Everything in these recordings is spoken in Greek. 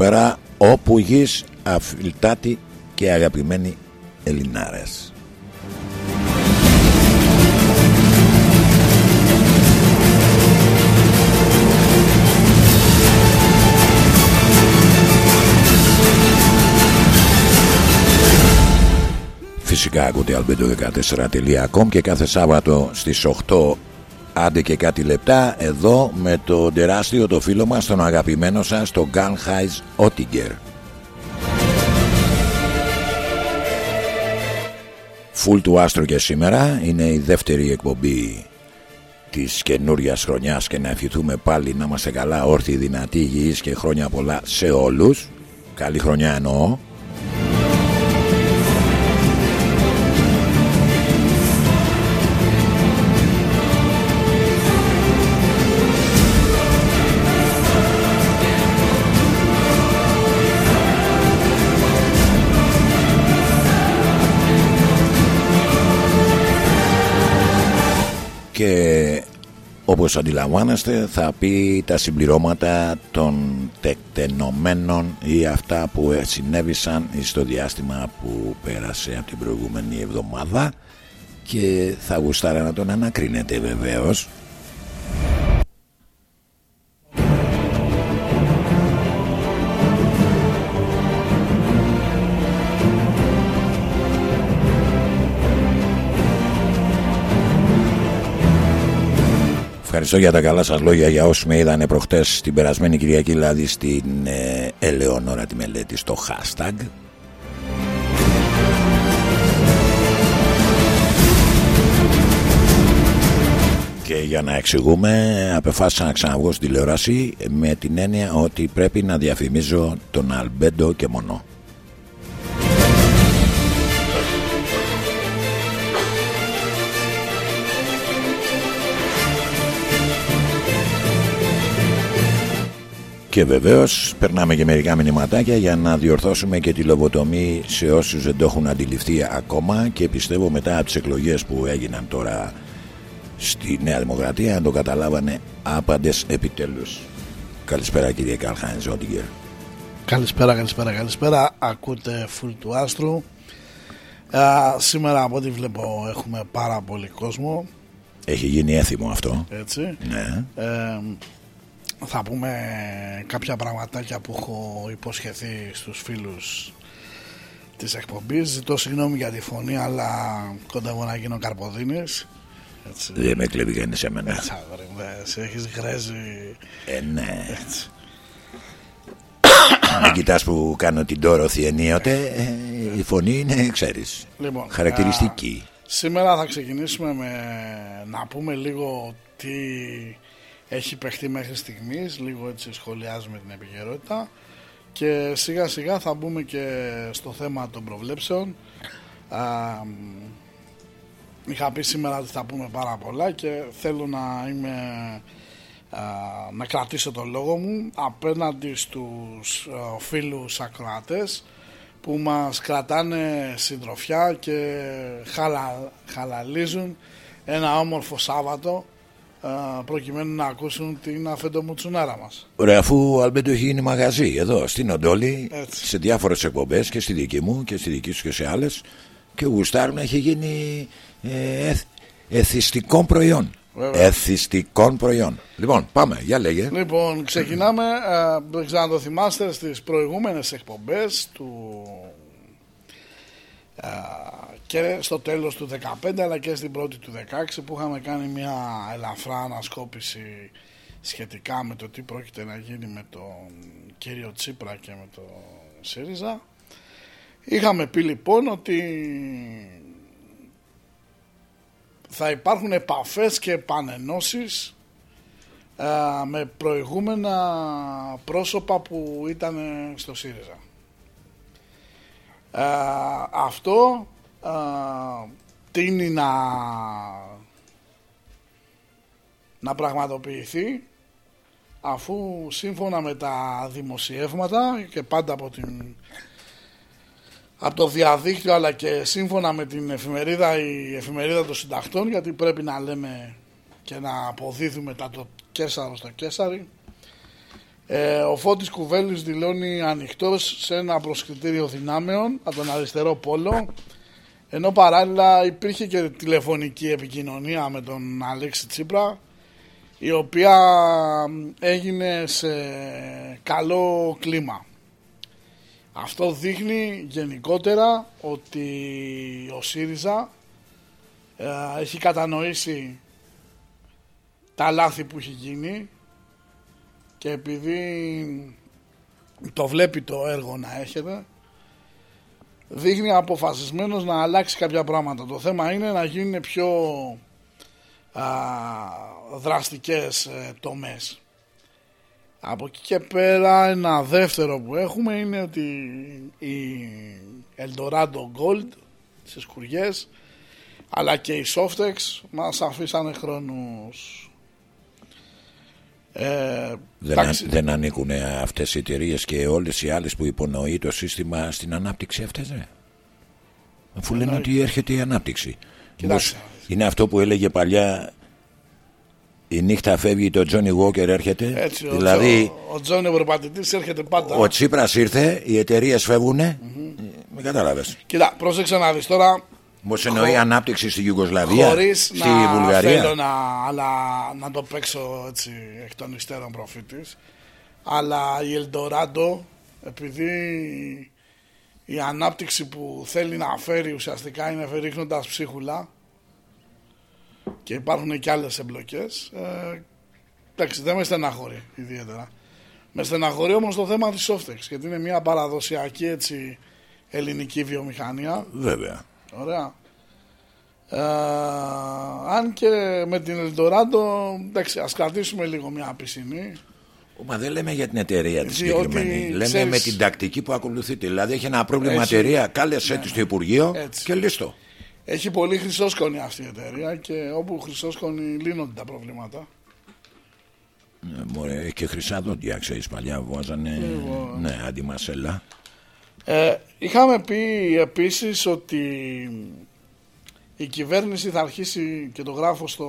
Καλησπέρα όπου γης αφιλτάτη και αγαπημένοι Ελληνάρες. Φυσικά ακούτε albedo14.com και κάθε Σάββατο στις 8 άντε και κάτι λεπτά εδώ με το τεράστιο το φίλο μας τον αγαπημένο σας τον Gunheis Ότιγκερ. Φουλ του άστρο και σήμερα είναι η δεύτερη εκπομπή της καινούρια χρονιάς και να ευχηθούμε πάλι να είμαστε καλά όρθιοι δυνατοί υγιείς και χρόνια πολλά σε όλους. Καλή χρονιά εννοώ όπως αντιλαμβάνεστε θα πει τα συμπληρώματα των τεκτενωμένων ή αυτά που συνέβησαν στο διάστημα που πέρασε από την προηγούμενη εβδομάδα και θα γουστάρα να τον ανακρίνετε βεβαίως Ευχαριστώ για τα καλά σας λόγια για όσους με είδανε προχτές την περασμένη Κυριακή δηλαδή στην ε, Ελεονόρα τη μελέτη στο hashtag. Και για να εξηγούμε απεφάσισα να ξαναβγώ στην τηλεόραση με την έννοια ότι πρέπει να διαφημίζω τον Αλμπέντο και μονό Και βεβαίως περνάμε και μερικά μηνυματάκια για να διορθώσουμε και τη λογοτομή σε όσους δεν το έχουν αντιληφθεί ακόμα και πιστεύω μετά από τις εκλογές που έγιναν τώρα στη Νέα Δημοκρατία αν το καταλάβανε άπαντες επιτέλους. Καλησπέρα κύριε Καλχάιν Ζόντιγκερ. Καλησπέρα, καλησπέρα, καλησπέρα. Ακούτε φουλ του άστρου. Α, σήμερα από ό,τι βλέπω έχουμε πάρα πολύ κόσμο. Έχει γίνει έθιμο αυτό. Έτσι. Ναι. Ε, θα πούμε κάποια πραγματάκια που έχω υποσχεθεί στους φίλους της εκπομπής. Ζητώ συγγνώμη για τη φωνή αλλά κοντεύω να γίνω καρποδίνης. Έτσι. Δεν με κλέβει κανείς σε μένα. Έτσι αγόρι σε έχεις γρέζει. Ε ναι. Έτσι. Μην κοιτάς που κάνω την τόροθη ενίοτε ε, Η φωνή είναι ξέρεις λοιπόν, Χαρακτηριστική. α, Σήμερα θα ξεκινήσουμε με να πούμε λίγο τι έχει παιχτεί μέχρι στιγμής, λίγο έτσι σχολιάζουμε την επικαιρότητα και σιγά σιγά θα μπούμε και στο θέμα των προβλέψεων. Α, είχα πει σήμερα ότι θα πούμε πάρα πολλά και θέλω να είμαι να κρατήσω τον λόγο μου απέναντι στους α, φίλους ακροατές που μας κρατάνε συντροφιά και χαλα, χαλαλίζουν ένα όμορφο Σάββατο προκειμένου να ακούσουν την αφεντομουτσουνάρα μας. Ωραία, αφού ο Αλμπέντο έχει γίνει μαγαζί εδώ στην Οντόλη, σε διάφορες εκπομπές και στη δική μου και στη δική σου και σε άλλες και γουστάρουν έχει γίνει ε, εθιστικό προϊόν. Βέβαια. Εθιστικών προϊόν. Λοιπόν, πάμε, για λέγε. Λοιπόν, ξεκινάμε. Δεν ξέρω αν το θυμάστε στις προηγούμενες εκπομπές του και στο τέλος του 15 αλλά και στην πρώτη του 16 που είχαμε κάνει μια ελαφρά ανασκόπηση σχετικά με το τι πρόκειται να γίνει με τον κύριο Τσίπρα και με τον ΣΥΡΙΖΑ είχαμε πει λοιπόν ότι θα υπάρχουν επαφές και επανενώσεις με προηγούμενα πρόσωπα που ήταν στο ΣΥΡΙΖΑ. αυτό τίνει να, να πραγματοποιηθεί αφού σύμφωνα με τα δημοσιεύματα και πάντα από, την, από το διαδίκτυο αλλά και σύμφωνα με την εφημερίδα η εφημερίδα των συντακτών γιατί πρέπει να λέμε και να αποδίδουμε τα το Κέσαρο στο Κέσαρι Ε, ο Φώτης Κουβέλης δηλώνει ανοιχτός σε ένα προσκριτήριο δυνάμεων από τον αριστερό πόλο ενώ παράλληλα υπήρχε και τηλεφωνική επικοινωνία με τον Αλέξη Τσίπρα η οποία έγινε σε καλό κλίμα. Αυτό δείχνει γενικότερα ότι ο ΣΥΡΙΖΑ ε, έχει κατανοήσει τα λάθη που έχει γίνει και επειδή το βλέπει το έργο να έχετε δείχνει αποφασισμένος να αλλάξει κάποια πράγματα. Το θέμα είναι να γίνουν πιο α, δραστικές ε, τομές. Από εκεί και πέρα ένα δεύτερο που έχουμε είναι ότι η Eldorado Gold στις κουριές αλλά και οι Softex μας αφήσανε χρόνους ε, δεν, δεν ανήκουν αυτές οι εταιρείες και όλες οι άλλες που υπονοεί το σύστημα στην ανάπτυξη αυτές ρε. Αφού λένε ότι έρχεται η ανάπτυξη Είναι αυτό που έλεγε παλιά η νύχτα φεύγει, το Τζόνι Βόκερ έρχεται. Έτσι, δηλαδή, ο, ο Τζόνι Ευρωπατητής έρχεται πάντα. Ο Τσίπρας ήρθε, οι εταιρείες φεύγουν. Mm-hmm. Με κατάλαβες. Κοίτα, πρόσεξε να δεις τώρα. Μου εννοεί ανάπτυξη στη Ιουγκοσλαβία, Χωρίς στη να Βουλγαρία; Θέλω να, αλλά, να το παίξω έτσι εκ των υστέρων προφήτης. Αλλά η Ελντοράντο, επειδή η ανάπτυξη που θέλει να φέρει ουσιαστικά είναι ρίχνοντας ψίχουλα και υπάρχουν και άλλες εμπλοκές ε, εντάξει δεν με στεναχωρεί ιδιαίτερα με στεναχωρεί όμως το θέμα της Softex γιατί είναι μια παραδοσιακή έτσι ελληνική βιομηχανία βέβαια ωραία ε, αν και με την Eldorado εντάξει ας κρατήσουμε λίγο μια πισινή Μα δεν λέμε για την εταιρεία τη συγκεκριμένη. Λέμε ξέρεις... με την τακτική που ακολουθείτε. Δηλαδή έχει ένα πρόβλημα έχει... εταιρεία, κάλεσε ναι, στο Υπουργείο έτσι. και λύστο. Έχει πολύ χρυσόσκονη αυτή η εταιρεία και όπου χρυσόσκονη λύνονται τα προβλήματα. Ναι, μωρέ, έχει και χρυσά δόντια, ξέρεις, παλιά βάζανε λοιπόν. ναι, αντιμασέλα. Ε, είχαμε πει επίσης ότι η κυβέρνηση θα αρχίσει και το γράφω στο,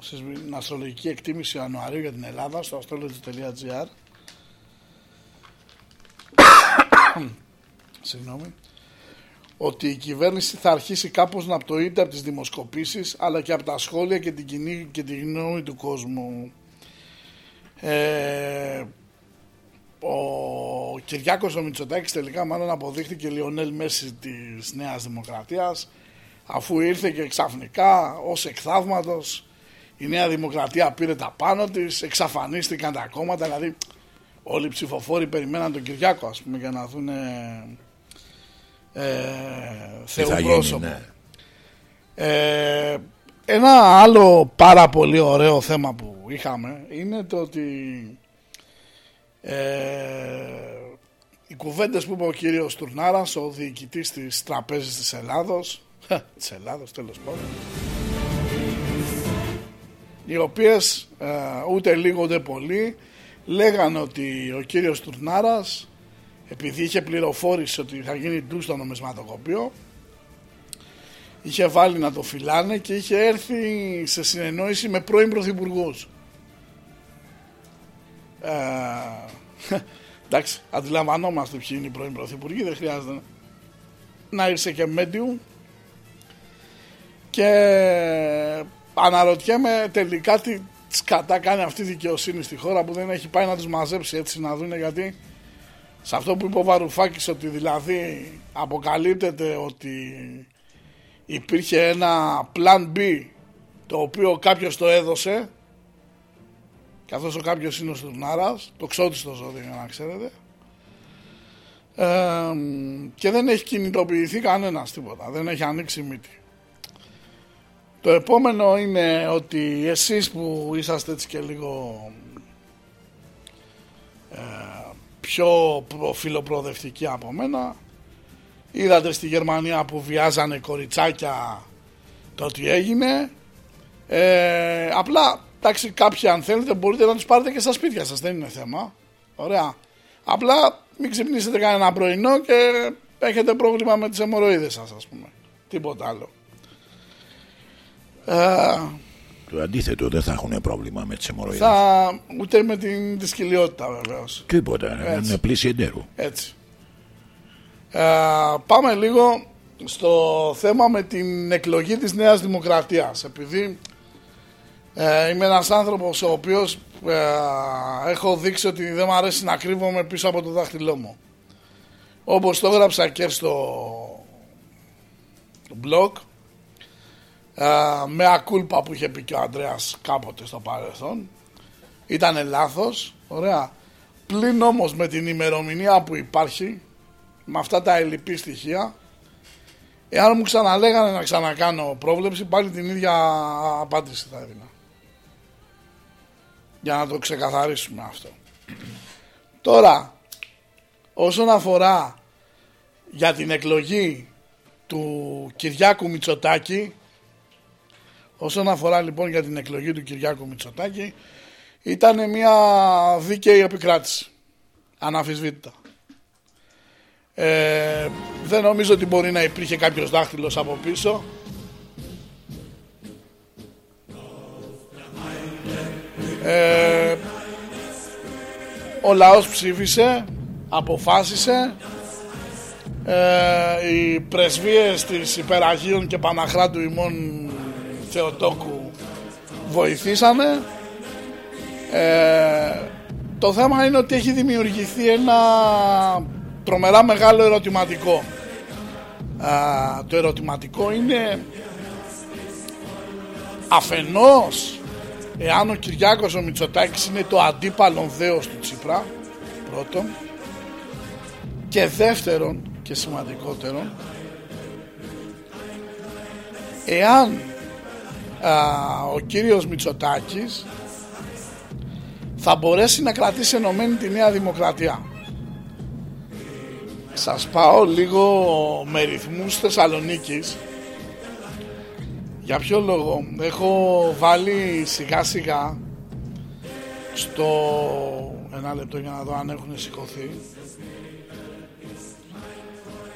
στην αστρολογική εκτίμηση Ιανουαρίου για την Ελλάδα στο astrology.gr Συγγνώμη ότι η κυβέρνηση θα αρχίσει κάπως να πτωείται από τις δημοσκοπήσεις αλλά και από τα σχόλια και την κοινή και την γνώμη του κόσμου. Ε, ο Κυριάκος ο Μητσοτάκης τελικά μάλλον αποδείχθηκε Λιονέλ Μέση της Νέας Δημοκρατίας αφού ήρθε και ξαφνικά ως εκθαύματος η Νέα Δημοκρατία πήρε τα πάνω της, εξαφανίστηκαν τα κόμματα, δηλαδή όλοι οι ψηφοφόροι περιμέναν τον Κυριάκο ας πούμε για να δουν ε, πρόσωπο. Ναι. Ε, ένα άλλο πάρα πολύ ωραίο θέμα που είχαμε είναι το ότι ε, οι κουβέντες που είπε ο κύριος Τουρνάρας, ο διοικητής της τραπέζης της Ελλάδος, της Ελλάδος τέλος πάντων, οι οποίες ε, ούτε λίγο ούτε πολύ λέγανε ότι ο κύριος Τουρνάρας επειδή είχε πληροφόρηση ότι θα γίνει ντου στο νομισματοκοπείο είχε βάλει να το φυλάνε και είχε έρθει σε συνεννόηση με πρώην πρωθυπουργούς. Ε, εντάξει, αντιλαμβανόμαστε ποιοι είναι οι πρώην πρωθυπουργοί, δεν χρειάζεται να ήρθε και μέντιου και αναρωτιέμαι τελικά τι σκατά κάνει αυτή η δικαιοσύνη στη χώρα που δεν έχει πάει να τους μαζέψει έτσι να δούνε γιατί σε αυτό που είπε ο Βαρουφάκης ότι δηλαδή αποκαλύπτεται ότι υπήρχε ένα plan B το οποίο κάποιος το έδωσε καθώς ο κάποιος είναι ο Στουρνάρας το ξώτιστο ζώδιο για να ξέρετε. Ε, και δεν έχει κινητοποιηθεί κανένας τίποτα δεν έχει ανοίξει μύτη. Το επόμενο είναι ότι εσείς που είσαστε έτσι και λίγο ε, πιο φιλοπροοδευτική από μένα είδατε στη Γερμανία που βιάζανε κοριτσάκια το ότι έγινε. Ε, απλά εντάξει κάποιοι αν θέλετε μπορείτε να τους πάρετε και στα σπίτια σας δεν είναι θέμα ωραία απλά μην ξυπνήσετε κανένα πρωινό και έχετε πρόβλημα με τις αιμορροίδες σας ας πούμε τίποτα άλλο ε, Το αντίθετο, δεν θα έχουν πρόβλημα με τις αιμορροίδε. Θα... Ούτε με την δυσκολιότητα βεβαίως. Τίποτα. Είναι πλήση εντέρου. Έτσι. Ε, πάμε λίγο στο θέμα με την εκλογή της Νέας Δημοκρατίας επειδή ε, είμαι ένας άνθρωπος ο οποίος ε, έχω δείξει ότι δεν μου αρέσει να κρύβομαι πίσω από το δάχτυλό μου. Όπως το έγραψα και στο blog ε, με ακούλπα που είχε πει και ο Ανδρέας κάποτε στο παρελθόν ήταν λάθος ωραία. Πλην όμως με την ημερομηνία που υπάρχει με αυτά τα ελλειπή στοιχεία εάν μου ξαναλέγανε να ξανακάνω πρόβλεψη πάλι την ίδια απάντηση θα έδινα για να το ξεκαθαρίσουμε αυτό. Τώρα όσον αφορά για την εκλογή του Κυριάκου Μητσοτάκη όσον αφορά λοιπόν για την εκλογή του Κυριάκου Μητσοτάκη ήταν μια δίκαιη επικράτηση. Αναφυσβήτητα ε, δεν νομίζω ότι μπορεί να υπήρχε κάποιος δάχτυλος από πίσω. Ε, ο λαός ψήφισε, αποφάσισε, ε, οι πρεσβείες της Υπεραγίων και Παναχράτου ημών Θεοτόκου βοηθήσανε. Ε, το θέμα είναι ότι έχει δημιουργηθεί ένα τρομερά μεγάλο ερωτηματικό. Α, το ερωτηματικό είναι αφενός εάν ο Κυριάκος ο Μητσοτάκης είναι το αντίπαλον δέος του Τσίπρα πρώτον και δεύτερον και σημαντικότερον εάν ο κύριος Μητσοτάκης θα μπορέσει να κρατήσει ενωμένη τη Νέα Δημοκρατία. Σας πάω λίγο με ρυθμούς Θεσσαλονίκης Για ποιο λόγο; Έχω βάλει σιγά σιγά Στο Ένα λεπτό για να δω αν έχουν σηκωθεί.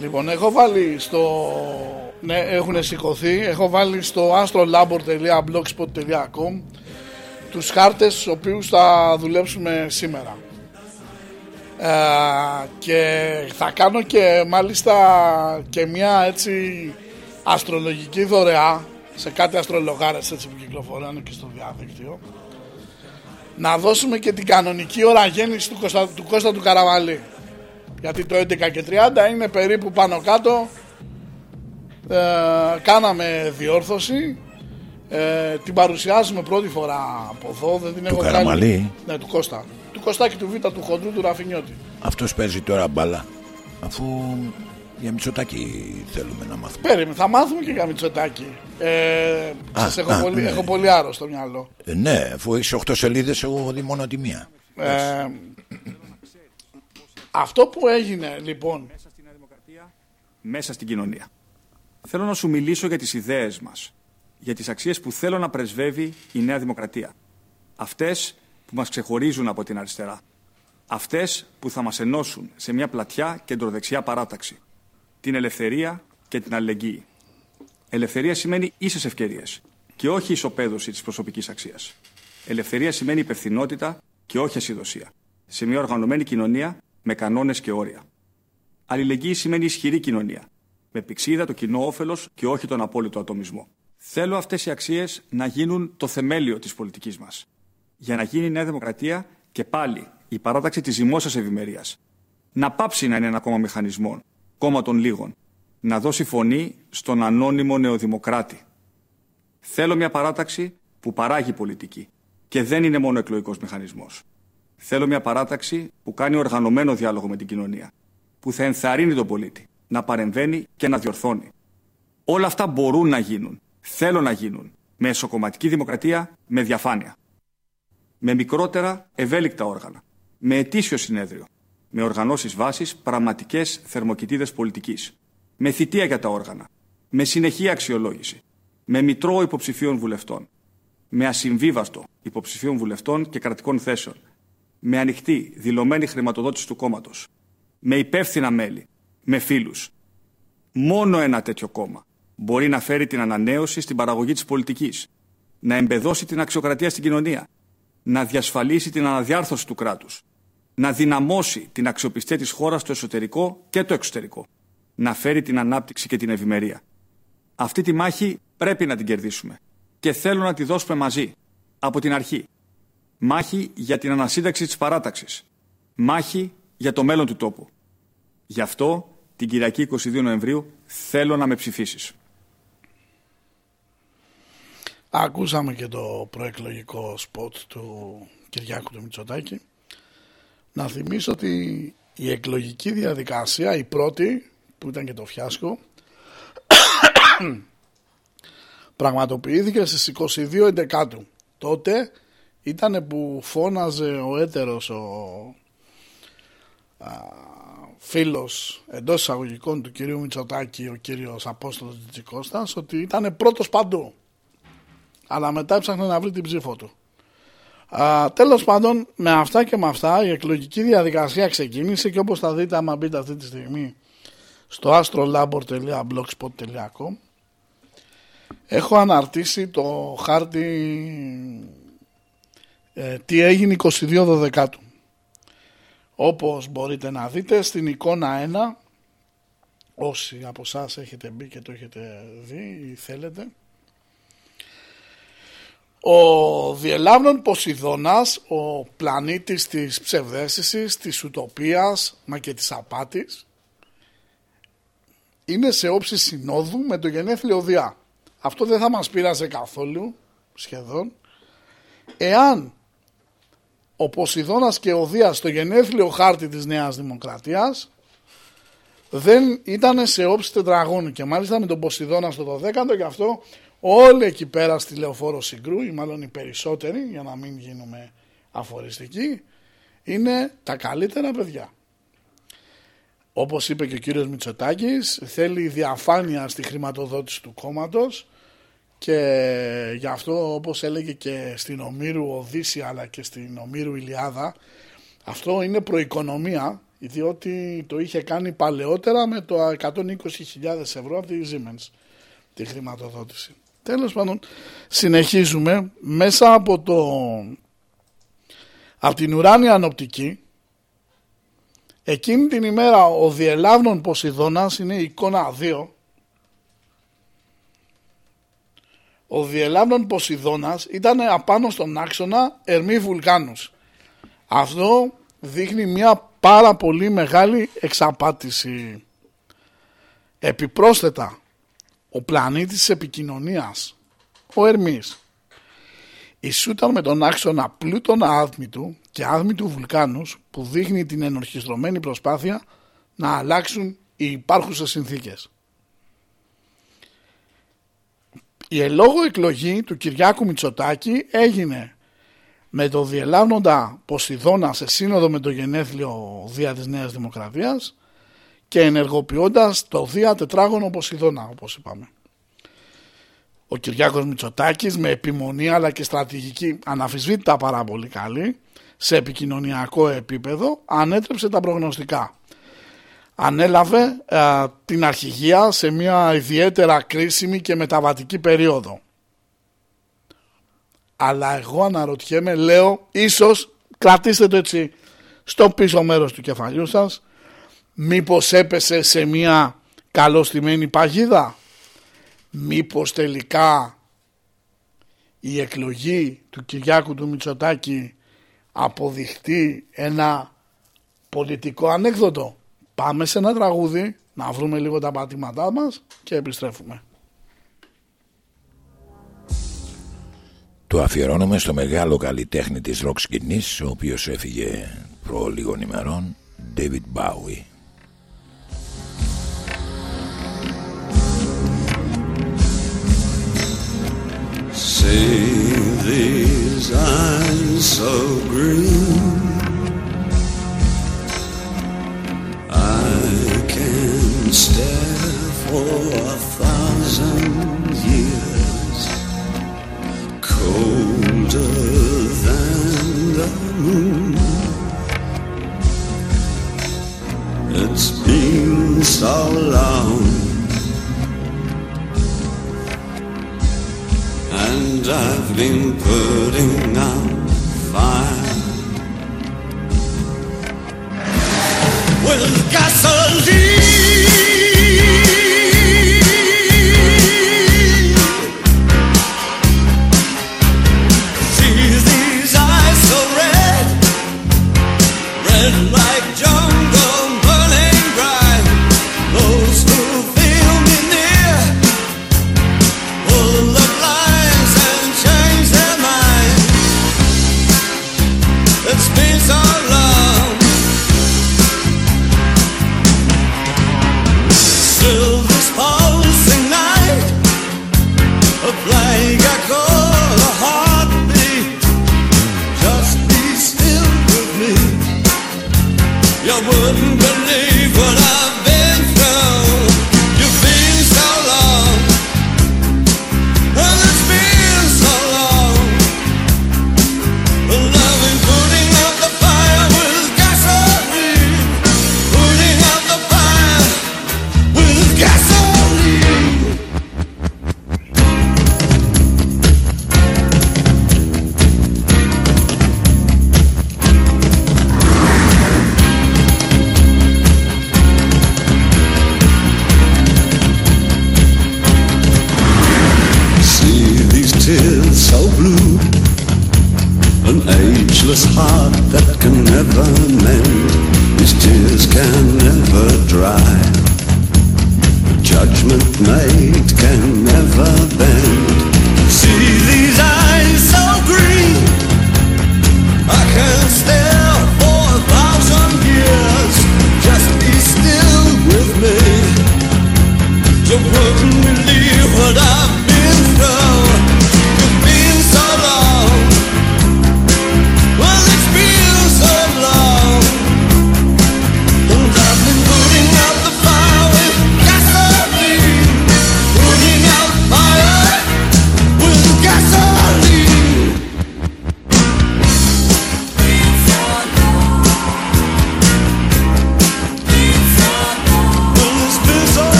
Λοιπόν έχω βάλει στο Ναι έχουν σηκωθεί. Έχω βάλει στο astrolabor.blogspot.com Τους χάρτες στους οποίους θα δουλέψουμε σήμερα. Και θα κάνω και μάλιστα και μια έτσι αστρολογική δωρεά σε κάτι αστρολογάρες έτσι που κυκλοφορούν και στο διάδίκτυο να δώσουμε και την κανονική ώρα γέννησης του Κώστα του, Κώστα του Καραβαλή γιατί το 11 και 30 είναι περίπου πάνω κάτω ε, κάναμε διόρθωση ε, την παρουσιάζουμε πρώτη φορά από εδώ δεν την του έχω Καραμαλή; ναι του Κώστα του Κωστάκη του Β του Χοντρού του Ραφινιώτη. Αυτός παίζει τώρα μπάλα. Αφού για Μητσοτάκη θέλουμε να μάθουμε. Πέραμε, θα μάθουμε και για Μητσοτάκη. Ε, σας έχω, α, πολύ, ναι. έχω πολύ άρρωστο μυαλό. Ε, ναι, αφού είσαι 8 σελίδες, εγώ έχω δει μόνο τη μία. Ε, αυτό που έγινε λοιπόν. Μέσα στην δημοκρατία, μέσα στην κοινωνία. Θέλω να σου μιλήσω για τις ιδέες μας. Για τις αξίες που θέλω να πρεσβεύει η Νέα Δημοκρατία. Αυτές που μας ξεχωρίζουν από την αριστερά. Αυτές που θα μας ενώσουν σε μια πλατιά κεντροδεξιά παράταξη. Την ελευθερία και την αλληλεγγύη. Ελευθερία σημαίνει ίσες ευκαιρίες και όχι ισοπαίδωση της προσωπικής αξίας. Ελευθερία σημαίνει υπευθυνότητα και όχι ασυδοσία. Σε μια οργανωμένη κοινωνία με κανόνες και όρια. Αλληλεγγύη σημαίνει ισχυρή κοινωνία. Με πηξίδα το κοινό όφελος και όχι τον απόλυτο ατομισμό. Θέλω αυτές οι αξίες να γίνουν το θεμέλιο της πολιτικής μας για να γίνει η Νέα Δημοκρατία και πάλι η παράταξη της δημόσιας ευημερίας. Να πάψει να είναι ένα κόμμα μηχανισμών, κόμμα των λίγων. Να δώσει φωνή στον ανώνυμο νεοδημοκράτη. Θέλω μια παράταξη που παράγει πολιτική και δεν είναι μόνο εκλογικός μηχανισμός. Θέλω μια παράταξη που κάνει οργανωμένο διάλογο με την κοινωνία, που θα ενθαρρύνει τον πολίτη, να παρεμβαίνει και να διορθώνει. Όλα αυτά μπορούν να γίνουν, θέλω να γίνουν, με εσωκομματική δημοκρατία, με διαφάνεια με μικρότερα ευέλικτα όργανα, με ετήσιο συνέδριο, με οργανώσεις βάσης πραγματικές θερμοκοιτίδες πολιτικής, με θητεία για τα όργανα, με συνεχή αξιολόγηση, με μητρό υποψηφίων βουλευτών, με ασυμβίβαστο υποψηφίων βουλευτών και κρατικών θέσεων, με ανοιχτή, δηλωμένη χρηματοδότηση του κόμματος, με υπεύθυνα μέλη, με φίλους. Μόνο ένα τέτοιο κόμμα μπορεί να φέρει την ανανέωση στην παραγωγή της πολιτικής. Να εμπεδώσει την αξιοκρατία στην κοινωνία, να διασφαλίσει την αναδιάρθρωση του κράτους, να δυναμώσει την αξιοπιστία της χώρας στο εσωτερικό και το εξωτερικό, να φέρει την ανάπτυξη και την ευημερία. Αυτή τη μάχη πρέπει να την κερδίσουμε και θέλω να τη δώσουμε μαζί, από την αρχή. Μάχη για την ανασύνταξη της παράταξης. Μάχη για το μέλλον του τόπου. Γι' αυτό την Κυριακή 22 Νοεμβρίου θέλω να με ψηφίσεις. Ακούσαμε και το προεκλογικό σποτ του Κυριάκου του Μητσοτάκη. Να θυμίσω ότι η εκλογική διαδικασία, η πρώτη, που ήταν και το φιάσκο, πραγματοποιήθηκε στις 22 Εντεκάτου. Τότε ήταν που φώναζε ο έτερος ο α, φίλος εντός εισαγωγικών του κυρίου Μητσοτάκη ο κύριος Απόστολος Τζικώστας ότι ήταν πρώτος παντού αλλά μετά έψαχνε να βρει την ψήφο του. Α, τέλος πάντων με αυτά και με αυτά η εκλογική διαδικασία ξεκίνησε και όπως θα δείτε άμα μπείτε αυτή τη στιγμή στο astrolabor.blogspot.com έχω αναρτήσει το χάρτη ε, τι έγινε 22 Δεκάτου. Όπως μπορείτε να δείτε στην εικόνα 1 όσοι από εσάς έχετε μπει και το έχετε δει ή θέλετε ο Διελάβνων Ποσειδώνας, ο πλανήτης της ψευδέστησης, της ουτοπίας, μα και της απάτης, είναι σε όψη συνόδου με το γενέθλιο Διά. Αυτό δεν θα μας πείραζε καθόλου, σχεδόν, εάν ο Ποσειδώνας και ο Δίας στο γενέθλιο χάρτη της Νέας Δημοκρατίας δεν ήταν σε όψη τετραγώνου και μάλιστα με τον Ποσειδώνα στο 12ο και αυτό όλοι εκεί πέρα στη λεωφόρο Συγκρού ή μάλλον οι περισσότεροι για να μην γίνουμε αφοριστικοί είναι τα καλύτερα παιδιά. Όπως είπε και ο κύριος Μητσοτάκης θέλει διαφάνεια στη χρηματοδότηση του κόμματος και γι' αυτό όπως έλεγε και στην Ομήρου Οδύση αλλά και στην Ομήρου Ηλιάδα αυτό είναι προοικονομία διότι το είχε κάνει παλαιότερα με το 120.000 ευρώ από τη Siemens τη χρηματοδότηση. Τέλος πάντων συνεχίζουμε μέσα από το από την ουράνια ανοπτική. Εκείνη την ημέρα ο διελάβνων Ποσειδώνας είναι η εικόνα 2 ο διελάβνων Ποσειδώνας ήταν απάνω στον άξονα Ερμή Βουλκάνους αυτό δείχνει μια πάρα πολύ μεγάλη εξαπάτηση. Επιπρόσθετα ο πλανήτης της επικοινωνίας, ο Ερμής, ισούταν με τον άξονα πλούτων άδμητου και άδμητου βουλκάνους που δείχνει την ενορχιστρωμένη προσπάθεια να αλλάξουν οι υπάρχουσες συνθήκες. Η ελόγω εκλογή του Κυριάκου Μητσοτάκη έγινε με το διελάβνοντα Ποσειδώνα σε σύνοδο με το γενέθλιο Δία της Νέας Δημοκρατίας και ενεργοποιώντας το Δία Τετράγωνο Ποσειδώνα όπως είπαμε. Ο Κυριάκος Μητσοτάκης με επιμονή αλλά και στρατηγική αναφυσβήτητα πάρα πολύ καλή σε επικοινωνιακό επίπεδο ανέτρεψε τα προγνωστικά. Ανέλαβε την αρχηγία σε μια ιδιαίτερα κρίσιμη και μεταβατική περίοδο. Αλλά εγώ αναρωτιέμαι, λέω, ίσως κρατήστε το έτσι στο πίσω μέρος του κεφαλιού σας Μήπως έπεσε σε μια καλοστημένη παγίδα; Μήπως τελικά η εκλογή του Κυριάκου του Μητσοτάκη αποδειχτεί ένα πολιτικό ανέκδοτο; Πάμε σε ένα τραγούδι να βρούμε λίγο τα πατήματά μας και επιστρέφουμε. Το αφιερώνουμε στο μεγάλο καλλιτέχνη της ροκ σκηνής ο οποίος έφυγε προ λίγων ημερών David Bowie. See these eyes so green. I can stare for a thousand years, colder than the moon. It's been so long and I've been putting out fire with gasoline.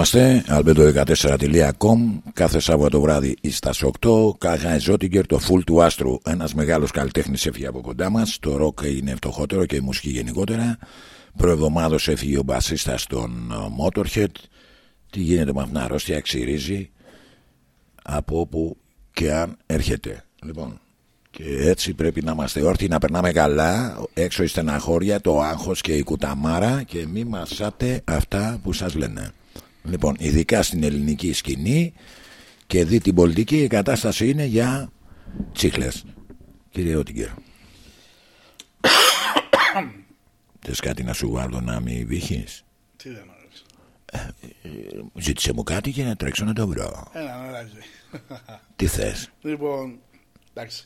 Είμαστε, albedo14.com Κάθε Σάββατο βράδυ στα 8 Κάγα Ζότιγκερ, το φουλ του άστρου. Ένας μεγάλος καλλιτέχνης έφυγε από κοντά μας. Το ροκ είναι φτωχότερο και η μουσική γενικότερα. Προεβδομάδος έφυγε ο μπασίστας των ε, Motorhead. Τι γίνεται με αυτήν την αρρώστια ξυρίζει Από όπου και αν έρχεται. Λοιπόν και έτσι πρέπει να είμαστε όρθιοι να περνάμε καλά. Έξω η στεναχώρια, το άγχος και η κουταμάρα. Και μη μασάτε αυτά που σας λένε Λοιπόν, ειδικά στην ελληνική σκηνή και δει την πολιτική η κατάσταση είναι για τσίχλες. Κύριε Ότιγκερ. Θες κάτι να σου βάλω να μην βύχεις. Τι δεν αρέσει. Ζήτησε μου κάτι και να τρέξω να το βρω. Ένα, ναι, εντάξει. Τι θες; Λοιπόν, εντάξει.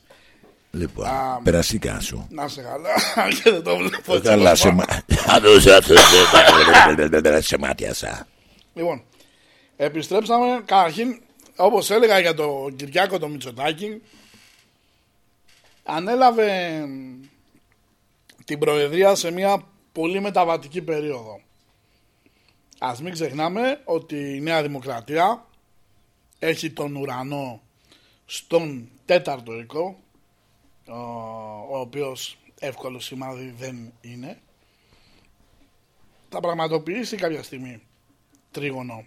Λοιπόν, Α, περαστικά σου. Να σε καλά. Και δεν το βλέπω. έτσι Καλά όπως σε πάω. μάτια. Σε μάτια σας. Λοιπόν, επιστρέψαμε. Καταρχήν, όπως έλεγα για τον Κυριάκο το Μητσοτάκη, ανέλαβε την Προεδρία σε μια πολύ μεταβατική περίοδο. Ας μην ξεχνάμε ότι η Νέα Δημοκρατία έχει τον ουρανό στον τέταρτο οίκο, ο, ο οποίος εύκολο σημάδι δεν είναι. Θα πραγματοποιήσει κάποια στιγμή τρίγωνο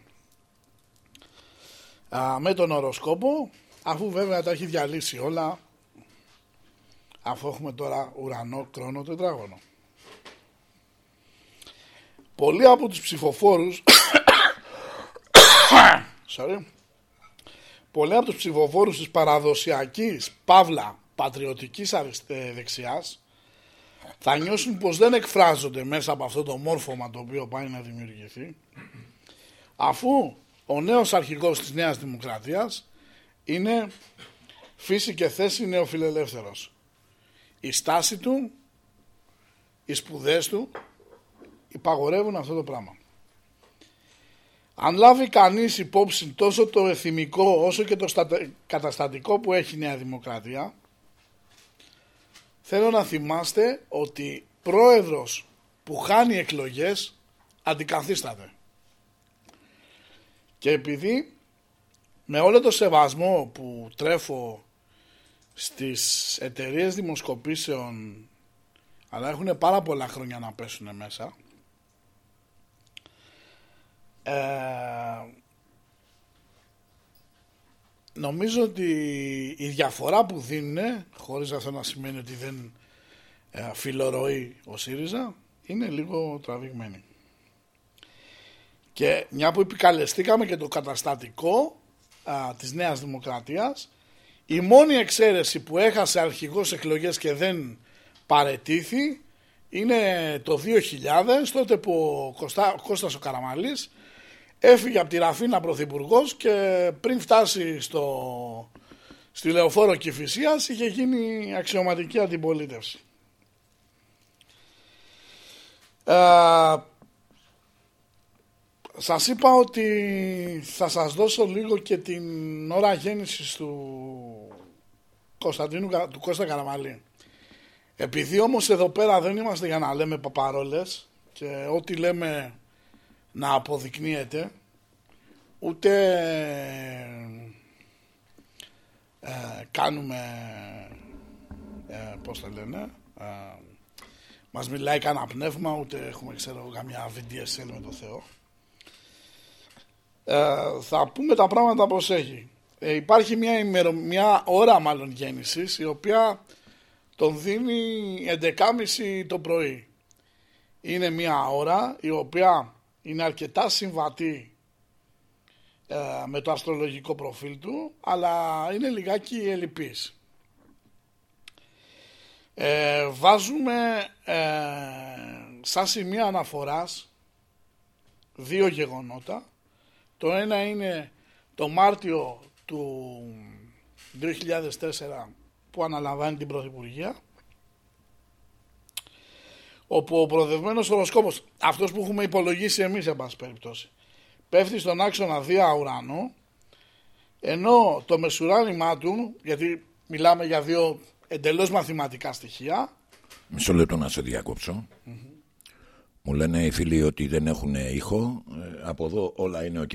α, με τον οροσκόπο αφού βέβαια τα έχει διαλύσει όλα αφού έχουμε τώρα ουρανό κρόνο τετράγωνο. Πολλοί από τους ψηφοφόρους sorry, πολλοί από τους ψηφοφόρους της παραδοσιακής παύλα πατριωτικής αριστε, δεξιάς θα νιώσουν πως δεν εκφράζονται μέσα από αυτό το μόρφωμα το οποίο πάει να δημιουργηθεί αφού ο νέος αρχηγός της Νέας Δημοκρατίας είναι φύση και θέση νεοφιλελεύθερος. Η στάση του, οι σπουδές του υπαγορεύουν αυτό το πράγμα. Αν λάβει κανείς υπόψη τόσο το εθιμικό όσο και το καταστατικό που έχει η Νέα Δημοκρατία θέλω να θυμάστε ότι πρόεδρος που χάνει εκλογές αντικαθίσταται. Και επειδή με όλο το σεβασμό που τρέφω στις εταιρείες δημοσκοπήσεων αλλά έχουν πάρα πολλά χρόνια να πέσουν μέσα ε, νομίζω ότι η διαφορά που δίνουν χωρίς αυτό να σημαίνει ότι δεν ε, φιλορροεί ο ΣΥΡΙΖΑ είναι λίγο τραβηγμένη. Και μια που επικαλεστήκαμε και το καταστατικό α, της Νέας Δημοκρατίας η μόνη εξαίρεση που έχασε αρχηγός εκλογές και δεν παρετήθη είναι το 2000 τότε που ο, Κωστά, ο Κώστας ο Καραμαλής έφυγε από τη Ραφίνα πρωθυπουργός και πριν φτάσει στο, στη Λεωφόρο Κηφισίας είχε γίνει αξιωματική αντιπολίτευση. Ε, σας είπα ότι θα σας δώσω λίγο και την ώρα γέννησης του Κωνσταντίνου του Κώστα Καραμαλή. Επειδή όμως εδώ πέρα δεν είμαστε για να λέμε παπαρόλες και ό,τι λέμε να αποδεικνύεται ούτε ε, κάνουμε ε, πώς το λένε ε, μας μιλάει κανένα πνεύμα ούτε έχουμε ξέρω καμιά VDSL με το Θεό ε, θα πούμε τα πράγματα πως έχει ε, υπάρχει μια, ημερο, μια ώρα μάλλον γέννησης η οποία τον δίνει 11.30 το πρωί είναι μια ώρα η οποία είναι αρκετά συμβατή ε, με το αστρολογικό προφίλ του, αλλά είναι λιγάκι ελλειπής. Ε, βάζουμε ε, σαν σημεία αναφοράς δύο γεγονότα. Το ένα είναι το Μάρτιο του 2004 που αναλαμβάνει την Πρωθυπουργία όπου ο προοδευμένος οροσκόπος, αυτός που έχουμε υπολογίσει εμείς εν πάση περιπτώσει, πέφτει στον άξονα Δία Ουρανού, ενώ το μεσουράνημά του, γιατί μιλάμε για δύο εντελώς μαθηματικά στοιχεία. Μισό λεπτό να σε διακόψω. Μου λένε οι φίλοι ότι δεν έχουν ήχο. Ε, από εδώ όλα είναι οκ.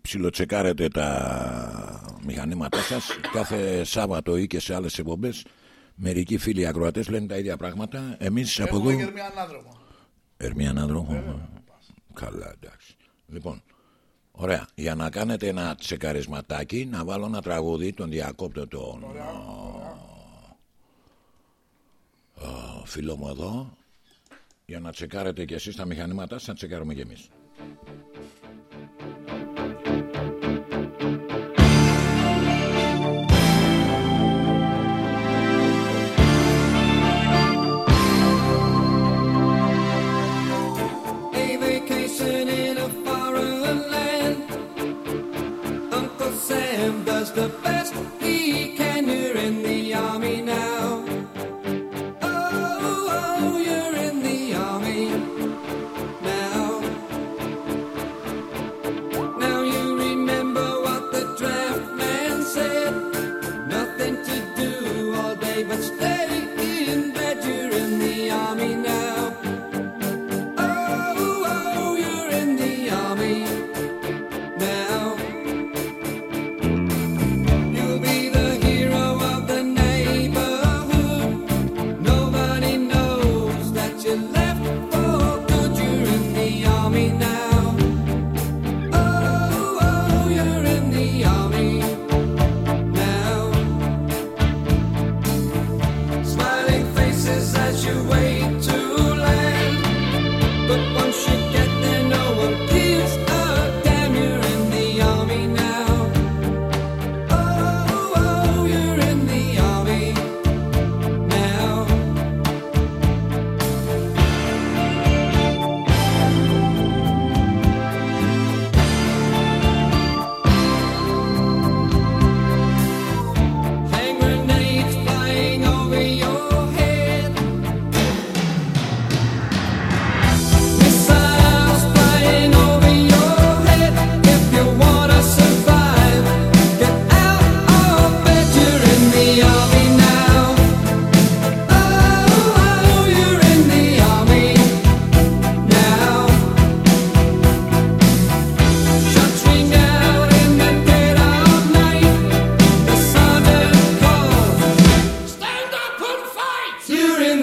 Ψιλοτσεκάρετε τα μηχανήματά σας κάθε Σάββατο ή και σε άλλες εκπομπές Μερικοί φίλοι ακροατές λένε τα ίδια πράγματα. Εμείς από εδώ. Έχουμε ανάδρομο. Ερμή ανάδρομο. Καλά, εντάξει. Λοιπόν, ωραία. Για να κάνετε ένα τσεκαρισματάκι, να βάλω ένα τραγούδι, τον διακόπτω τον. Φίλο μου εδώ, για να τσεκάρετε κι εσείς τα μηχανήματά σας, να τσεκάρουμε κι εμείς. the best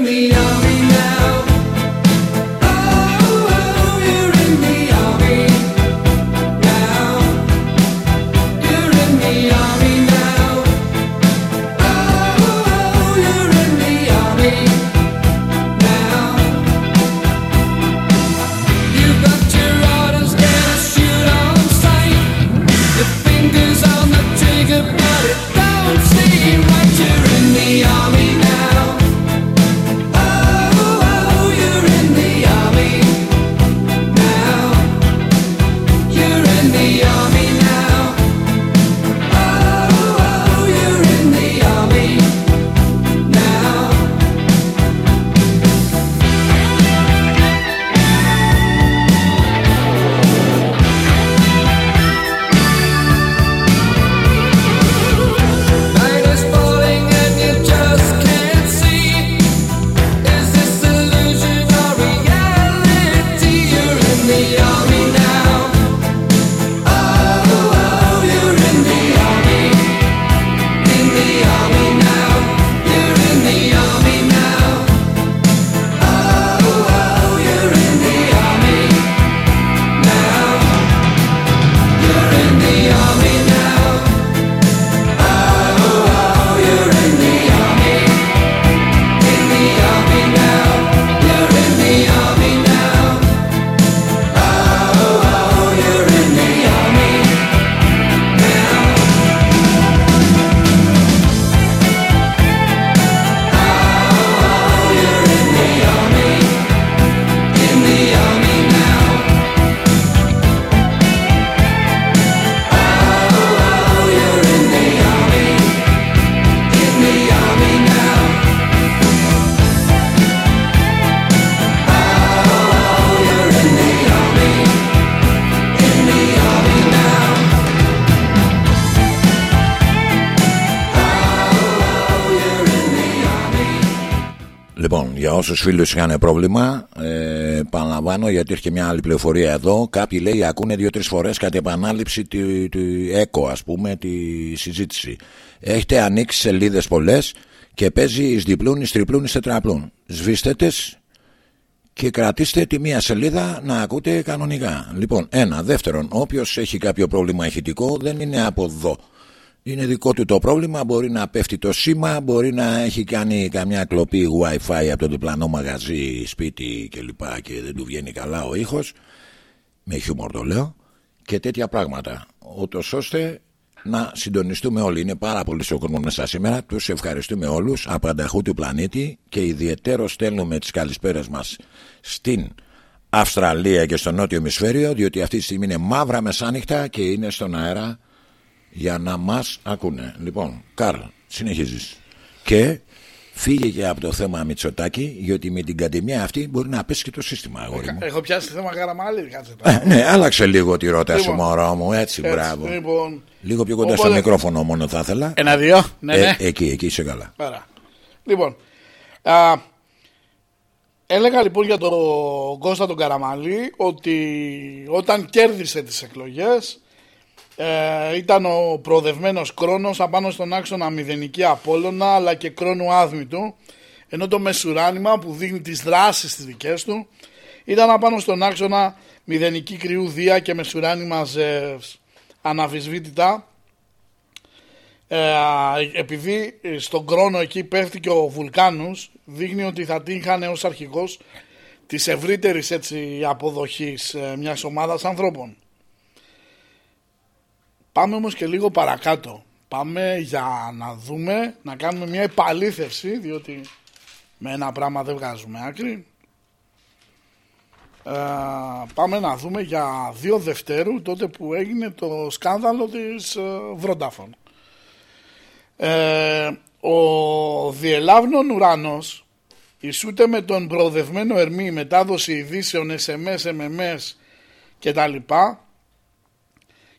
me, I'm όσους φίλους είχαν πρόβλημα. Ε, Παναλαμβάνω γιατί έρχεται μια άλλη πληροφορία εδώ. Κάποιοι λέει ακούνε δύο-τρεις φορές Κάτι επανάληψη του, του ΕΚΟ ας πούμε Τη συζήτηση. Έχετε ανοίξει σελίδες πολλές Και παίζει εις διπλούν, εις τριπλούν, εις τετραπλούν. Σβήστε τες και κρατήστε τη μία σελίδα να ακούτε κανονικά. Λοιπόν, ένα. Δεύτερον, όποιος έχει κάποιο πρόβλημα ηχητικό δεν είναι από εδώ είναι δικό του το πρόβλημα, μπορεί να πέφτει το σήμα, μπορεί να έχει κάνει καμιά κλοπή wifi από το διπλανό μαγαζί, σπίτι κλπ. Και, και δεν του βγαίνει καλά ο ήχος, με χιούμορ το λέω, και τέτοια πράγματα. Ούτως ώστε να συντονιστούμε όλοι. Είναι πάρα πολύ ο κόσμο μέσα σήμερα. Τους ευχαριστούμε όλους απανταχού του πλανήτη και ιδιαίτερο στέλνουμε τις καλησπέρες μας στην Αυστραλία και στο νότιο ημισφαίριο, διότι αυτή τη στιγμή είναι μαύρα μεσάνυχτα και είναι στον αέρα για να μας ακούνε. Λοιπόν, Καρλ, συνεχίζεις. Και φύγε και από το θέμα Μητσοτάκη, γιατί με την καντεμία αυτή μπορεί να πέσει και το σύστημα. Αγόρι μου. Έχω πιάσει το θέμα Καραμαλή, κάτσε τώρα. Ε, ναι, άλλαξε λίγο τη ρότα λοιπόν, σου, μωρό μου. Έτσι, έτσι μπράβο. Λοιπόν, λίγο πιο κοντά στο μικρόφωνο μόνο θα ήθελα. Ένα-δύο. Ναι, ναι. Ε, εκεί, εκεί είσαι καλά. Άρα. Λοιπόν, α, έλεγα λοιπόν για τον Κώστα τον Καραμαλή ότι όταν κέρδισε τις εκλογές ε, ήταν ο προοδευμένος Κρόνος απάνω στον άξονα μηδενική Απόλλωνα αλλά και Κρόνου Άδμητου ενώ το μεσουράνημα που δείχνει τις δράσεις τις δικές του ήταν απάνω στον άξονα μηδενική Κρυού Δία και μεσουράνημα Ζεύς αναφυσβήτητα ε, επειδή στον Κρόνο εκεί πέφτει και ο Βουλκάνους δείχνει ότι θα τύχανε ως αρχηγός της ευρύτερης έτσι, αποδοχής ε, μιας ομάδας ανθρώπων. Πάμε όμως και λίγο παρακάτω. Πάμε για να δούμε, να κάνουμε μια επαλήθευση, διότι με ένα πράγμα δεν βγάζουμε άκρη. Ε, πάμε να δούμε για δύο Δευτέρου, τότε που έγινε το σκάνδαλο της ε, Ε, ο διελάβνων ουρανός ισούται με τον προοδευμένο Ερμή μετάδοση ειδήσεων, SMS, MMS κτλ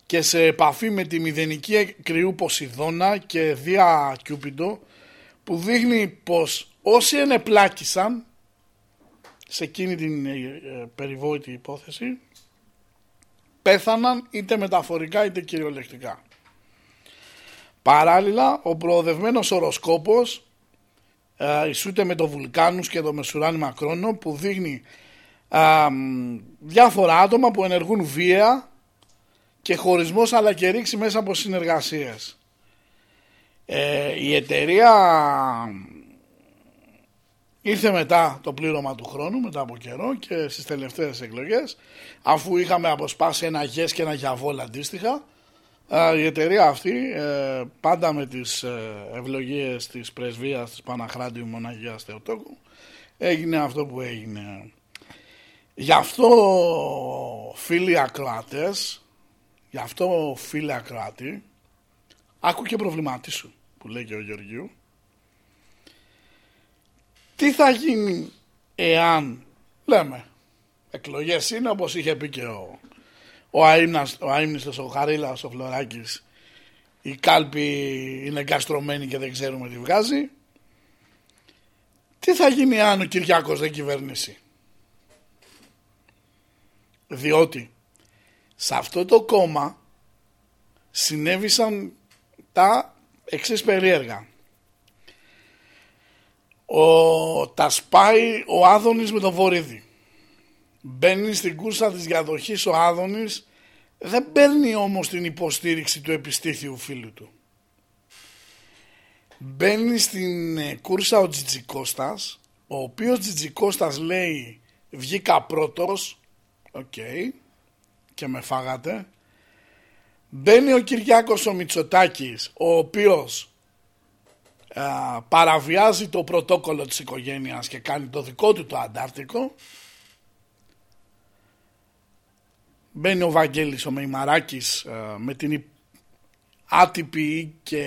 και σε επαφή με τη μηδενική κρυού Ποσειδώνα και Δία Κιούπιντο που δείχνει πως όσοι ενεπλάκησαν σε εκείνη την ε, ε, περιβόητη υπόθεση πέθαναν είτε μεταφορικά είτε κυριολεκτικά. Παράλληλα, ο προοδευμένος οροσκόπος ε, ισούται με το Βουλκάνους και το Μεσουράνι Μακρόνο που δείχνει διάφορα άτομα που ενεργούν βία και χωρισμός αλλά και ρήξη μέσα από συνεργασίες. Ε, η εταιρεία ήρθε μετά το πλήρωμα του χρόνου, μετά από καιρό και στις τελευταίες εκλογές, αφού είχαμε αποσπάσει ένα γες και ένα γιαβόλ αντίστοιχα, η εταιρεία αυτή, ε, πάντα με τις ε, ευλογίες της πρεσβείας της Παναχράντιου Μοναγίας Θεοτόκου, έγινε αυτό που έγινε. Γι' αυτό φίλοι ακροατές, Γι' αυτό φίλε ακράτη, άκου και προβλημάτισου που λέει και ο Γεωργίου. Τι θα γίνει εάν, λέμε, εκλογές είναι όπως είχε πει και ο, ο, αείμνας, ο αείμνηστος, ο Χαρίλας, ο Φλωράκης, η κάλπη είναι εγκαστρωμένη και δεν ξέρουμε τι βγάζει. Τι θα γίνει αν ο Κυριάκος δεν κυβερνήσει; Διότι σε αυτό το κόμμα συνέβησαν τα εξής περίεργα. Ο, τα σπάει ο Άδωνης με τον Βορύδη. Μπαίνει στην κούρσα της διαδοχής ο Άδωνης, δεν παίρνει όμως την υποστήριξη του επιστήθιου φίλου του. Μπαίνει στην ε, κούρσα ο Τζιτζικώστας, ο οποίος Τζιτζικώστας λέει βγήκα πρώτος, οκ, και με φάγατε. Μπαίνει ο Κυριάκος ο Μητσοτάκης, ο οποίος παραβιάζει το πρωτόκολλο της οικογένειας και κάνει το δικό του το αντάρτικο. Μπαίνει ο Βαγγέλης ο Μεϊμαράκης με την άτυπη και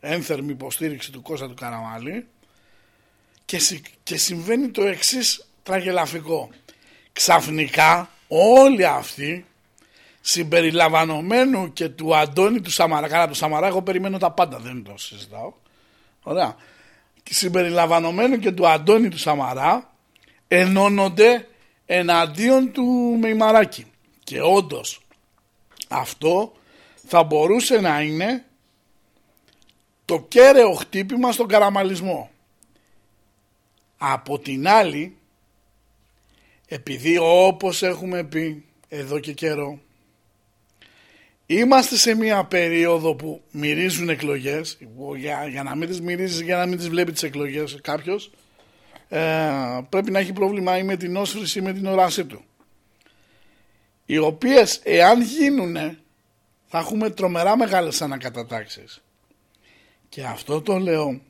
ένθερμη υποστήριξη του Κώστα του Καραμάλη και, και συμβαίνει το εξής τραγελαφικό. Ξαφνικά όλοι αυτοί συμπεριλαμβανομένου και του Αντώνη του Σαμαρά. Καλά, του Σαμαρά, εγώ περιμένω τα πάντα, δεν το συζητάω. Ωραία. Και συμπεριλαμβανομένου και του Αντώνη του Σαμαρά ενώνονται εναντίον του Μεϊμαράκη. Και όντως αυτό θα μπορούσε να είναι το κέραιο χτύπημα στον καραμαλισμό. Από την άλλη, επειδή όπως έχουμε πει εδώ και καιρό, Είμαστε σε μια περίοδο που μυρίζουν εκλογές. Για, για να μην τις μυρίζεις, για να μην τις βλέπει τις εκλογές κάποιος ε, πρέπει να έχει πρόβλημα ή με την όσφρηση ή με την οράση του. Οι οποίες εάν γίνουν θα έχουμε τρομερά μεγάλες ανακατατάξεις. Και αυτό το λέω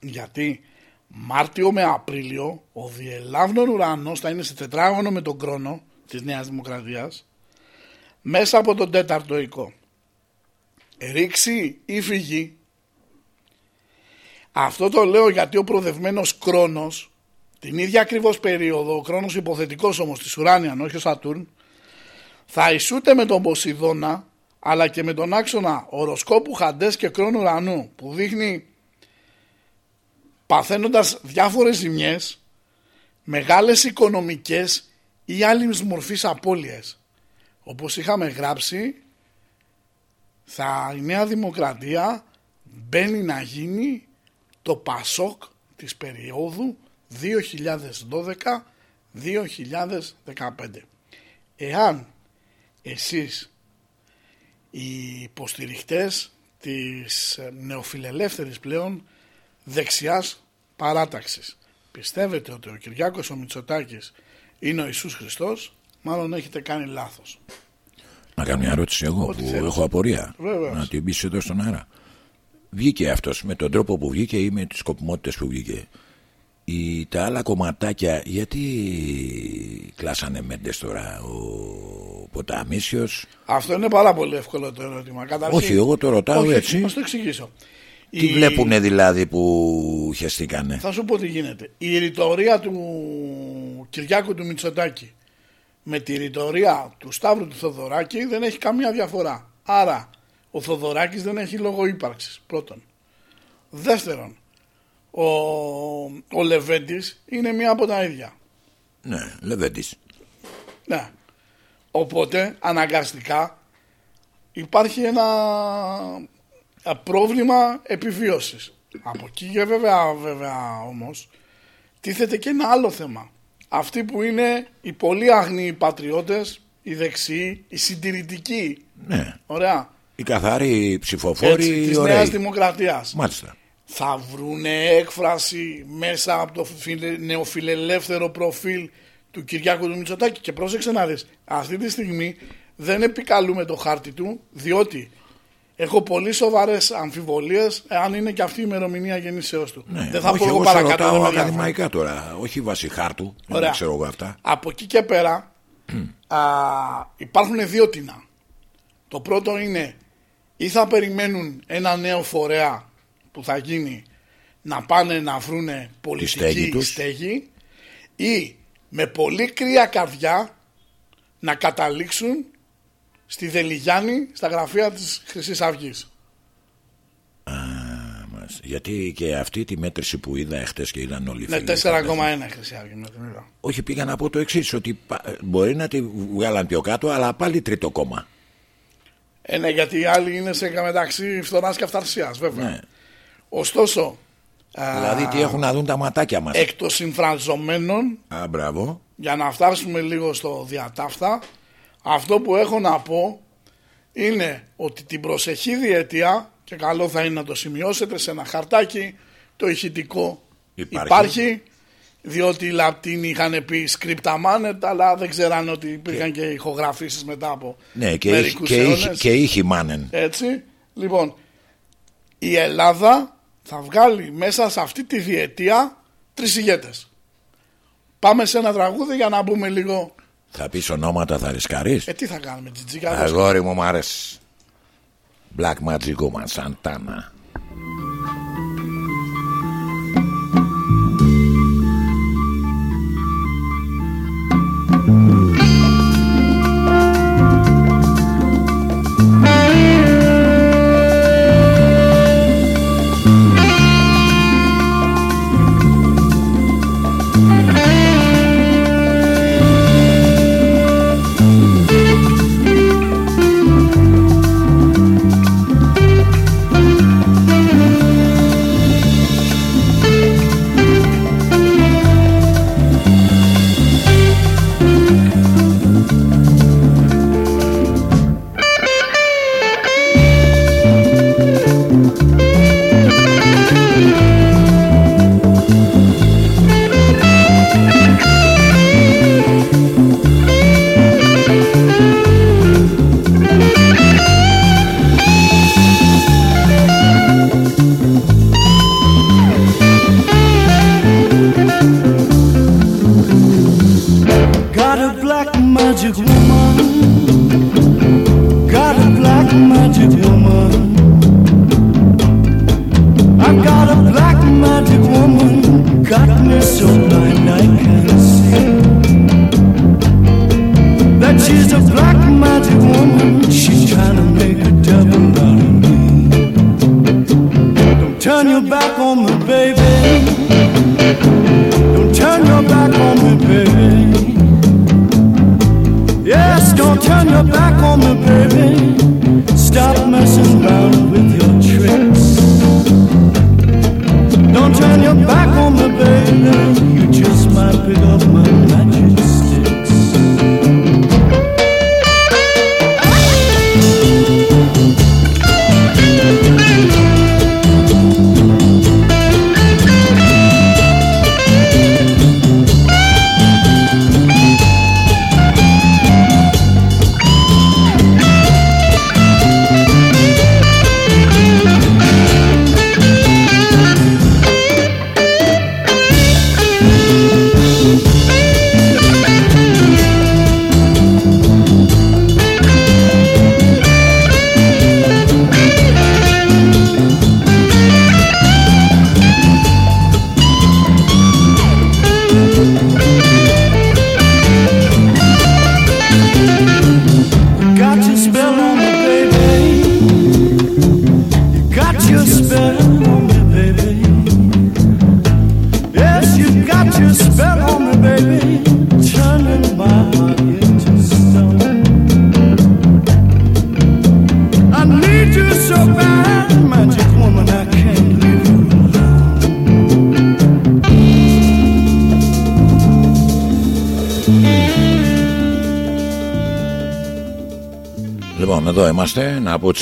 γιατί Μάρτιο με Απρίλιο ο διελάβνων ουρανός θα είναι σε τετράγωνο με τον χρόνο της Νέας Δημοκρατίας μέσα από τον τέταρτο οικό. Ρίξει ή φυγή. Αυτό το λέω γιατί ο προδευμένος Κρόνος την ίδια ακριβώς περίοδο, ο Κρόνος υποθετικός όμως της Ουράνιαν, όχι ο Σατούρν, θα ισούται με τον Ποσειδώνα αλλά και με τον άξονα οροσκόπου Χαντές και Κρόνου Ουρανού που δείχνει παθαίνοντας διάφορες ζημιές, μεγάλες οικονομικές ή άλλης μορφής απώλειες όπως είχαμε γράψει θα η Νέα Δημοκρατία μπαίνει να γίνει το Πασόκ της περίοδου 2012-2015. Εάν εσείς οι υποστηριχτές της νεοφιλελεύθερης πλέον δεξιάς παράταξης πιστεύετε ότι ο Κυριάκος ο Μητσοτάκης είναι ο Ιησούς Χριστός; Μάλλον έχετε κάνει λάθος. Να κάνω μια ερώτηση εγώ που έχω απορία. Να την πεις εδώ στον αέρα. Βγήκε αυτός με τον τρόπο που βγήκε ή με τις σκοπιμότητες που βγήκε; Οι, τα άλλα κομματάκια γιατί κλάσανε μέντες τώρα ο Ποταμίσιος; Αυτό είναι πάρα πολύ εύκολο το ερώτημα Καταρχήν, Όχι εγώ το ρωτάω όχι, έτσι Να το εξηγήσω Τι η... βλέπουνε δηλαδή που χεστήκανε; Θα σου πω τι γίνεται Η ρητορία του Κυριάκου του Μητσοτάκη με τη ρητορία του Σταύρου του Θοδωράκη δεν έχει καμία διαφορά. Άρα ο Θοδωράκης δεν έχει λόγο ύπαρξης πρώτον. Δεύτερον, ο, ο Λεβέντης είναι μία από τα ίδια. Ναι, Λεβέντης. Ναι. Οπότε αναγκαστικά υπάρχει ένα πρόβλημα επιβίωσης. Από εκεί και βέβαια, βέβαια όμως τίθεται και ένα άλλο θέμα αυτοί που είναι οι πολύ άγνοι πατριώτες, οι δεξιοί, οι συντηρητικοί. Ναι. Ωραία. Οι καθαροί ψηφοφόροι της Νέας Δημοκρατίας. Μάλιστα. Θα βρούνε έκφραση μέσα από το νεοφιλελεύθερο προφίλ του Κυριάκου του Μητσοτάκη. Και πρόσεξε να δεις, αυτή τη στιγμή δεν επικαλούμε το χάρτη του, διότι Έχω πολύ σοβαρές αμφιβολίες αν είναι και αυτή η ημερομηνία γεννήσεώς του. Ναι, δεν θα όχι, πω εγώ παρακάτω. Εγώ ακαδημαϊκά τώρα, όχι βάση χάρτου. Δεν ξέρω εγώ αυτά. Από εκεί και πέρα α, υπάρχουν δύο τίνα. Το πρώτο είναι ή θα περιμένουν ένα νέο φορέα που θα γίνει να πάνε να βρούνε πολιτική στέγη, στέγη ή με πολύ κρύα καρδιά να καταλήξουν στη Δελιγιάννη στα γραφεία της χρυσής Αυγής. Γιατί και αυτή τη μέτρηση που είδα εχθές και είδαν όλοι οι Ναι, φίλοι, 4,1 Χρυσή Αυγή. με την είδα. Όχι, πήγα να πω το εξής: Ότι πα- μπορεί να τη βγάλαν πιο κάτω, αλλά πάλι τρίτο κόμμα. Ε, ναι, γιατί οι άλλοι είναι σε μεταξύ φθοράς και αυθαρσία, βέβαια. Ναι. Ωστόσο, α, Δηλαδή, τι έχουν να δουν τα ματάκια μας; εκ των συμφραζομένων, Α, μπράβο. για να φτάσουμε λίγο στο διατάφτα, αυτό που έχω να πω είναι ότι την προσεχή διετία, και καλό θα είναι να το σημειώσετε σε ένα χαρτάκι, το ηχητικό Υπάρχει. υπάρχει, διότι οι Λαπτίνοι είχαν πει scripta manet, αλλά δεν ξέραν ότι υπήρχαν και ηχογραφήσεις μετά από Ναι, και, είχε, μερικούς και, είχε, αιώνες. και είχε μάνεν. Έτσι. Λοιπόν, η Ελλάδα θα βγάλει μέσα σε αυτή τη διετία τρεις ηγέτες. Πάμε σε ένα τραγούδι για να μπούμε λίγο. Θα πεις ονόματα, θα ρισκαρείς. Ε, τι θα κάνουμε, Τζιτζίκα. Αγόρι μου, μ' αρέσει. Black Magic Woman, Santana.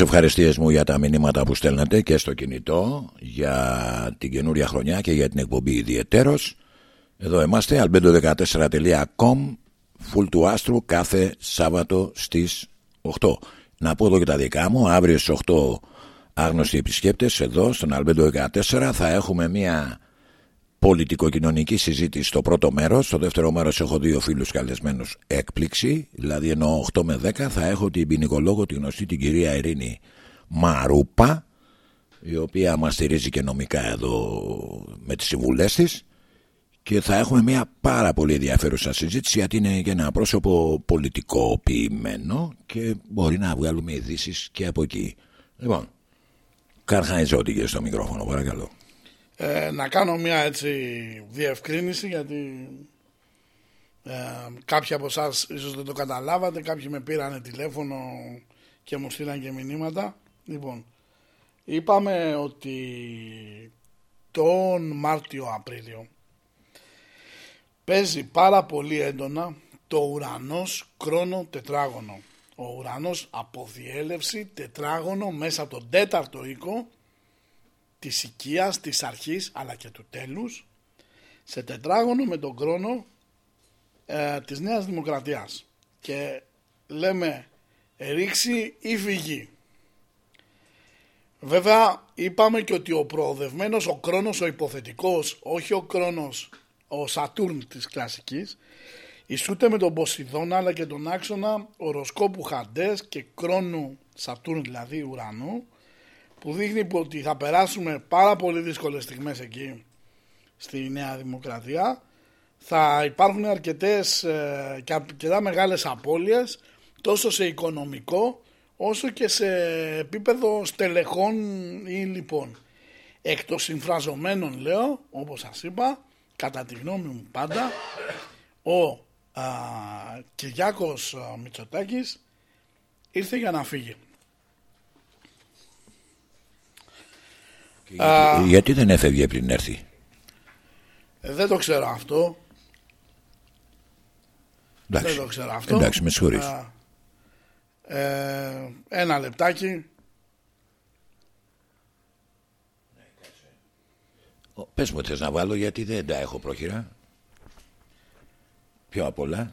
Είμαστε. Να πω τις ευχαριστίες μου για τα μηνύματα που στέλνετε και στο κινητό για την καινούρια χρονιά και για την εκπομπή ιδιαιτέρως. Εδώ είμαστε, albedo14.com, full του άστρου κάθε Σάββατο στις 8. Να πω εδώ και τα δικά μου, αύριο στις 8 άγνωστοι επισκέπτες εδώ στον Αλμπέντο 14 θα έχουμε μια πολιτικοκοινωνική συζήτηση στο πρώτο μέρος. Στο δεύτερο μέρος έχω δύο φίλους καλεσμένους έκπληξη, δηλαδή ενώ 8 με 10 θα έχω την ποινικολόγο τη γνωστή την κυρία Ειρήνη Μαρούπα, η οποία μας στηρίζει και νομικά εδώ με τις συμβουλές της και θα έχουμε μια πάρα πολύ ενδιαφέρουσα συζήτηση γιατί είναι και ένα πρόσωπο πολιτικοποιημένο και μπορεί να βγάλουμε ειδήσεις και από εκεί. Λοιπόν, Καρχαϊζότικε στο μικρόφωνο, παρακαλώ. Ε, να κάνω μια έτσι διευκρίνηση γιατί ε, κάποιοι από εσάς ίσως δεν το καταλάβατε, κάποιοι με πήραν τηλέφωνο και μου στείλαν και μηνύματα. Λοιπόν, είπαμε ότι τον Μάρτιο-Απρίλιο παίζει πάρα πολύ έντονα το ουρανός κρόνο τετράγωνο. Ο ουρανός από διέλευση τετράγωνο μέσα από τον τέταρτο οίκο της οικίας, της αρχής αλλά και του τέλους σε τετράγωνο με τον κρόνο ε, της Νέας Δημοκρατίας και λέμε ρίξει ή φυγή. Βέβαια είπαμε και ότι ο προοδευμένος, ο κρόνος, ο υποθετικός, όχι ο κρόνος, ο Σατούρν της κλασικής, ισούται με τον Ποσειδώνα αλλά και τον άξονα οροσκόπου Χαντές και κρόνου Σατούρν δηλαδή ουρανού που δείχνει ότι θα περάσουμε πάρα πολύ δύσκολες στιγμές εκεί στη Νέα Δημοκρατία θα υπάρχουν αρκετές ε, και αρκετά μεγάλες απώλειες τόσο σε οικονομικό όσο και σε επίπεδο στελεχών ή λοιπόν. Εκ των συμφραζομένων λέω, όπως σας είπα, κατά τη γνώμη μου πάντα, ο α, Κυριάκος Μητσοτάκης ήρθε για να φύγει. Γιατί δεν έφευγε πριν έρθει; Ε, δεν το ξέρω αυτό. Εντάξει. Δεν το ξέρω αυτό. Εντάξει, με συγχωρείς. Ε, ένα λεπτάκι. Πες μου θες να βάλω γιατί δεν τα έχω πρόχειρα. Πιο απ' όλα.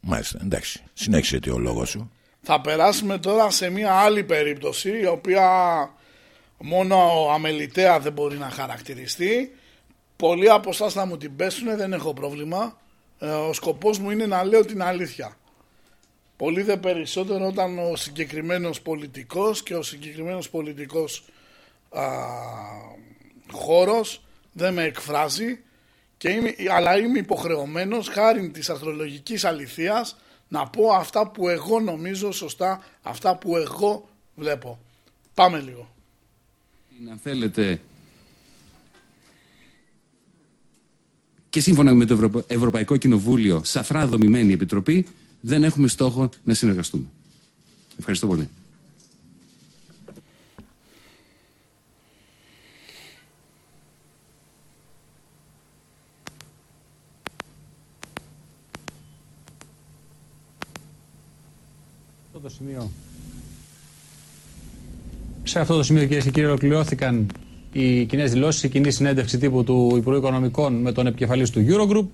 Μάλιστα, εντάξει. Συνέχισε ο λόγος σου. Θα περάσουμε τώρα σε μια άλλη περίπτωση η οποία μόνο αμεληταία δεν μπορεί να χαρακτηριστεί. Πολλοί από εσάς θα μου την πέσουν, δεν έχω πρόβλημα. Ε, ο σκοπός μου είναι να λέω την αλήθεια. Πολύ δε περισσότερο όταν ο συγκεκριμένος πολιτικός και ο συγκεκριμένος πολιτικός α, χώρος δεν με εκφράζει και είμαι, αλλά είμαι υποχρεωμένος χάρη της αστρολογικής αληθείας να πω αυτά που εγώ νομίζω σωστά, αυτά που εγώ βλέπω. Πάμε λίγο. Αν θέλετε και σύμφωνα με το Ευρωπαϊκό Κοινοβούλιο, σαφρά δομημένη επιτροπή, δεν έχουμε στόχο να συνεργαστούμε. Ευχαριστώ πολύ. Το σημείο. Σε αυτό το σημείο, κυρίε και κύριοι, ολοκληρώθηκαν οι κοινές δηλώσεις, η κοινή συνέντευξη τύπου του Υπουργού Οικονομικών με τον επικεφαλής του Eurogroup,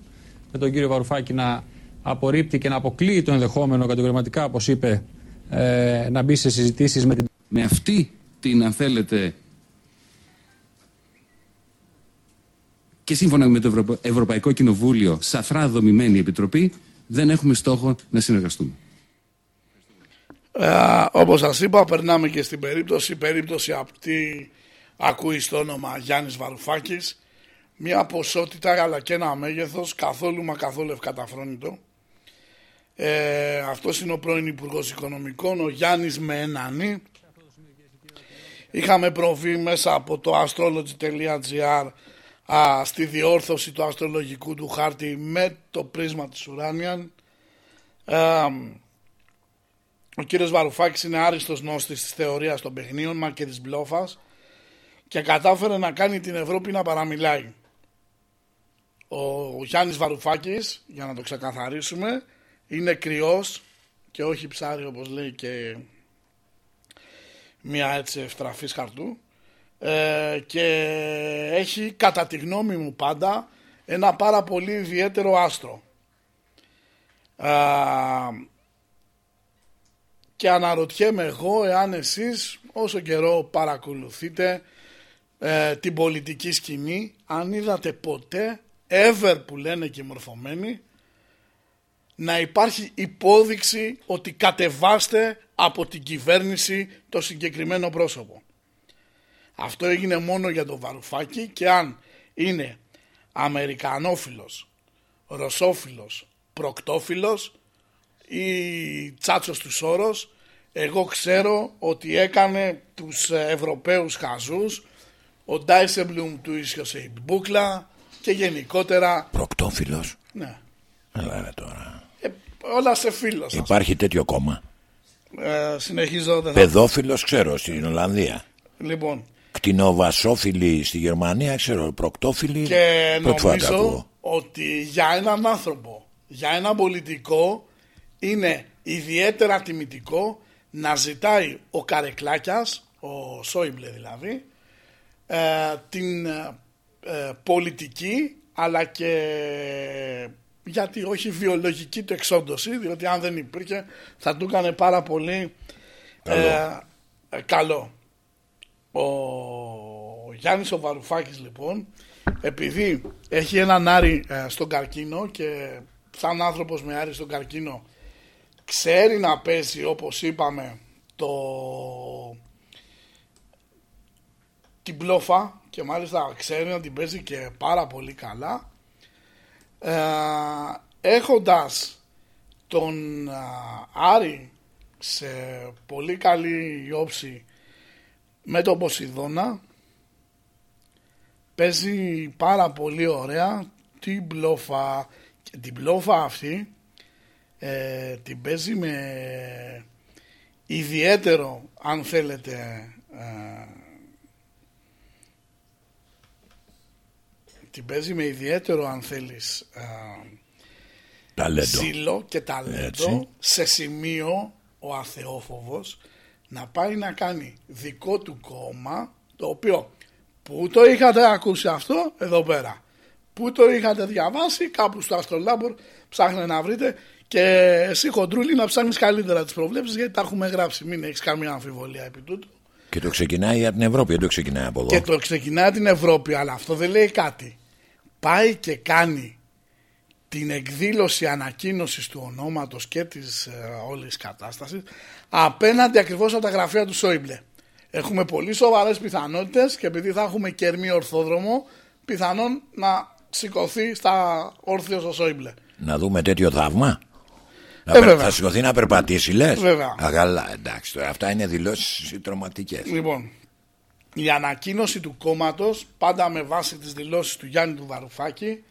με τον κύριο Βαρουφάκη να απορρίπτει και να αποκλείει το ενδεχόμενο κατηγορηματικά, όπως είπε, ε, να μπει σε συζητήσεις με την. Με αυτή την, αν θέλετε, και σύμφωνα με το Ευρωπαϊκό Κοινοβούλιο, σαφρά δομημένη επιτροπή, δεν έχουμε στόχο να συνεργαστούμε. Ε, όπως σας είπα περνάμε και στην περίπτωση περίπτωση αυτή ακούει στο όνομα Γιάννης Βαρουφάκης μια ποσότητα αλλά και ένα μέγεθος καθόλου μα καθόλου ευκαταφρόνητο. Ε, αυτός είναι ο πρώην Υπουργός Οικονομικών ο Γιάννης Μενανή. Είχαμε προβεί μέσα από το astrology.gr στη διόρθωση του αστρολογικού του χάρτη με το πρίσμα της Ουράνιαν. Ε, ο κύριος Βαρουφάκης είναι άριστος νόστης της θεωρίας των παιχνίων μα και της μπλόφας και κατάφερε να κάνει την Ευρώπη να παραμιλάει. Ο Γιάννης Βαρουφάκης, για να το ξεκαθαρίσουμε, είναι κρυός και όχι ψάρι όπως λέει και μια έτσι ευτραφής χαρτού ε, και έχει κατά τη γνώμη μου πάντα ένα πάρα πολύ ιδιαίτερο άστρο. Ε, και αναρωτιέμαι εγώ εάν εσείς όσο καιρό παρακολουθείτε ε, την πολιτική σκηνή αν είδατε ποτέ ever που λένε και μορφωμένοι να υπάρχει υπόδειξη ότι κατεβάστε από την κυβέρνηση το συγκεκριμένο πρόσωπο. Αυτό έγινε μόνο για το Βαρουφάκι και αν είναι Αμερικανόφιλος, Ρωσόφιλος, Προκτόφιλος ή Τσάτσος του Σόρος Εγώ ξέρω ότι έκανε τους ε, Ευρωπαίους χαζούς, ο Ντάισεμπλουμ του ίσιος η μπούκλα και γενικότερα, Προκτόφιλος. ναι, Έλα ρε τώρα. ε, όλα σε φίλο σας. Υπάρχει τέτοιο κόμμα; Ε, συνεχίζω, δεν θα... Παιδόφιλος ξέρω στην Ολλανδία. Λοιπόν, Κτηνοβασόφιλοι στη Γερμανία ξέρω. Προκτόφιλοι και πρώτη φορά τα νομίζω ακούω. ότι για έναν άνθρωπο, για έναν πολιτικό είναι ιδιαίτερα τιμητικό να ζητάει ο Καρεκλάκιας, ο Σόιμπλε δηλαδή, ε, την ε, ε, πολιτική αλλά και γιατί όχι βιολογική του εξόντωση διότι αν δεν υπήρχε θα του έκανε πάρα πολύ Καλό. ε, ε, καλό. Ο Γιάννης ο Βαρουφάκης λοιπόν επειδή έχει έναν Άρη ε, στον καρκίνο και σαν άνθρωπος με Άρη στον καρκίνο ξέρει να παίζει όπως είπαμε το την πλόφα και μάλιστα ξέρει να την παίζει και πάρα πολύ καλά. Ε, έχοντας τον α, Άρη σε πολύ καλή όψη με τον Ποσειδώνα παίζει πάρα πολύ ωραία την πλόφα και την πλόφα αυτή ε, την παίζει με ιδιαίτερο αν θέλετε ε, την παίζει με ιδιαίτερο αν θέλεις ε, Ταλέντο. ζήλο και ταλέντο Έτσι. σε σημείο ο αθεόφοβος να πάει να κάνει δικό του κόμμα το οποίο που το είχατε ακούσει αυτό εδώ πέρα; Που το είχατε διαβάσει; Κάπου στο Αστρολάμπορ; Ψάχνετε να βρείτε και εσύ χοντρούλη να ψάχνεις καλύτερα τις προβλέψεις γιατί τα έχουμε γράψει μην έχεις καμία αμφιβολία επί τούτου Και το ξεκινάει από την Ευρώπη, δεν το ξεκινάει από εδώ. και το ξεκινάει την Ευρώπη, αλλά αυτό δεν λέει κάτι. Πάει και κάνει την εκδήλωση ανακοίνωσης του ονόματος και της ε, όλης κατάστασης απέναντι ακριβώς από τα γραφεία του Σόιμπλε. Έχουμε πολύ σοβαρές πιθανότητες και επειδή θα έχουμε κερμή ορθόδρομο πιθανόν να σηκωθεί στα όρθιος ο Σόιμπλε. Να δούμε τέτοιο θαύμα. Να Ε, περ- βέβαια. θα σηκωθεί να περπατήσει, λες; Βέβαια. Αγαλά, εντάξει τώρα. Αυτά είναι δηλώσεις τρομακτικέ. Λοιπόν, η ανακοίνωση του κόμματος πάντα με βάση τις δηλώσεις του Γιάννη του Βαρουφάκη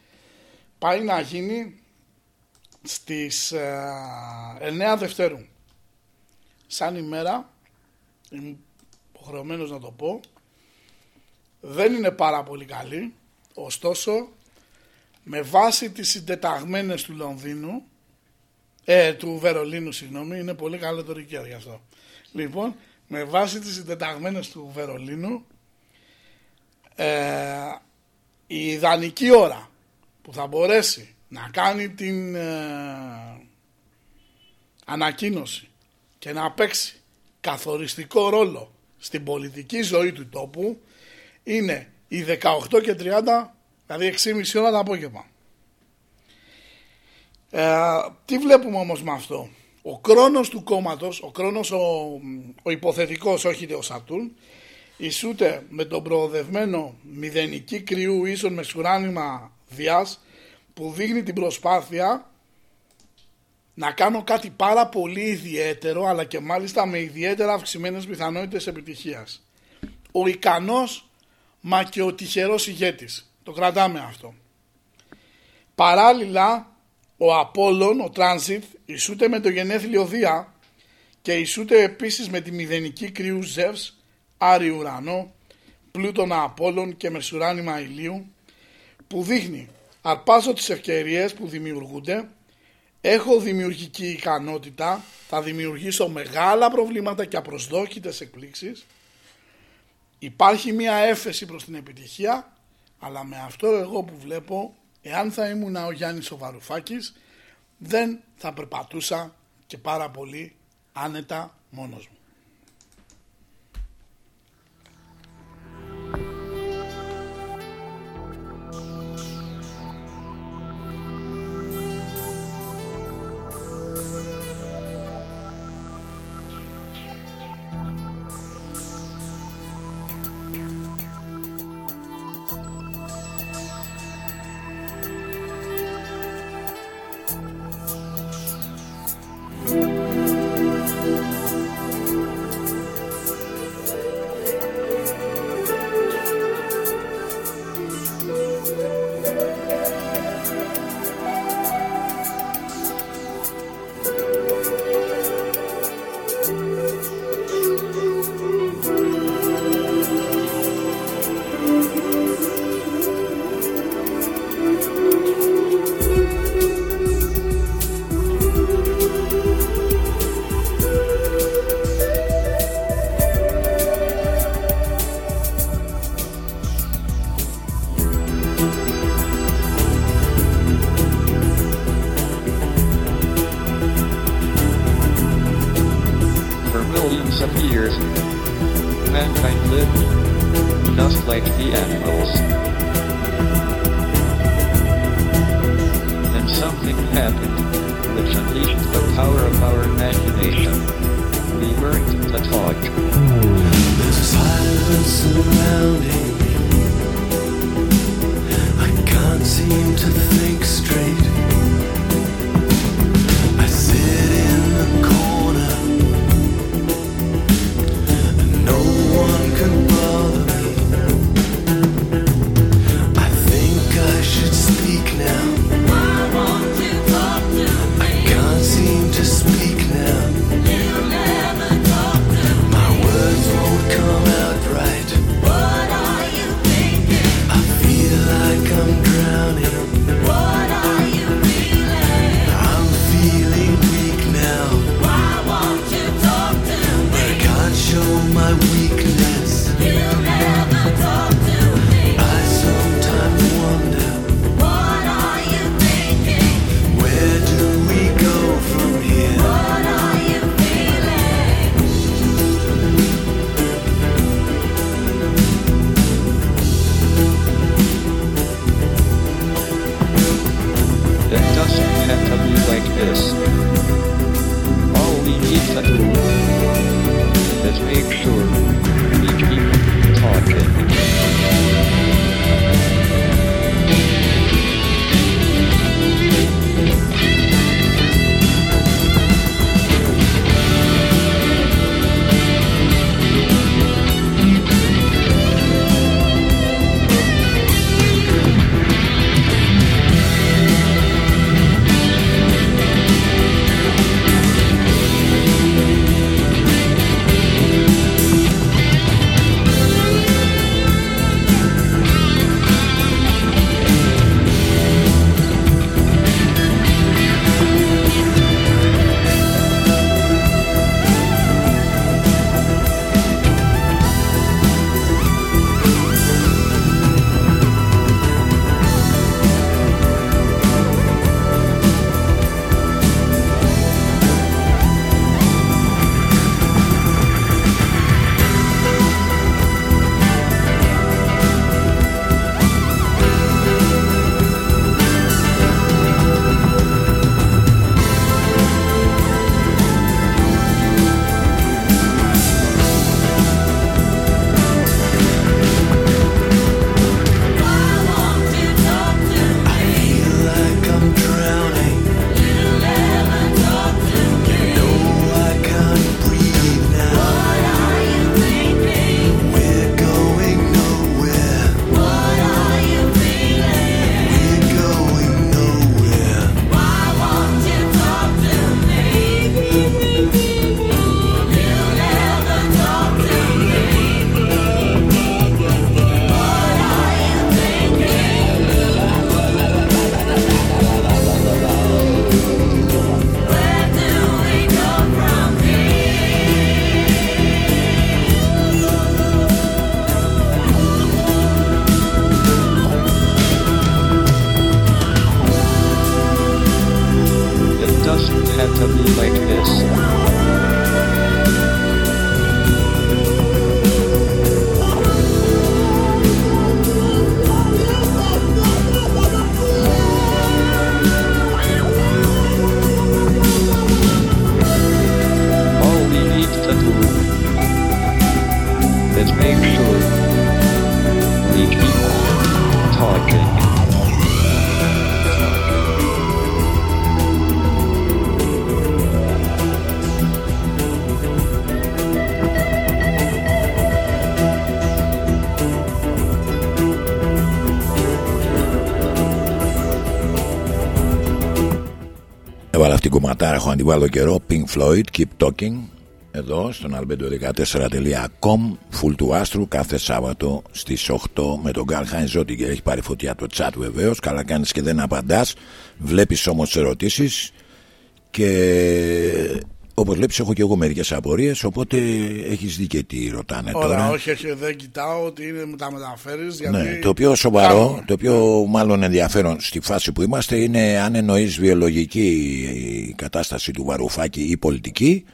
πάει να γίνει στις ε, 9 Δευτέρου. Σαν ημέρα, είμαι υποχρεωμένος να το πω, δεν είναι πάρα πολύ καλή, ωστόσο με βάση τις συντεταγμένες του Λονδίνου, ε, του Βερολίνου, συγγνώμη, είναι πολύ καλό το ρικέρ γι' αυτό. Λοιπόν, με βάση τις συντεταγμένες του Βερολίνου, ε, η ιδανική ώρα που θα μπορέσει να κάνει την ε, ανακοίνωση και να παίξει καθοριστικό ρόλο στην πολιτική ζωή του τόπου είναι οι 18 και 30, δηλαδή 6,5 ώρα το απόγευμα. Ε, τι βλέπουμε όμως με αυτό; Ο κρόνος του κόμματος, ο κρόνος ο, ο υποθετικός, όχι ο Σατούρν, ισούται με τον προοδευμένο μηδενική κρυού ίσον με σουράνιμα διάς που δείχνει την προσπάθεια να κάνω κάτι πάρα πολύ ιδιαίτερο αλλά και μάλιστα με ιδιαίτερα αυξημένες πιθανότητες επιτυχίας. Ο ικανός μα και ο τυχερός ηγέτης. Το κρατάμε αυτό. Παράλληλα ο Απόλλων, ο Transit, ισούται με το γενέθλιο Δία και ισούται επίσης με τη μηδενική κρυού Ζεύς, Άρη Ουρανό, Πλούτονα Απόλλων και Μεσουράνημα Ηλίου που δείχνει αρπάζω τις ευκαιρίες που δημιουργούνται έχω δημιουργική ικανότητα θα δημιουργήσω μεγάλα προβλήματα και απροσδόκητες εκπλήξεις. Υπάρχει μια έφεση προς την επιτυχία αλλά με αυτό εγώ που βλέπω εάν θα ήμουν ο Γιάννης ο Βαρουφάκης δεν θα περπατούσα και πάρα πολύ άνετα μόνος μου. Έβαλα αυτήν κομματάρα, έχω να την βάλω καιρό. Pink Floyd, Keep Talking. Εδώ στον albedo14.com Full του άστρου κάθε Σάββατο στις 8 με τον Γκάλ Χάινς και έχει πάρει φωτιά το chat βεβαίως Καλά κάνεις και δεν απαντάς Βλέπεις όμως τις ερωτήσεις Και όπως βλέπεις έχω και εγώ μερικές απορίες Οπότε έχεις δει και τι ρωτάνε Ωραία, τώρα όχι, όχι, δεν κοιτάω ότι είναι, μου τα μεταφέρεις γιατί ναι, το πιο σοβαρό, κάνουμε. το πιο μάλλον ενδιαφέρον στη φάση που είμαστε είναι αν εννοείς βιολογική η κατάσταση του Βαρουφάκη ή πολιτική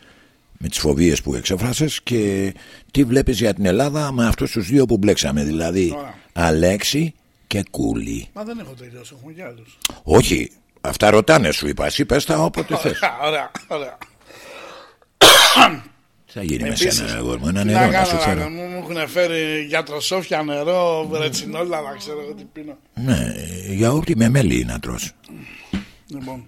με τις φοβίες που εξέφρασες και τι βλέπεις για την Ελλάδα με αυτούς τους δύο που μπλέξαμε δηλαδή Ωραία. Αλέξη και Κούλη Μα δεν έχω τελειώσει, έχουμε και άλλους. όχι αυτά ρωτάνε σου είπα εσύ πες τα όποτε θες Ωραία, ωραία, ωραία. θα γίνει με Επίσης, σένα εγώ μου ένα τι νερό να κάνω, σου ρε, φέρω Μου μου έχουν φέρει γιατροσόφια, νερό, ρετσινόλα, να ξέρω εγώ τι πίνω. ναι για ό,τι με μέλι να τρως Λοιπόν,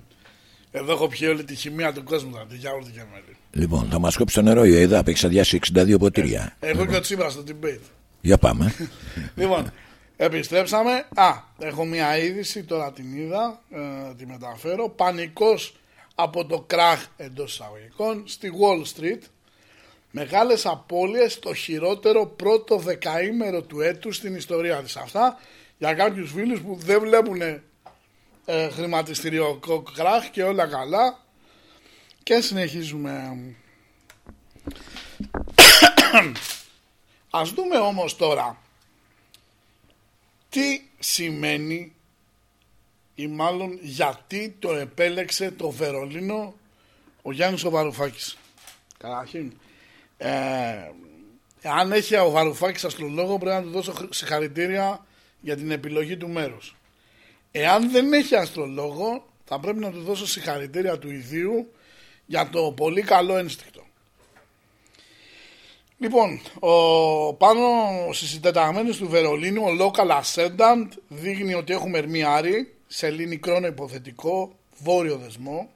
εδώ έχω πιει όλη τη χημεία του κόσμου, δηλαδή, γιαούρτι και μέλι. λοιπόν θα μας κόψει το νερό η ΕΔΑ έχει αδειάσει 62 ποτήρια Έχω και ο Τσίπρας στο debate. για πάμε Λοιπόν, επιστρέψαμε. Α, έχω μια είδηση, τώρα την είδα, ε, τη μεταφέρω. Πανικός από το κράχ εντός εισαγωγικών στη Wall Street. Μεγάλες απώλειες το χειρότερο πρώτο δεκαήμερο του έτους στην ιστορία της. Αυτά για κάποιους φίλους που δεν βλέπουν ε, χρηματιστηριακό κράχ και όλα καλά. Και συνεχίζουμε. Ας δούμε όμως τώρα τι σημαίνει ή μάλλον γιατί το επέλεξε το Βερολίνο ο Γιάννης ο Βαρουφάκης. Καταρχήν, ε, αν έχει ο Βαρουφάκης αστρολόγο πρέπει να του δώσω χρ- συγχαρητήρια για την επιλογή του μέρους. Εάν δεν έχει αστρολόγο θα πρέπει να του δώσω συγχαρητήρια του ιδίου για το πολύ καλό ένστικτο. Λοιπόν, ο, πάνω στις συντεταγμένες του Βερολίνου, ο local ascendant δείχνει ότι έχουμε ερμιάρι, σελήνη κρόνο υποθετικό, βόρειο δεσμό.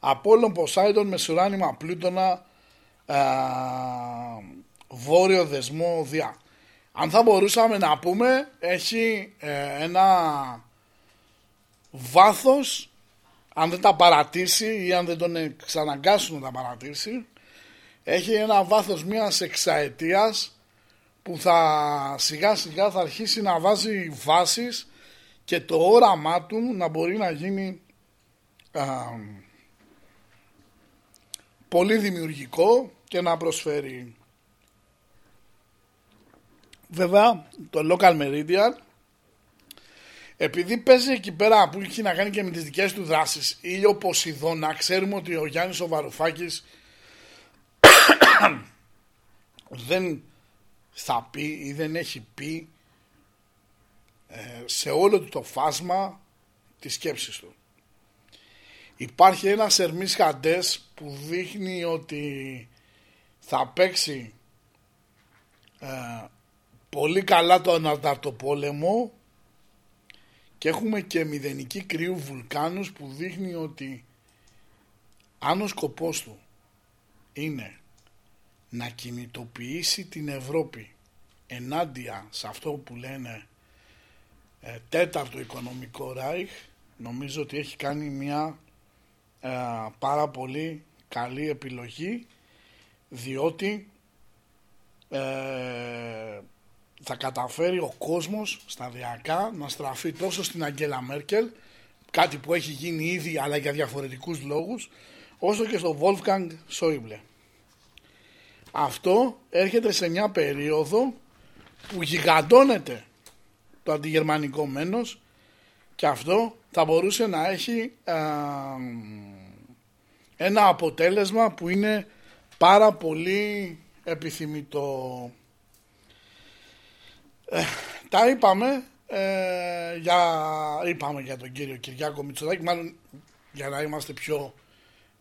Απόλλων Ποσάιντον με σουράνιμα πλούτονα, α, βόρειο δεσμό διά. Αν θα μπορούσαμε να πούμε, έχει ε, ένα βάθος αν δεν τα παρατήσει ή αν δεν τον εξαναγκάσουν να τα παρατήσει έχει ένα βάθος μιας εξαετίας που θα σιγά σιγά θα αρχίσει να βάζει βάσεις και το όραμά του να μπορεί να γίνει α, πολύ δημιουργικό και να προσφέρει. Βέβαια το local meridian επειδή παίζει εκεί πέρα που έχει να κάνει και με τις δικές του δράσεις ήλιο Ποσειδώνα ξέρουμε ότι ο Γιάννης ο Βαρουφάκης δεν θα πει ή δεν έχει πει ε, σε όλο του το φάσμα της σκέψης του. Υπάρχει ένας Ερμής Χαντές που δείχνει ότι θα παίξει ε, πολύ καλά το αναταρτοπόλεμο και έχουμε και μηδενική κρύου βουλκάνους που δείχνει ότι αν ο σκοπός του είναι να κινητοποιήσει την Ευρώπη ενάντια σε αυτό που λένε ε, τέταρτο οικονομικό ράιχ νομίζω ότι έχει κάνει μια ε, πάρα πολύ καλή επιλογή διότι ε, θα καταφέρει ο κόσμος σταδιακά να στραφεί τόσο στην Αγγέλα Μέρκελ κάτι που έχει γίνει ήδη αλλά για διαφορετικούς λόγους όσο και στο Wolfgang Schäuble. Αυτό έρχεται σε μια περίοδο που γιγαντώνεται το αντιγερμανικό μένος και αυτό θα μπορούσε να έχει α, ένα αποτέλεσμα που είναι πάρα πολύ επιθυμητό. Ε, τα είπαμε, ε, για, είπαμε για τον κύριο Κυριάκο Μητσοτάκη, μάλλον για να είμαστε πιο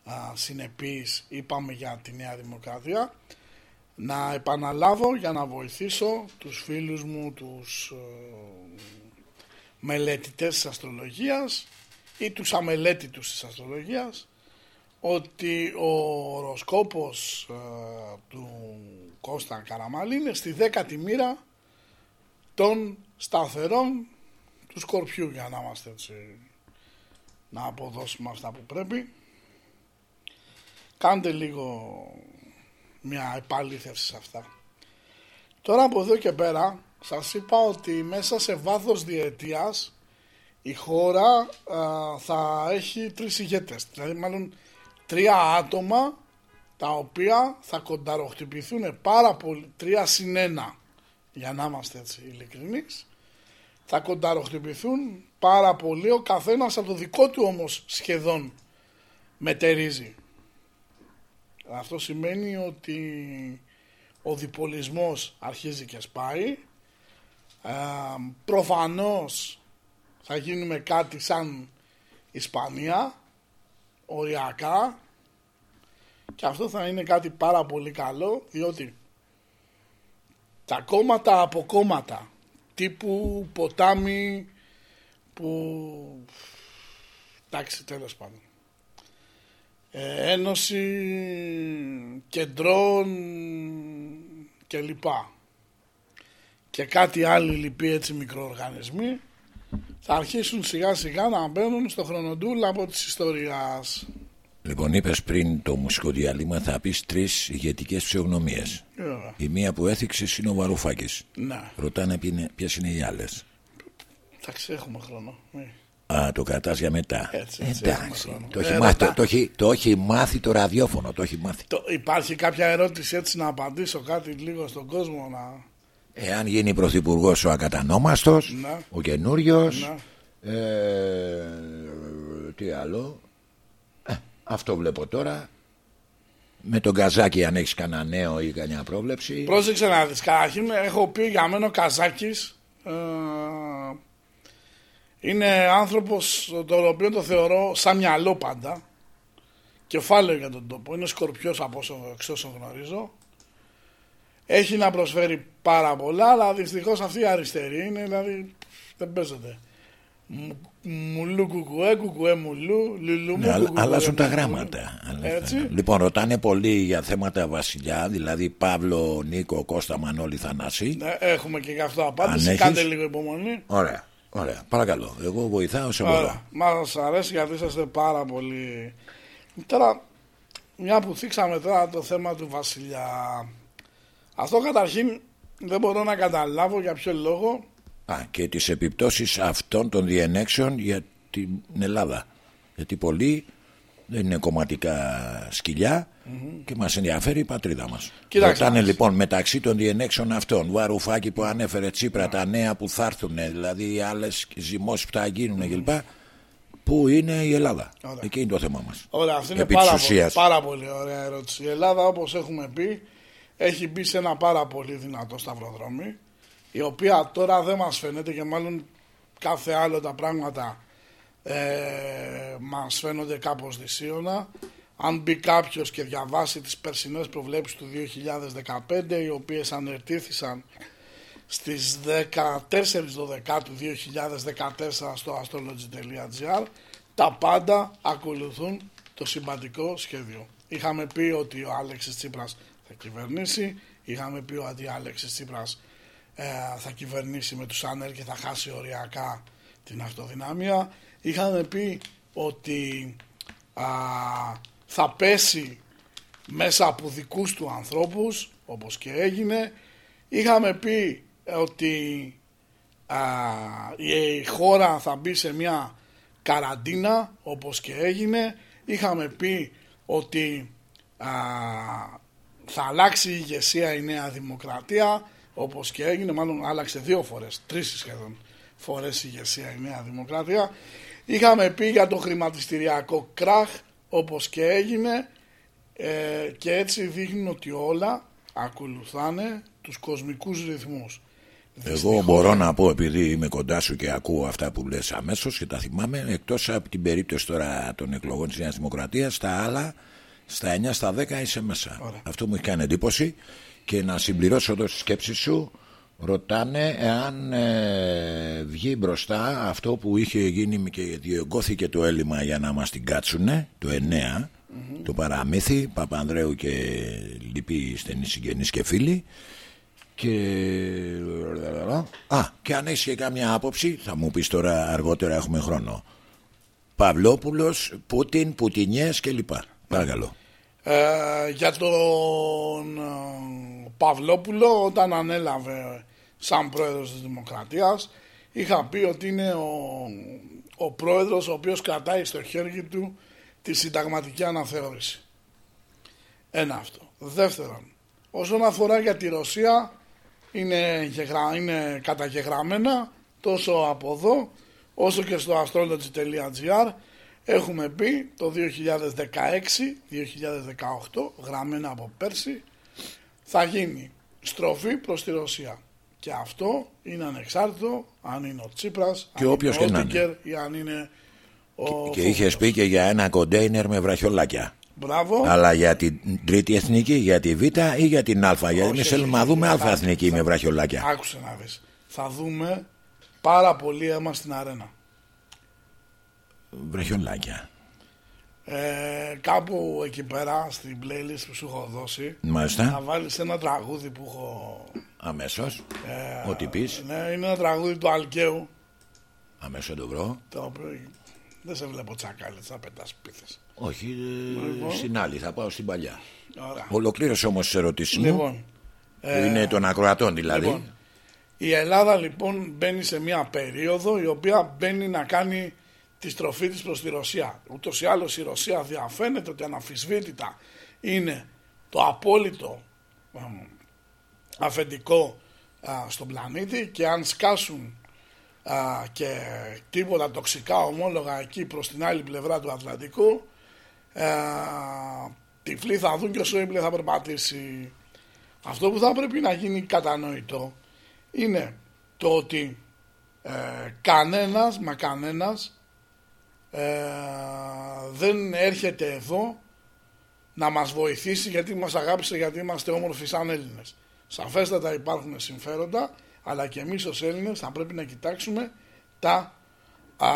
α, συνεπείς είπαμε για τη Νέα Δημοκρατία. Να επαναλάβω για να βοηθήσω τους φίλους μου, τους ε, μελετητές της αστρολογίας ή τους αμελέτητους της αστρολογίας ότι ο οροσκόπος ε, του Κώστα Καραμαλή είναι στη δέκατη μοίρα των σταθερών του Σκορπιού για να είμαστε έτσι να αποδώσουμε αυτά που πρέπει. Κάντε λίγο μια επαλήθευση σε αυτά τώρα από εδώ και πέρα σας είπα ότι μέσα σε βάθος διετίας η χώρα α, θα έχει τρεις ηγέτες δηλαδή μάλλον τρία άτομα τα οποία θα κονταροχτυπηθούν πάρα πολύ τρία συν ένα για να είμαστε έτσι ειλικρινείς θα κονταροχτυπηθούν πάρα πολύ ο καθένας από το δικό του όμως σχεδόν μετερίζει. Αυτό σημαίνει ότι ο διπολισμός αρχίζει και σπάει. Ε, προφανώς θα γίνουμε κάτι σαν Ισπανία, οριακά, και αυτό θα είναι κάτι πάρα πολύ καλό, διότι τα κόμματα από κόμματα, τύπου ποτάμι που... Εντάξει, τέλος πάντων. Ε, ένωση κεντρών και λοιπά και κάτι άλλοι λοιποί έτσι μικροοργανισμοί θα αρχίσουν σιγά σιγά να μπαίνουν στο χρονοτούλ από της ιστορίας. Λοιπόν, είπες πριν το μουσικό διάλειμμα θα πεις τρεις ηγετικές ψεογνωμίε. Ωραία. Η μία που έθιξες είναι ο Βαρουφάκης. Ναι, Ρωτάνε ποιες είναι οι άλλες. εντάξει έχουμε χρόνο. Ναι. Α, το κρατάς για μετά. Έτσι, έτσι, Εντάξει. έχουμε χρόνο. Το έχει, Ε, μάθει, το, ρωτά. το έχει, το έχει μάθει το ραδιόφωνο. Το έχει μάθει. Το, υπάρχει κάποια ερώτηση έτσι να απαντήσω κάτι λίγο στον κόσμο να... Εάν γίνει πρωθυπουργός ο ακατανόμαστος, Ναι. ο καινούριος. Ναι. Ε, τι άλλο. Ε, αυτό βλέπω τώρα. Με τον Καζάκη, αν έχεις κανένα νέο ή κανένα πρόβλεψη. Πρόσεξε να δεις, καταρχήν έχω πει για μένα ο Καζάκης ε, είναι άνθρωπος τον οποίο το θεωρώ σαν μυαλό πάντα κεφάλαιο για τον τόπο, είναι σκορπιός από όσο, εξ όσων γνωρίζω έχει να προσφέρει πάρα πολλά αλλά δυστυχώς αυτή η αριστερή είναι δηλαδή δεν παίζεται Μου- Μουλού κουκουέ, κουκουέ μουλού, λουλού μου, Ναι, αλλά- κουκουέ, αλλάζουν τα μουλού. γράμματα. Αλλάζουν τα Έτσι. γράμματα. Λοιπόν, ρωτάνε πολύ για θέματα βασιλιά, δηλαδή Παύλο, Νίκο, Κώστα, Μανώλη, Θανάση. Ναι, έχουμε και γι' αυτό απάντηση. Αν έχεις. Κάντε λίγο υπομονή. Ωραία, ωραία. Παρακαλώ. Εγώ βοηθάω σε μπορώ. Ωραία. Μας αρέσει γιατί είσαστε πάρα πολύ. Τώρα, μια που θίξαμε τώρα το θέμα του Βασιλιά. Αυτό καταρχήν δεν μπορώ να καταλάβω για ποιο λόγο. Α, και τις επιπτώσεις αυτών των διενέξεων για την Ελλάδα. Γιατί πολλοί δεν είναι κομματικά σκυλιά και μας ενδιαφέρει η πατρίδα μας. Κοίταξε Ρωτάνε να δεις. λοιπόν μεταξύ των διενέξεων αυτών, Βαρουφάκη που ανέφερε Τσίπρα, τα νέα που θα έρθουν, δηλαδή οι άλλες ζυμώσεις που θα γίνουν κλπ. Πού είναι η Ελλάδα; Ωραία. Εκεί είναι το θέμα μας. Ωραία, αυτή είναι Επί πάρα, της πολύ, ουσίας. πάρα πολύ ωραία ερώτηση. Η Ελλάδα, όπως έχουμε πει, έχει μπει σε ένα πάρα πολύ δυνατό σταυροδρόμι, η οποία τώρα δεν μας φαίνεται και μάλλον κάθε άλλο τα πράγματα ε, μας φαίνονται κάπως δυσίωνα. Αν μπει κάποιος και διαβάσει τις περσινές προβλέψεις του 2015, οι οποίες ανερτήθησαν στις 14 Δεκάτου 2014 στο astrology.gr τα πάντα ακολουθούν το συμπαντικό σχέδιο. Είχαμε πει ότι ο Άλεξης Τσίπρας θα κυβερνήσει, είχαμε πει ότι ο Άλεξης Τσίπρας ε, θα κυβερνήσει με τους άνερ και θα χάσει οριακά την αυτοδυναμία. Είχαμε πει ότι α, θα πέσει μέσα από δικούς του ανθρώπους όπως και έγινε. Είχαμε πει ότι α, η χώρα θα μπει σε μια καραντίνα όπως και έγινε. Είχαμε πει ότι α, θα αλλάξει η ηγεσία η νέα δημοκρατία όπως και έγινε. Μάλλον άλλαξε δύο φορές τρεις σχεδόν φορές η ηγεσία η νέα δημοκρατία. Είχαμε πει για το χρηματιστηριακό κράχ όπως και έγινε ε, και έτσι δείχνει ότι όλα ακολουθάνε τους κοσμικούς ρυθμούς. Εγώ μπορώ να πω επειδή είμαι κοντά σου και ακούω αυτά που λες αμέσως και τα θυμάμαι εκτός από την περίπτωση τώρα των εκλογών της Νέας Δημοκρατίας στα άλλα στα 9 στα 10 είσαι μέσα Ωραία. αυτό μου έχει κάνει εντύπωση και να συμπληρώσω εδώ στη σκέψη σου ρωτάνε εάν ε, βγει μπροστά αυτό που είχε γίνει και διεγκώθηκε το έλλειμμα για να μας την κάτσουνε το 9 το παραμύθι Παπανδρέου και λοιποί στενοί συγγενείς και φίλοι και... Α, και αν έχεις και κάμια άποψη, θα μου πεις τώρα αργότερα έχουμε χρόνο. Παυλόπουλος, Πούτιν, Πουτινιές κλπ. Παρακαλώ. Ε, για τον ε, Παυλόπουλο όταν ανέλαβε σαν πρόεδρος της Δημοκρατίας είχα πει ότι είναι ο, ο πρόεδρος ο οποίος κρατάει στο χέρι του τη συνταγματική αναθεώρηση. Ένα αυτό. Δεύτερον, όσον αφορά για τη Ρωσία είναι, γεγρα- είναι καταγεγραμμένα τόσο από εδώ όσο και στο astrology.gr Έχουμε πει το 2016-2018, γραμμένα από πέρσι, θα γίνει στροφή προς τη Ρωσία. Και αυτό είναι ανεξάρτητο αν είναι ο Τσίπρας, Και αν όποιος είναι και ο να Ότικερ ή αν είναι ο Και είχες Φούχτος. πει και για ένα κοντέινερ με βραχιολάκια. Μπράβο. Αλλά για την τρίτη εθνική, για τη Β ή για την Α. Γιατί εμείς όχι, θέλουμε να όχι, δούμε όχι. Α εθνική με βραχιολάκια. Άκουσε να δεις. Θα δούμε πάρα πολύ αίμα στην αρένα. Βραχιολάκια. Ε, κάπου εκεί πέρα στην playlist που σου έχω δώσει θα Μάλιστα. βάλεις ένα τραγούδι που έχω Αμέσως. ε, Ό,τι πεις. ναι, είναι ένα τραγούδι του Αλκαίου Αμέσως το βρω. το οποίο δεν σε βλέπω τσακάλι θα πετάς πίθες Όχι, ε, Λοιπόν. στην άλλη, θα πάω στην παλιά. Ωραία. Ολοκλήρωσε όμως τις ερωτήσεις μου. Λοιπόν, που είναι των ακροατών δηλαδή. Λοιπόν, η Ελλάδα λοιπόν μπαίνει σε μια περίοδο η οποία μπαίνει να κάνει τη στροφή της προς τη Ρωσία. Ούτως ή άλλως η Ρωσία διαφαίνεται ότι αναφυσβήτητα είναι το απόλυτο εμ, αφεντικό α, στον πλανήτη και αν σκάσουν α, και τίποτα τοξικά ομόλογα εκεί προς την άλλη πλευρά του Ατλαντικού α, τυφλοί θα δουν και ο Σόιμπλε θα περπατήσει αυτό που θα πρέπει να γίνει κατανοητό είναι το ότι ε, κανένας, μα κανένας ε, δεν έρχεται εδώ να μας βοηθήσει γιατί μας αγάπησε, γιατί είμαστε όμορφοι σαν Έλληνες. Σαφέστατα υπάρχουν συμφέροντα, αλλά και εμείς ως Έλληνες θα πρέπει να κοιτάξουμε τα α,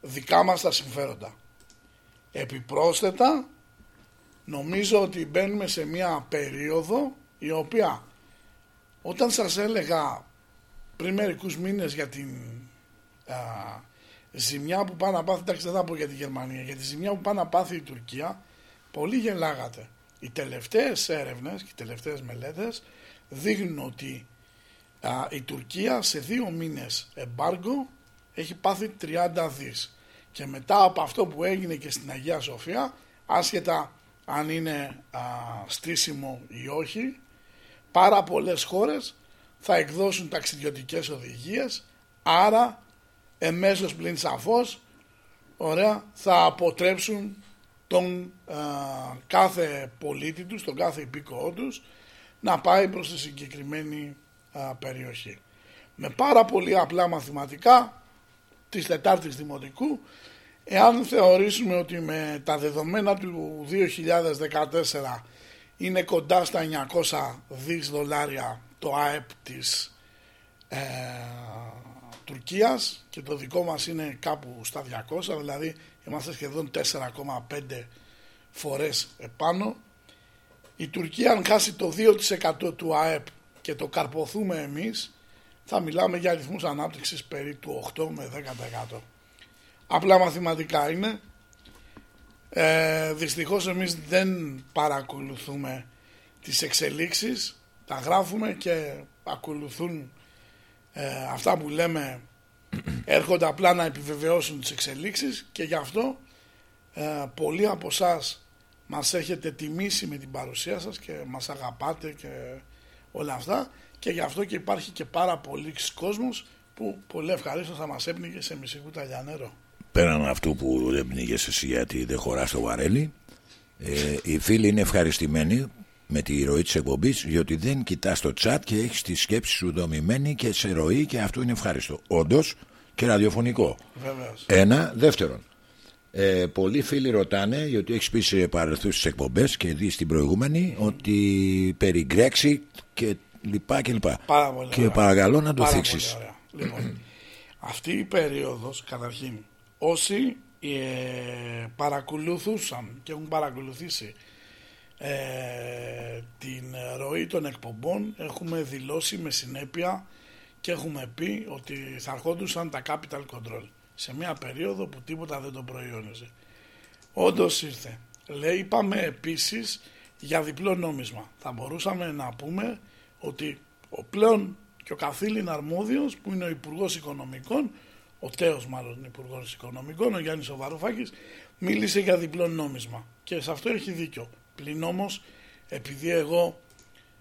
δικά μας τα συμφέροντα. Επιπρόσθετα, νομίζω ότι μπαίνουμε σε μια περίοδο η οποία όταν σας έλεγα πριν μερικούς μήνες για την α, ζημιά που πάει να πάθει, εντάξει δεν θα πω για τη Γερμανία, για τη ζημιά που πάει να πάθει η Τουρκία, πολύ γελάγατε. Οι τελευταίες έρευνες και οι τελευταίες μελέτες δείχνουν ότι α, η Τουρκία σε δύο μήνες εμπάργκο έχει πάθει 30 δις. Και μετά από αυτό που έγινε και στην Αγία Σοφία, άσχετα αν είναι α, στήσιμο ή όχι, πάρα πολλές χώρες θα εκδώσουν ταξιδιωτικές οδηγίες, άρα εμέσως πλην σαφώς, ωραία, θα αποτρέψουν τον α, κάθε πολίτη τους, τον κάθε υπήκοό τους, να πάει προς τη συγκεκριμένη α, περιοχή. Με πάρα πολύ απλά μαθηματικά της Τετάρτης Δημοτικού, εάν θεωρήσουμε ότι με τα δεδομένα του 2014 είναι κοντά στα 900 δις δολάρια το ΑΕΠ της ε, Τουρκίας και το δικό μας είναι κάπου στα 200 δηλαδή είμαστε σχεδόν 4,5 φορές επάνω η Τουρκία αν χάσει το 2% του ΑΕΠ και το καρποθούμε εμείς θα μιλάμε για αριθμούς ανάπτυξης περί του 8 με 10%. Απλά μαθηματικά είναι. Ε, δυστυχώς εμείς δεν παρακολουθούμε τις εξελίξεις, τα γράφουμε και ακολουθούν ε, αυτά που λέμε έρχονται απλά να επιβεβαιώσουν τις εξελίξεις και γι' αυτό ε, πολλοί από εσάς μας έχετε τιμήσει με την παρουσία σας και μας αγαπάτε και όλα αυτά και γι' αυτό και υπάρχει και πάρα πολλοί κόσμος που πολύ ευχαρίστω θα μας έπνιγε σε μισή κουταλιά νερό. Πέραν αυτού που δεν πνίγεσαι εσύ γιατί δεν χωράς το βαρέλι, ε, οι φίλοι είναι ευχαριστημένοι με τη ροή της εκπομπής, διότι δεν κοιτάς το chat και έχεις τη σκέψη σου δομημένη και σε ροή και αυτό είναι ευχάριστο. Όντως και ραδιοφωνικό. Βεβαίως. Ένα. Δεύτερον, ε, πολλοί φίλοι ρωτάνε, γιατί έχεις πει σε παρελθούσε εκπομπές και δεις στην προηγούμενη, ότι περί Brexit και λοιπά και λοιπά. Πάρα πολύ και ωραία. παρακαλώ να το Πάρα θίξεις. πολύ ωραία. Λοιπόν, αυτή η περίοδος καταρχήν όσοι ε, παρακολουθούσαν και έχουν παρακολουθήσει ε, την ροή των εκπομπών έχουμε δηλώσει με συνέπεια και έχουμε πει ότι θα αρχόντουσαν τα capital control σε μια περίοδο που τίποτα δεν το προϊόνιζε. Όντως ήρθε. Λέει, είπαμε επίσης για διπλό νόμισμα. Θα μπορούσαμε να πούμε ότι ο πλέον και ο καθήλυν αρμόδιος που είναι ο Υπουργός Οικονομικών, ο τέος μάλλον Υπουργός Οικονομικών, ο Γιάννης Οβαρουφάκης, μίλησε για διπλό νόμισμα και σε αυτό έχει δίκιο. Πλην όμως, επειδή εγώ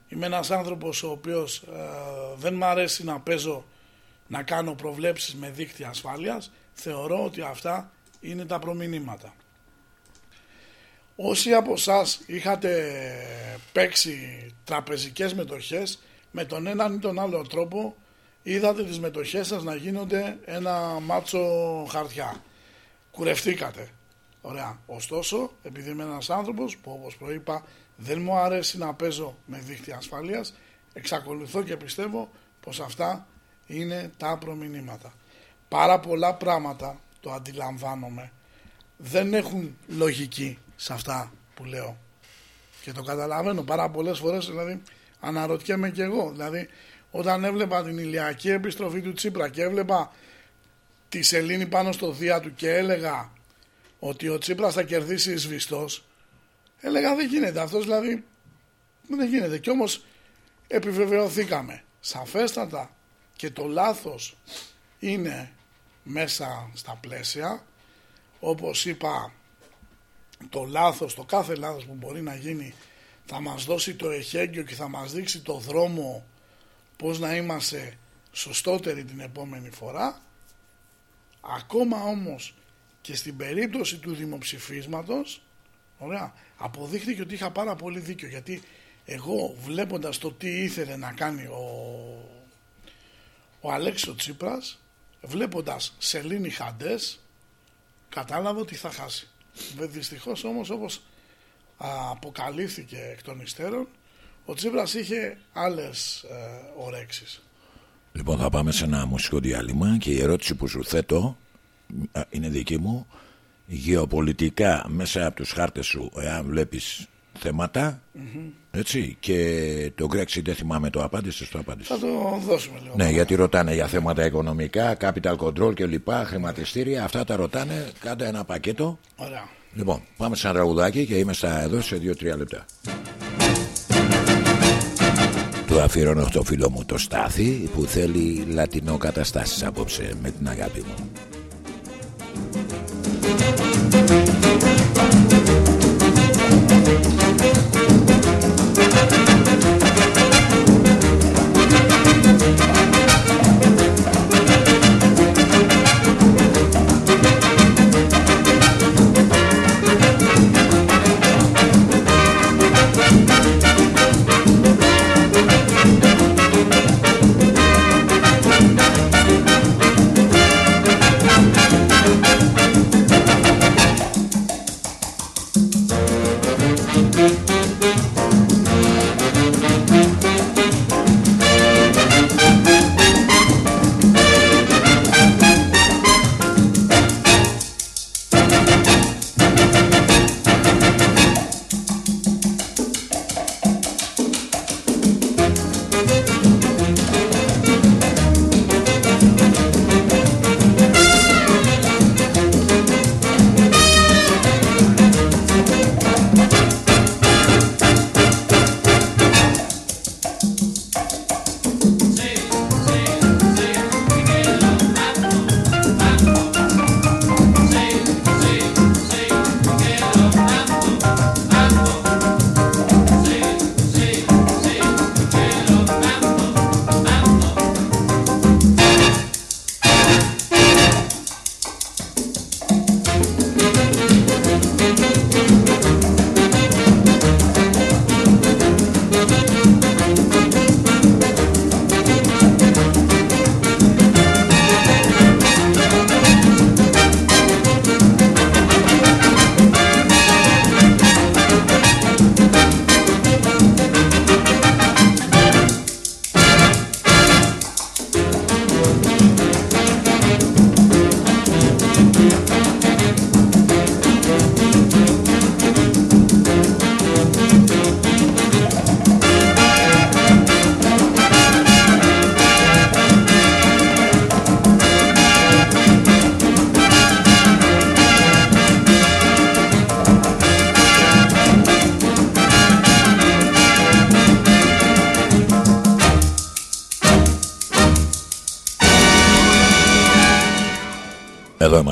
είμαι ένας άνθρωπος ο οποίος ε, δεν μ' αρέσει να παίζω να κάνω προβλέψεις με δίκτυα ασφάλειας, θεωρώ ότι αυτά είναι τα προμηνύματα. Όσοι από εσάς είχατε παίξει τραπεζικές μετοχές με τον έναν ή τον άλλο τρόπο είδατε τις μετοχές σας να γίνονται ένα μάτσο χαρτιά. Κουρευτήκατε. Ωραία. Ωστόσο, επειδή είμαι ένας άνθρωπος που όπως προείπα δεν μου αρέσει να παίζω με δίχτυα ασφαλείας, εξακολουθώ και πιστεύω πως αυτά είναι τα προμηνύματα. Πάρα πολλά πράγματα, το αντιλαμβάνομαι, δεν έχουν λογική σε αυτά που λέω. Και το καταλαβαίνω πάρα πολλές φορές, δηλαδή αναρωτιέμαι και εγώ. Δηλαδή, όταν έβλεπα την ηλιακή επιστροφή του Τσίπρα και έβλεπα τη σελήνη πάνω στο Δία του και έλεγα ότι ο Τσίπρας θα κερδίσει σβηστός, έλεγα δεν γίνεται αυτός δηλαδή δεν γίνεται. Και όμως επιβεβαιωθήκαμε. Σαφέστατα. Και το λάθος είναι μέσα στα πλαίσια. Όπως είπα το λάθος, το κάθε λάθος που μπορεί να γίνει θα μας δώσει το εχέγγυο και θα μας δείξει το δρόμο πώς να είμαστε σωστότεροι την επόμενη φορά. Ακόμα όμως και στην περίπτωση του δημοψηφίσματος ωραία, αποδείχθηκε ότι είχα πάρα πολύ δίκιο γιατί εγώ βλέποντας το τι ήθελε να κάνει ο, ο Αλέξο Τσίπρας βλέποντας σελήνη χαντές κατάλαβα ότι θα χάσει δυστυχώς όμως όπως αποκαλύφθηκε εκ των υστέρων ο Τσίπρας είχε άλλες ε, ορέξεις. Λοιπόν θα πάμε σε ένα μουσικό διάλειμμα και η ερώτηση που σου θέτω είναι δική μου. Γεωπολιτικά μέσα από τους χάρτες σου εάν βλέπεις θεματα έτσι και το Brexit δεν θυμάμαι το απάντησες το απάντησες. Θα το δώσουμε λίγο ναι γιατί ρωτάνε για θέματα οικονομικά capital control και λοιπά χρηματιστήρια αυτά τα ρωτάνε κάντε ένα πακέτο. Ωραία. λοιπόν πάμε σε ένα τραγουδάκι και είμαι στα εδώ σε 2-3 λεπτά. Του αφιερώνω στο φίλο μου το Στάθη που θέλει λατινό καταστάσεις απόψε με την αγάπη μου Εδώ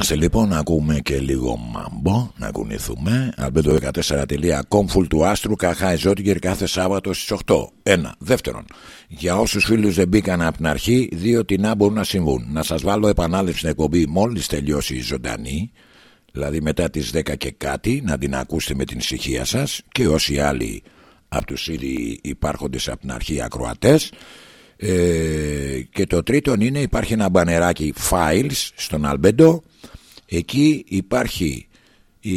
είμαστε λοιπόν να ακούμε και λίγο μάμπο, να κουνηθούμε. Αλμπέντο14.com φουλ του άστρου, Καχάη Ζώτιγκερ κάθε Σάββατο στις 8. Ένα. Δεύτερον, για όσους φίλους δεν μπήκαν από την αρχή, δύο τεινά μπορούν να συμβούν. Να σας βάλω επανάληψη στην εκπομπή μόλις τελειώσει η ζωντανή, δηλαδή μετά τις 10 και κάτι να την ακούσετε με την ησυχία σας και όσοι άλλοι από τους ήδη υπάρχοντες από την αρχή ακροατές ε, και το τρίτο είναι υπάρχει ένα μπανεράκι files στον Αλμπέντο εκεί υπάρχει η,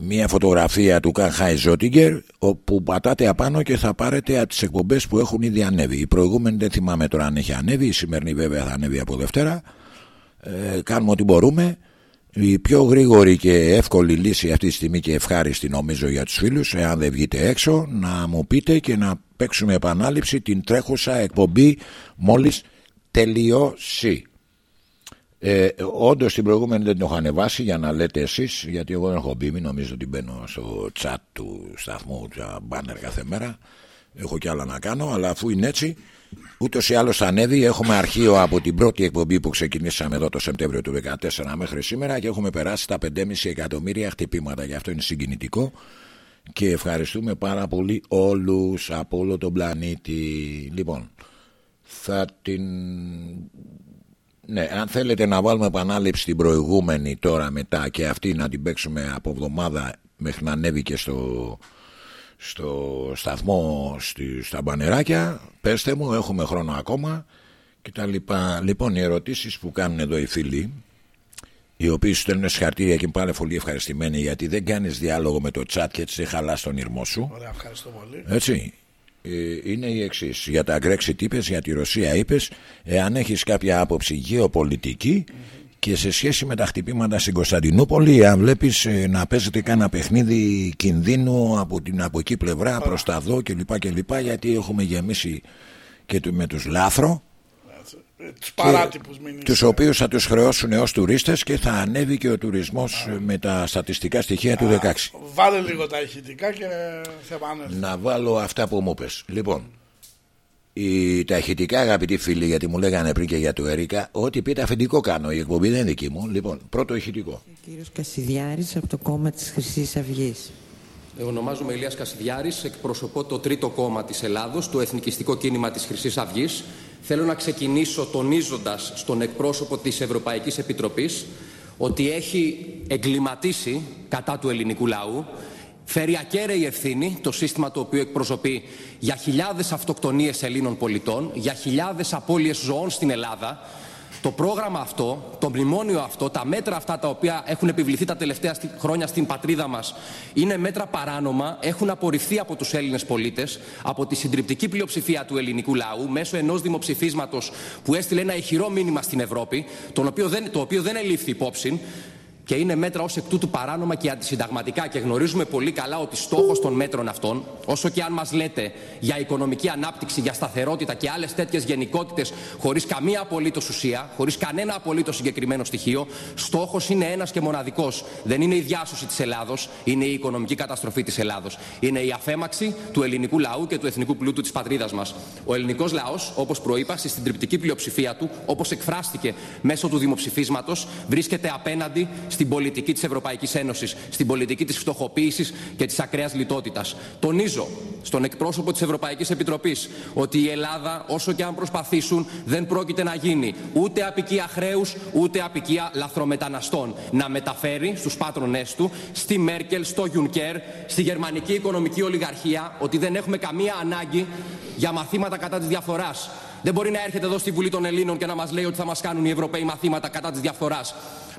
μια φωτογραφία του Καν Ζότιγκερ όπου πατάτε απάνω και θα πάρετε από τις εκπομπές που έχουν ήδη ανέβει. Η προηγούμενη δεν θυμάμαι τώρα αν έχει ανέβει η σημερινή βέβαια θα ανέβει από Δευτέρα. Ε, κάνουμε ό,τι μπορούμε. Η πιο γρήγορη και εύκολη λύση αυτή τη στιγμή και ευχάριστη νομίζω για τους φίλους εάν δεν βγείτε έξω να μου πείτε και να παίξουμε επανάληψη την τρέχουσα εκπομπή μόλις τελειώσει. Ε, Όντως την προηγούμενη δεν την έχω ανεβάσει για να λέτε εσείς, γιατί εγώ δεν έχω μπει. Μην νομίζω ότι μπαίνω στο chat του σταθμού, τα μπάνερ κάθε μέρα. Έχω κι άλλα να κάνω, αλλά αφού είναι έτσι, ούτως ή άλλως θα ανέβει. Έχουμε αρχείο από την πρώτη εκπομπή που ξεκινήσαμε εδώ το Σεπτέμβριο του 2014 μέχρι σήμερα και έχουμε περάσει τα 5,5 εκατομμύρια χτυπήματα. Γι' αυτό είναι συγκινητικό και ευχαριστούμε πάρα πολύ όλους από όλο τον πλανήτη. Λοιπόν, θα την... Ναι, αν θέλετε να βάλουμε επανάληψη την προηγούμενη τώρα μετά και αυτή να την παίξουμε από εβδομάδα μέχρι να ανέβει και στο, στο σταθμό στη, στα μπανεράκια πέστε μου έχουμε χρόνο ακόμα και τα λοιπά. Λοιπόν οι ερωτήσεις που κάνουν εδώ οι φίλοι οι οποίοι σου στέλνουν συγχαρητήρια και είναι πάρα πολύ ευχαριστημένοι γιατί δεν κάνεις διάλογο με το chat και έτσι χαλάς τον ήρμό σου. Ωραία, ευχαριστώ πολύ. Έτσι. Ε, είναι η εξής. Για τα Brexit είπες, για τη Ρωσία είπες, εάν έχεις κάποια άποψη γεωπολιτική και σε σχέση με τα χτυπήματα στην Κωνσταντινούπολη, αν βλέπεις να παίζεται κάνα παιχνίδι κινδύνου από την από εκεί πλευρά προς τα δω κλπ. Γιατί έχουμε γεμίσει και με τους λάθρο τους παράτυπους τους οποίους θα τους χρεώσουν ως τουρίστες και θα ανέβει και ο τουρισμός με τα στατιστικά στοιχεία του 16 Βάλε λίγο τα ηχητικά και θα επανέλθω. Να βάλω αυτά που μου πες. Λοιπόν η, τα ηχητικά αγαπητοί φίλοι γιατί μου λέγανε πριν και για το Ερίκα ό,τι πείτε αφεντικό κάνω. Η εκπομπή δεν είναι δική μου. Λοιπόν πρώτο ηχητικό. Κύριος Κασιδιάρης από το κόμμα της Χρυσής Αυγής. Εγώ ονομάζομαι Ηλίας Κασιδιάρης, εκπροσωπώ το τρίτο κόμμα της Ελλάδος, το Εθνικιστικό Κίνημα της Χρυσής Αυγής Θέλω να ξεκινήσω τονίζοντας στον εκπρόσωπο της Ευρωπαϊκής Επιτροπής ότι έχει εγκληματίσει κατά του ελληνικού λαού φέρει ακέραιη ευθύνη το σύστημα το οποίο εκπροσωπεί για χιλιάδες αυτοκτονίες Ελλήνων πολιτών, για χιλιάδες απώλειες ζωών στην Ελλάδα το πρόγραμμα αυτό, το μνημόνιο αυτό, τα μέτρα αυτά τα οποία έχουν επιβληθεί τα τελευταία χρόνια στην πατρίδα μας είναι μέτρα παράνομα, έχουν απορριφθεί από τους Έλληνες πολίτες, από τη συντριπτική πλειοψηφία του ελληνικού λαού μέσω ενός δημοψηφίσματος που έστειλε ένα ηχηρό μήνυμα στην Ευρώπη, το οποίο δεν, το οποίο δεν ελήφθη υπόψη και είναι μέτρα ως εκ τούτου παράνομα και αντισυνταγματικά. Και γνωρίζουμε πολύ καλά ότι στόχος των μέτρων αυτών, όσο και αν μας λέτε για οικονομική ανάπτυξη, για σταθερότητα και άλλες τέτοιες γενικότητες, χωρίς καμία απολύτως ουσία, χωρίς κανένα απολύτως συγκεκριμένο στοιχείο, στόχος είναι ένας και μοναδικός. Δεν είναι η διάσωση της Ελλάδος, είναι η οικονομική καταστροφή της Ελλάδος. Είναι η αφέμαξη του ελληνικού λαού και του εθνικού πλούτου της πατρίδας μας. Ο ελληνικός λαός, όπως προείπα, στη συντριπτική πλειοψηφία του, όπως εκφράστηκε μέσω του δημοψηφίσματος, βρίσκεται απέναντι στην πολιτική της Ευρωπαϊκής Ένωσης, στην πολιτική της φτωχοποίησης και της ακραίας λιτότητας. Τονίζω στον εκπρόσωπο της Ευρωπαϊκής Επιτροπής ότι η Ελλάδα, όσο και αν προσπαθήσουν, δεν πρόκειται να γίνει ούτε απικία χρέους, ούτε απικία λαθρομεταναστών. Να μεταφέρει στους πάτρονές του, στη Μέρκελ, στο Γιουνκέρ, στη γερμανική οικονομική ολιγαρχία, ότι δεν έχουμε καμία ανάγκη για μαθήματα κατά της διαφορά. Δεν μπορεί να έρχεται εδώ στη Βουλή των Ελλήνων και να μας λέει ότι θα μας κάνουν οι Ευρωπαίοι μαθήματα κατά της διαφθοράς.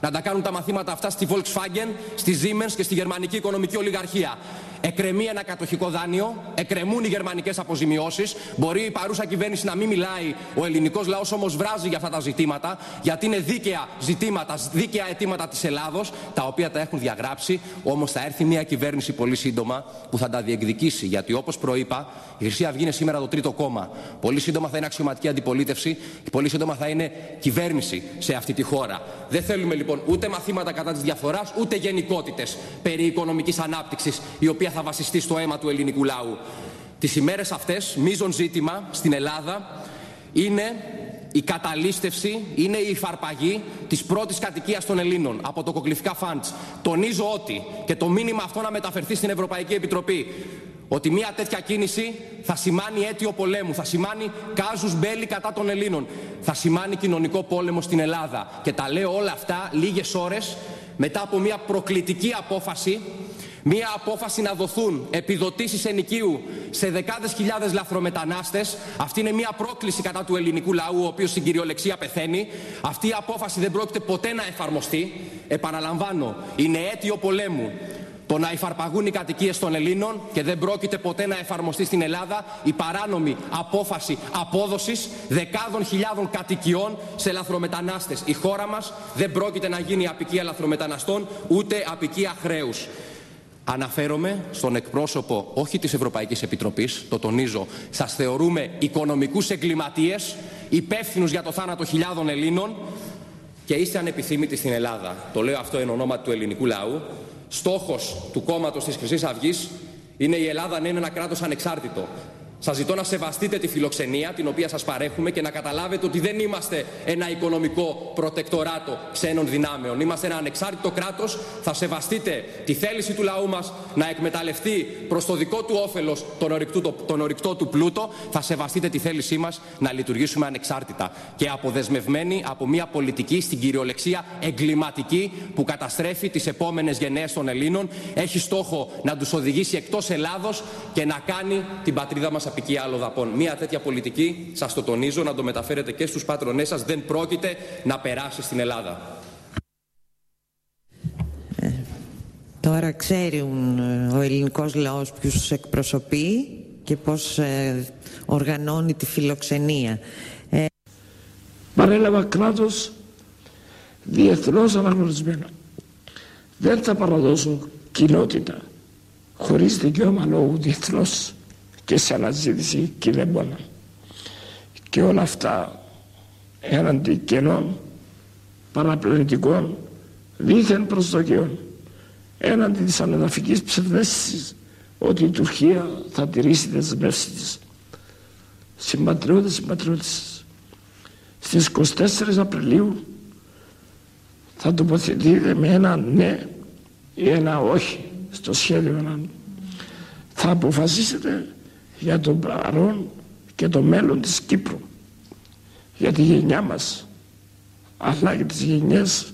Να τα κάνουν τα μαθήματα αυτά στη Volkswagen, στη Siemens και στη γερμανική οικονομική ολιγαρχία. Εκρεμεί ένα κατοχικό δάνειο, εκρεμούν οι γερμανικές αποζημιώσεις. Μπορεί η παρούσα κυβέρνηση να μην μιλάει, ο ελληνικός λαός όμως βράζει για αυτά τα ζητήματα, γιατί είναι δίκαια ζητήματα, δίκαια αιτήματα της Ελλάδος, τα οποία τα έχουν διαγράψει. Όμως θα έρθει μια κυβέρνηση πολύ σύντομα που θα τα διεκδικήσει. Γιατί όπως προείπα, η Χρυσή Αυγή είναι σήμερα το τρίτο κόμμα. Πολύ σύντομα θα είναι αξιωματική αντιπολίτευση και πολύ σύντομα θα είναι κυβέρνηση σε αυτή τη χώρα. Δεν θέλουμε λοιπόν ούτε μαθήματα κατά της διαφορά, ούτε γενικότητες περί οικονομικής ανάπτυξης, η οποία θα βασιστεί στο αίμα του ελληνικού λαού. Τις ημέρες αυτές, μείζον ζήτημα στην Ελλάδα είναι η καταλήστευση, είναι η υφαρπαγή της πρώτης κατοικίας των Ελλήνων από το κοκληφικά φαντς. Τονίζω ότι, και το μήνυμα αυτό να μεταφερθεί στην Ευρωπαϊκή Επιτροπή, ότι μια τέτοια κίνηση θα σημάνει αίτιο πολέμου, θα σημάνει κάζους μπέλη κατά των Ελλήνων, θα σημάνει κοινωνικό πόλεμο στην Ελλάδα. Και τα λέω όλα αυτά λίγες ώρες μετά από μια προκλητική απόφαση Μία απόφαση να δοθούν επιδοτήσεις ενοικίου σε δεκάδες χιλιάδες λαθρομετανάστες. Αυτή είναι μία πρόκληση κατά του ελληνικού λαού, ο οποίος στην κυριολεξία πεθαίνει. Αυτή η απόφαση δεν πρόκειται ποτέ να εφαρμοστεί. Επαναλαμβάνω, είναι αίτιο πολέμου το να υφαρπαγούν οι κατοικίες των Ελλήνων και δεν πρόκειται ποτέ να εφαρμοστεί στην Ελλάδα η παράνομη απόφαση απόδοσης δεκάδων χιλιάδων κατοικιών σε λαθρομετανάστες. Η χώρα μας δεν πρόκειται να γίνει απικία λαθρομεταναστών ούτε απικία χρέους. Αναφέρομαι στον εκπρόσωπο όχι της Ευρωπαϊκής Επιτροπής, το τονίζω, σας θεωρούμε οικονομικούς εγκληματίες, υπεύθυνους για το θάνατο χιλιάδων Ελλήνων και είστε ανεπιθύμητοι στην Ελλάδα. Το λέω αυτό εν ονόματι του ελληνικού λαού. Στόχος του κόμματος της Χρυσής Αυγής είναι η Ελλάδα να είναι ένα κράτος ανεξάρτητο. Σας ζητώ να σεβαστείτε τη φιλοξενία την οποία σας παρέχουμε και να καταλάβετε ότι δεν είμαστε ένα οικονομικό προτεκτοράτο ξένων δυνάμεων. Είμαστε ένα ανεξάρτητο κράτος. Θα σεβαστείτε τη θέληση του λαού μας να εκμεταλλευτεί προς το δικό του όφελος τον, τον ορυκτό του πλούτο. Θα σεβαστείτε τη θέλησή μας να λειτουργήσουμε ανεξάρτητα και αποδεσμευμένοι από μια πολιτική στην κυριολεξία εγκληματική που καταστρέφει τις επόμενες γενναίες των Ελλήνων. Έχει στόχο να τους οδηγήσει εκτός Ελλάδος και να κάνει την πατρίδα μας απικία αλλοδαπών. Μία τέτοια πολιτική, σας το τονίζω, να το μεταφέρετε και στους πάτρονές σας, δεν πρόκειται να περάσει στην Ελλάδα. Ε, τώρα ξέρει ο ελληνικός λαός ποιους εκπροσωπεί και πώς ε, οργανώνει τη φιλοξενία. Ε... Παρέλαβα κράτος διεθνώς αναγνωρισμένο. Δεν θα παραδώσω κοινότητα χωρίς δικαίωμα λόγου διεθνώς και σε αναζήτηση και δεν μπορώ. Και όλα αυτά έναντι κενών, παραπλανητικών, δίθεν προσδοκιών, έναντι της ανεδαφικής ψευδέστησης ότι η Τουρκία θα τηρήσει τις δεσμεύσεις της. Συμπατριώτες, συμπατριώτες, στις 24 Απριλίου θα τοποθετείτε με ένα ναι ή ένα όχι στο σχέδιο θα αποφασίσετε για τον παρόν και το μέλλον της Κύπρου για τη γενιά μας αλλά και τις γενιές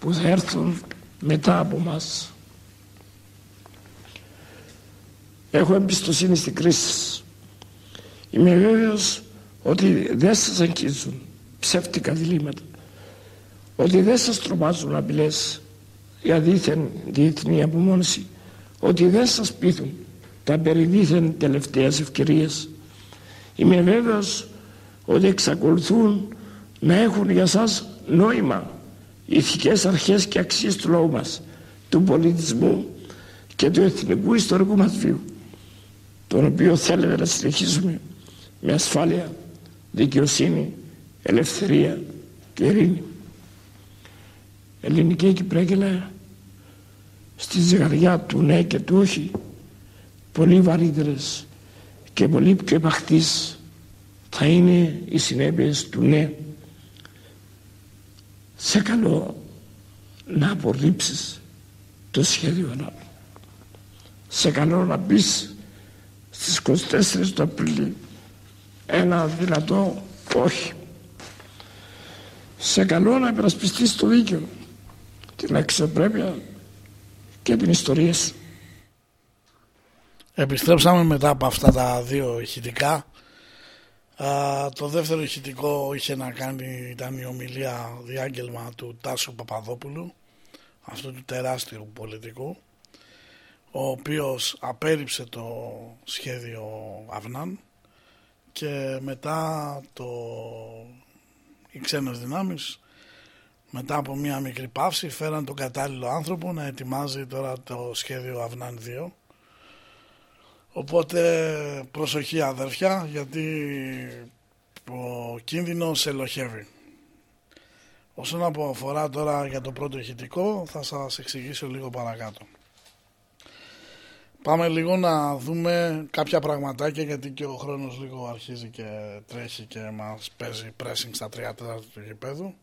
που θα έρθουν μετά από μας. Έχω εμπιστοσύνη στην κρίση Είμαι βέβαιος ότι δεν σας αγγίζουν ψεύτικα διλήμματα. Ότι δεν σας τρομάζουν απειλές για δίθεν διεθνή απομόνωση. Ότι δεν σας πείθουν τα περιδίθεν τελευταίες ευκαιρίες. Είμαι βέβαιος ότι εξακολουθούν να έχουν για σας νόημα ηθικές αρχές και αξίες του λαού μας, του πολιτισμού και του εθνικού ιστορικού μας βίου, τον οποίο θέλετε να συνεχίσουμε με ασφάλεια, δικαιοσύνη, ελευθερία και ειρήνη. Ελληνική Κυπρέγγελα στη ζυγαριά του ναι και του όχι πολύ βαρύτερες και πολύ πιο επαχθείς θα είναι οι συνέπειες του ναι σε καλό να απορρίψεις το σχέδιο ανάπτυξη. Σε καλό να μπεις στις 24 του Απριλίου ένα δυνατό όχι. Σε καλό να υπερασπιστείς το δίκαιο, την αξιοπρέπεια και την ιστορία σου. Επιστρέψαμε μετά από αυτά τα δύο ηχητικά. το δεύτερο ηχητικό είχε να κάνει, ήταν η ομιλία διάγγελμα του Τάσου Παπαδόπουλου, αυτού του τεράστιου πολιτικού, ο οποίος απέρριψε το σχέδιο Αυνάν και μετά το, οι ξένες δυνάμεις μετά από μια μικρή παύση φέραν τον κατάλληλο άνθρωπο να ετοιμάζει τώρα το σχέδιο Αυνάν 2 Οπότε προσοχή αδερφιά γιατί ο κίνδυνος ελοχεύει. Όσον αφορά τώρα για το πρώτο ηχητικό θα σας εξηγήσω λίγο παρακάτω. Πάμε λίγο να δούμε κάποια πραγματάκια γιατί και ο χρόνος λίγο αρχίζει και τρέχει και μας παίζει pressing στα 3 τέταρτα του γηπέδου.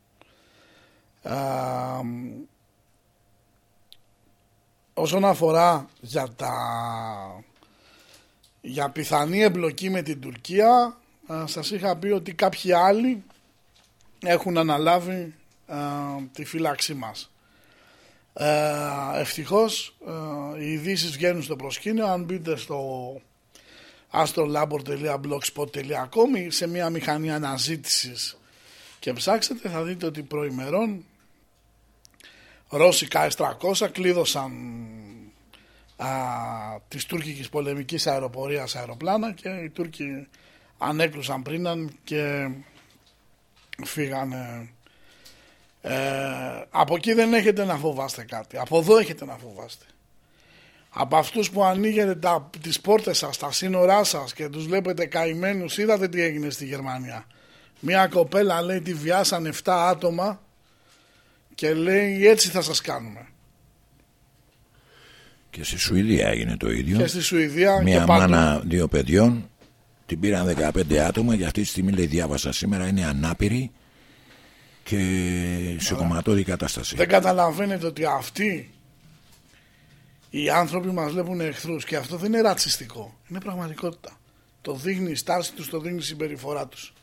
όσον αφορά για τα για πιθανή εμπλοκή με την Τουρκία α, σας είχα πει ότι κάποιοι άλλοι έχουν αναλάβει α, τη φύλαξή μας. Ε, ευτυχώς ε, οι ειδήσεις βγαίνουν στο προσκήνιο αν μπείτε στο astrolabor.blogspot.com ή σε μια μηχανή αναζήτησης και ψάξετε θα δείτε ότι προημερών Ρώσοι KS-300 κλείδωσαν α, της τουρκικής πολεμικής αεροπορίας αεροπλάνα και οι Τούρκοι ανέκλουσαν πρίναν και φύγανε. Ε, από εκεί δεν έχετε να φοβάστε κάτι. Από εδώ έχετε να φοβάστε. Από αυτούς που ανοίγετε τα, τις πόρτες σας, τα σύνορά σας και τους βλέπετε καημένους είδατε τι έγινε στη Γερμανία. Μια κοπέλα λέει τη βιάσαν 7 άτομα και λέει έτσι θα σας κάνουμε Και στη Σουηδία έγινε το ίδιο. Και στη Σουηδία Μια και παντού. μάνα δύο παιδιών την πήραν 15 άτομα και αυτή τη στιγμή λέει διάβασα σήμερα είναι ανάπηρη και σε κομματώδη κατάσταση. Δεν καταλαβαίνετε ότι αυτοί οι άνθρωποι μας βλέπουν εχθρούς και αυτό δεν είναι ρατσιστικό. Είναι πραγματικότητα. Το δείχνει η στάση τους, το δείχνει η συμπεριφορά τους.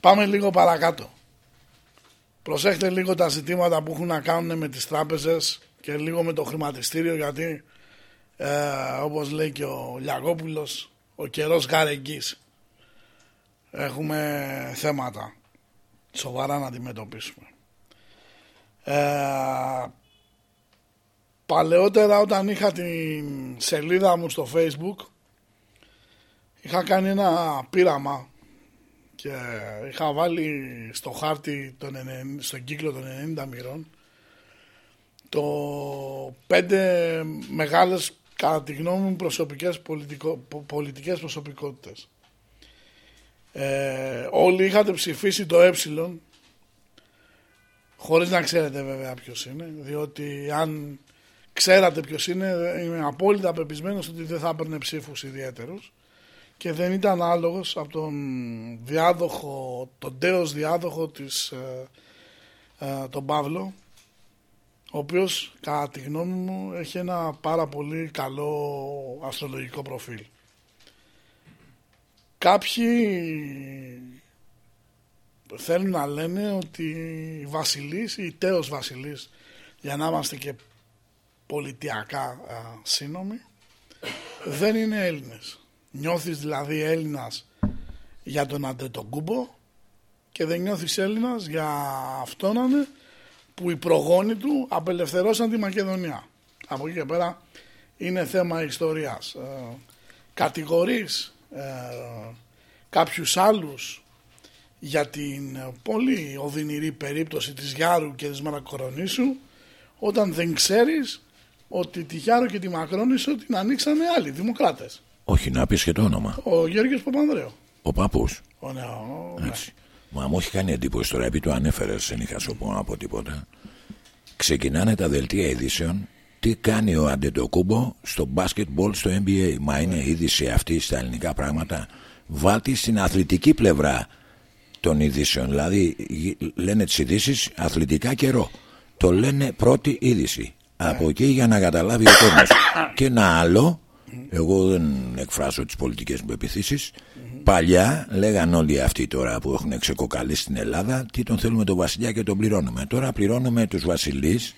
Πάμε λίγο παρακάτω. Προσέχτε λίγο τα ζητήματα που έχουν να κάνουν με τις τράπεζες και λίγο με το χρηματιστήριο γιατί ε, όπως λέει και ο Λιαγόπουλος ο καιρός γαρεγγής. Έχουμε θέματα σοβαρά να αντιμετωπίσουμε. Ε, παλαιότερα όταν είχα την σελίδα μου στο facebook είχα κάνει ένα πείραμα και είχα βάλει στο χάρτη τον, ενεν- στον κύκλο των 90 μοιρών το πέντε μεγάλες κατά τη γνώμη μου προσωπικές πολιτικο, πο- πολιτικές προσωπικότητες. Ε, όλοι είχατε ψηφίσει το ε χωρίς να ξέρετε βέβαια ποιος είναι διότι αν ξέρατε ποιος είναι είμαι απόλυτα πεπισμένος ότι δεν θα έπαιρνε ψήφους ιδιαίτερους και δεν ήταν άλογος από τον διάδοχο, τον τέος διάδοχο της, ε, ε, τον Παύλο ο οποίος κατά τη γνώμη μου έχει ένα πάρα πολύ καλό αστρολογικό προφίλ. Κάποιοι θέλουν να λένε ότι η Βασιλής ή τέος Βασιλής για να είμαστε και πολιτιακά α, σύνομοι δεν είναι Έλληνες. Νιώθεις δηλαδή Έλληνας για τον Αντετοκούμπο και δεν νιώθεις Έλληνας για αυτόν να είναι που οι προγόνοι του απελευθερώσαν τη Μακεδονία. Από εκεί και πέρα είναι θέμα ιστορίας. Ε, κατηγορείς ε, κάποιους άλλους για την ε, πολύ οδυνηρή περίπτωση της Γιάρου και της Μαρακορονήσου όταν δεν ξέρεις ότι τη Γιάρου και τη Μακρόνησο την ανοίξανε άλλοι δημοκράτες. Όχι, να πεις και το όνομα. Ο Γιώργος Παπανδρέου. Ο παππούς. Ο, ναι, ο, ναι. Έτσι. Μα μου έχει κάνει εντύπωση τώρα, επειδή το ανέφερες, δεν είχα σου πω από τίποτα. Ξεκινάνε τα δελτία ειδήσεων. Τι κάνει ο Αντετοκούμπο στο μπάσκετμπολ στο NBA. Μα είναι είδηση αυτή στα ελληνικά πράγματα. Βάλτε στην αθλητική πλευρά των ειδήσεων. Δηλαδή γ- λένε τις ειδήσεις αθλητικά καιρό. Το λένε πρώτη είδηση. Από εκεί για να καταλάβει ο κόσμος. Και ένα άλλο, εγώ δεν εκφράζω τις πολιτικές μου πεπιθήσεις Παλιά λέγαν όλοι αυτοί τώρα που έχουν ξεκοκαλίσει στην Ελλάδα τι τον θέλουμε τον βασιλιά και τον πληρώνουμε. Τώρα πληρώνουμε τους βασιλείς,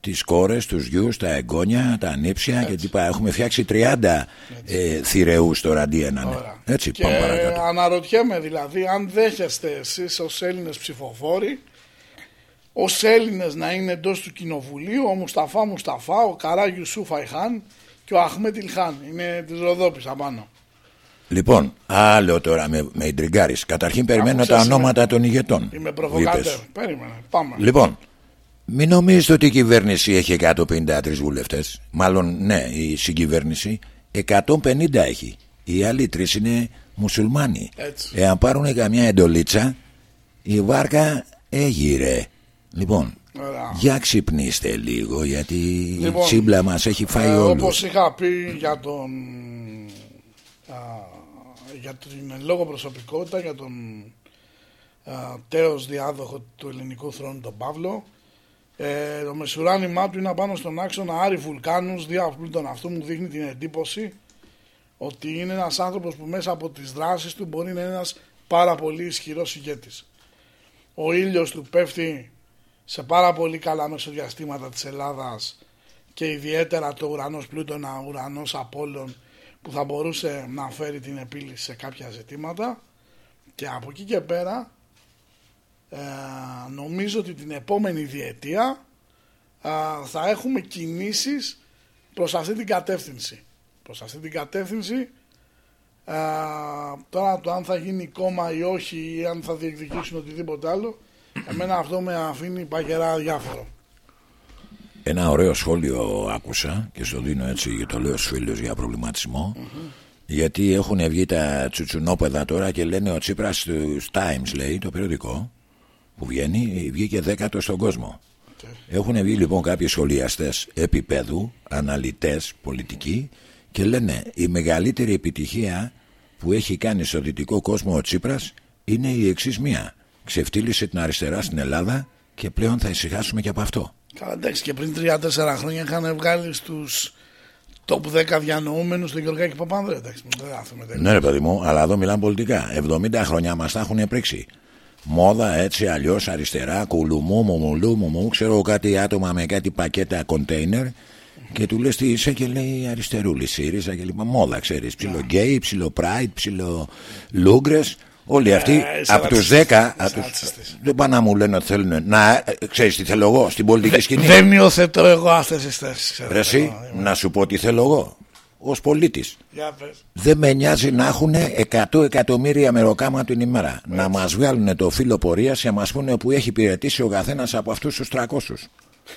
τις κόρες, τους γιους, τα εγγόνια, τα ανήψια και τύπα. Έχουμε φτιάξει 30 ε, θηρεούς τώρα αντί έναν. Έτσι, Και πάμε παρακάτω. αναρωτιέμαι δηλαδή αν δέχεστε εσείς ως Έλληνες ψηφοφόροι ως Έλληνες να είναι εντός του κοινοβουλίου ο Μουσταφά Μουσταφά, ο Καρά Ιουσούφ Αϊχάν και ο Αχμέτ Ηλχάν. Είναι της Ροδόπης απάνω. Λοιπόν, άλλο τώρα με, με ιντριγκάρεις. Καταρχήν περιμένω Άκουσες, τα είμαι- ονόματα των ηγετών. Είμαι που προβοκάτερ. είπες. Περίμενε. Πάμε. Λοιπόν, μην νομίζετε ότι η κυβέρνηση έχει 153 βουλευτές. Μάλλον, ναι, η συγκυβέρνηση 150 έχει. Οι άλλοι τρεις είναι μουσουλμάνοι. Έτσι. Εάν πάρουν καμιά εντολίτσα, η βάρκα έγειρε. Λοιπόν, Ωραία. για ξυπνήστε λίγο, γιατί Λοιπόν, η τσίμπλα μας έχει φάει Ε, όλους. όπως είχα πει για τον α, για την εν λόγω προσωπικότητα για τον α, τέος διάδοχο του ελληνικού θρόνου τον Παύλο ε, το μεσουράνημά του είναι απάνω στον άξονα Άρη Βουλκάνους διαπλούτων αυτού μου δείχνει την εντύπωση ότι είναι ένας άνθρωπος που μέσα από τις δράσεις του μπορεί να είναι ένας πάρα πολύ ισχυρός ηγέτης. Ο ήλιος του πέφτει σε πάρα πολύ καλά μεσοδιαστήματα της Ελλάδας και ιδιαίτερα το ουρανός Πλούτονα, ουρανός Απόλλων που θα μπορούσε να φέρει την επίλυση σε κάποια ζητήματα και από εκεί και πέρα ε, νομίζω ότι την επόμενη διετία ε, θα έχουμε κινήσεις προς αυτή την κατεύθυνση. Προς αυτή την κατεύθυνση ε, τώρα το αν θα γίνει κόμμα ή όχι ή αν θα διεκδικήσουν οτιδήποτε άλλο εμένα αυτό με αφήνει παγερά διάφορο. Ένα ωραίο σχόλιο άκουσα και στο δίνω έτσι και το λέω στους φίλους για προβληματισμο γιατί έχουν βγει τα τσουτσουνόπεδα τώρα και λένε ο Τσίπρας στους Times λέει το περιοδικό που βγαίνει βγήκε δέκατο στον κόσμο. Έχουν βγει λοιπόν κάποιοι σχολιαστές επίπεδου, αναλυτές, πολιτικοί και λένε η μεγαλύτερη επιτυχία που έχει κάνει στο δυτικό κόσμο ο Τσίπρας είναι η εξής μία. Ξεφτύλισε την αριστερά στην Ελλάδα και πλέον θα ησυχάσουμε και από αυτό. Καλά εντάξει και πριν 3-4 χρόνια είχαν βγάλει στους top 10 διανοούμενους τον Γεωργάκη Παπανδρέα. Εντάξει, δεν θα έρθουμε τέλος. Ναι, ρε παιδί μου, αλλά εδώ μιλάμε πολιτικά. 70 χρόνια μας τα έχουν πρίξει. Μόδα έτσι, αλλιώς, αριστερά, κουλουμού, μουμουλού, μουμού. Ξέρω κάτι άτομα με κάτι πακέτα κοντέινερ και του λες τι είσαι και λέει αριστερούλης, ΣΥΡΙΖΑ και λοιπά. Μόδα, ξέρεις. Ψιλο γκέι, ψιλο πράιτ, ψιλο λούγκρες. Όλοι αυτοί Ε, είσαι από τους ρατσιστής, 10 είσαι απ' τους- ρατσιστής. δεν πάνε να μου λένε ότι θέλουν να. ξέρεις τι θέλω εγώ στην πολιτική σκηνή. Δεν υιοθετώ εγώ αυτές τις θέσεις. ξέρω. Ρε εσύ, να σου πω τι θέλω εγώ. Ω πολίτης. Για πες. Δεν με νοιάζει να έχουν 100 εκατομμύρια μεροκάμα την ημέρα. Να μας βγάλουν το φύλλο πορείας και να μας πούνε που έχει υπηρετήσει ο καθένας από αυτούς τους 300.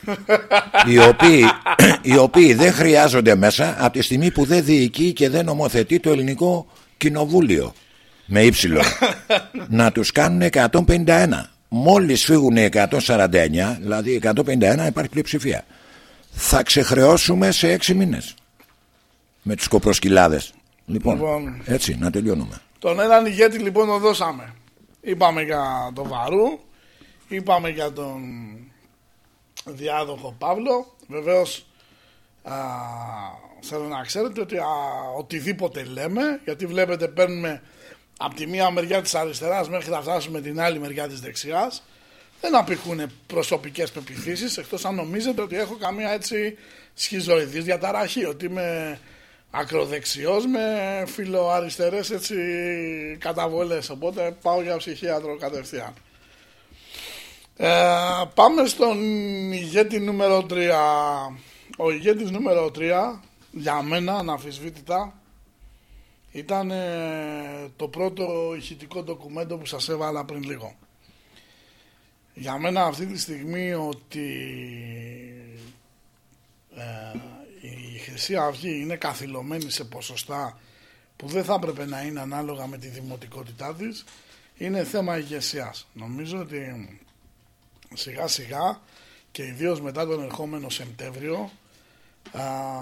οι, οποίοι, οι οποίοι δεν χρειάζονται μέσα από τη στιγμή που δεν διοικεί και δεν νομοθετεί το ελληνικό κοινοβούλιο. Με ύψιλο. να τους κάνουν 151. Μόλις φύγουν 149, δηλαδή 151 υπάρχει πλειοψηφία. Θα ξεχρεώσουμε σε 6 μήνες. Με τους κοπροσκυλάδες. Λοιπόν, Λοιπόν. έτσι να τελειώνουμε. Τον έναν ηγέτη λοιπόν τον δώσαμε. Είπαμε για τον Βαρού, είπαμε για τον διάδοχο Παύλο. Βεβαίως α, θέλω να ξέρετε ότι α, οτιδήποτε λέμε, γιατί βλέπετε παίρνουμε από τη μία μεριά της αριστεράς μέχρι να φτάσουμε την άλλη μεριά της δεξιάς, δεν απηχούν προσωπικές πεπιθήσεις, εκτός αν νομίζετε ότι έχω καμία έτσι σχιζοειδής διαταραχή, ότι είμαι ακροδεξιός με φιλοαριστερές έτσι καταβολές, οπότε πάω για ψυχίατρο κατευθείαν. Ε, πάμε στον ηγέτη νούμερο 3. Ο ηγέτης νούμερο 3 για μένα αναφυσβήτητα ήταν ε, το πρώτο ηχητικό ντοκουμέντο που σας έβαλα πριν λίγο. Για μένα αυτή τη στιγμή ότι ε, η Χρυσή Αυγή είναι καθυλωμένη σε ποσοστά που δεν θα έπρεπε να είναι ανάλογα με τη δημοτικότητά της είναι θέμα ηγεσίας. Νομίζω ότι σιγά σιγά και ιδίως μετά τον ερχόμενο Σεπτέμβριο α,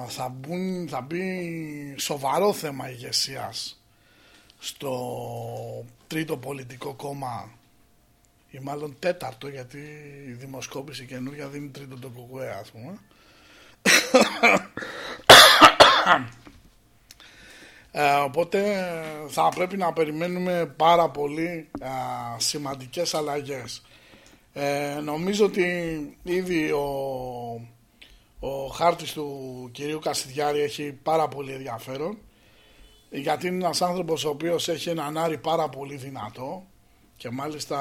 θα, μπουν, θα μπει σοβαρό θέμα ηγεσίας στο τρίτο πολιτικό κόμμα ή μάλλον τέταρτο γιατί η δημοσκόπηση καινούργια δίνει τρίτο το κουκουέ ας πούμε Ε, οπότε θα πρέπει να περιμένουμε πάρα πολύ α, σημαντικές αλλαγές. Ε, νομίζω ότι ήδη ο, ο χάρτης του κυρίου Κασιδιάρη έχει πάρα πολύ ενδιαφέρον γιατί είναι ένας άνθρωπος ο οποίος έχει έναν άρι πάρα πολύ δυνατό και μάλιστα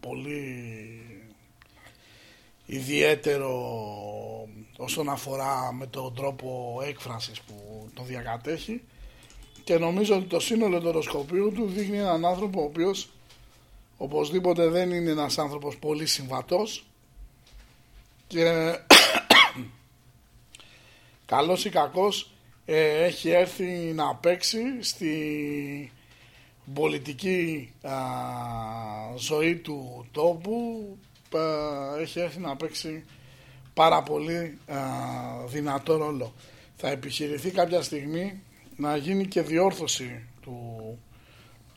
πολύ ιδιαίτερο όσον αφορά με τον τρόπο έκφρασης που τον διακατέχει. Και νομίζω ότι το σύνολο του οροσκοπίου του δείχνει έναν άνθρωπο ο οποίος οπωσδήποτε δεν είναι ένας άνθρωπος πολύ συμβατός. Και καλός ή κακός ε, έχει έρθει να παίξει στη πολιτική α, ζωή του τόπου α, έχει έρθει να παίξει πάρα πολύ α, δυνατό ρόλο. Θα επιχειρηθεί κάποια στιγμή να γίνει και διόρθωση του,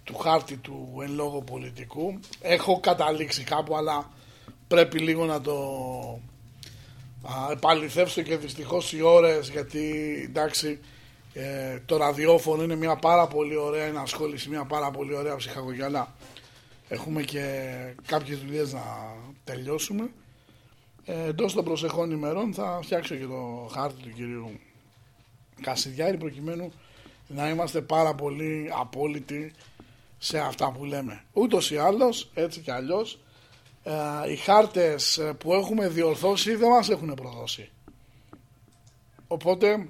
του χάρτη του εν λόγω πολιτικού. Έχω καταλήξει κάπου αλλά πρέπει λίγο να το α, επαληθεύσω και δυστυχώς οι ώρες γιατί εντάξει Ε, το ραδιόφωνο είναι μια πάρα πολύ ωραία ενασχόληση, μια πάρα πολύ ωραία ψυχαγωγιαλά. Έχουμε και κάποιες δουλειές να τελειώσουμε. Ε, Εντός των προσεχών ημερών θα φτιάξω και το χάρτη του κυρίου Κασιδιάρη προκειμένου να είμαστε πάρα πολύ απόλυτοι σε αυτά που λέμε. Ούτως ή άλλως, έτσι κι αλλιώς, ε, οι χάρτες που έχουμε διορθώσει δεν μας έχουν προδώσει. Οπότε,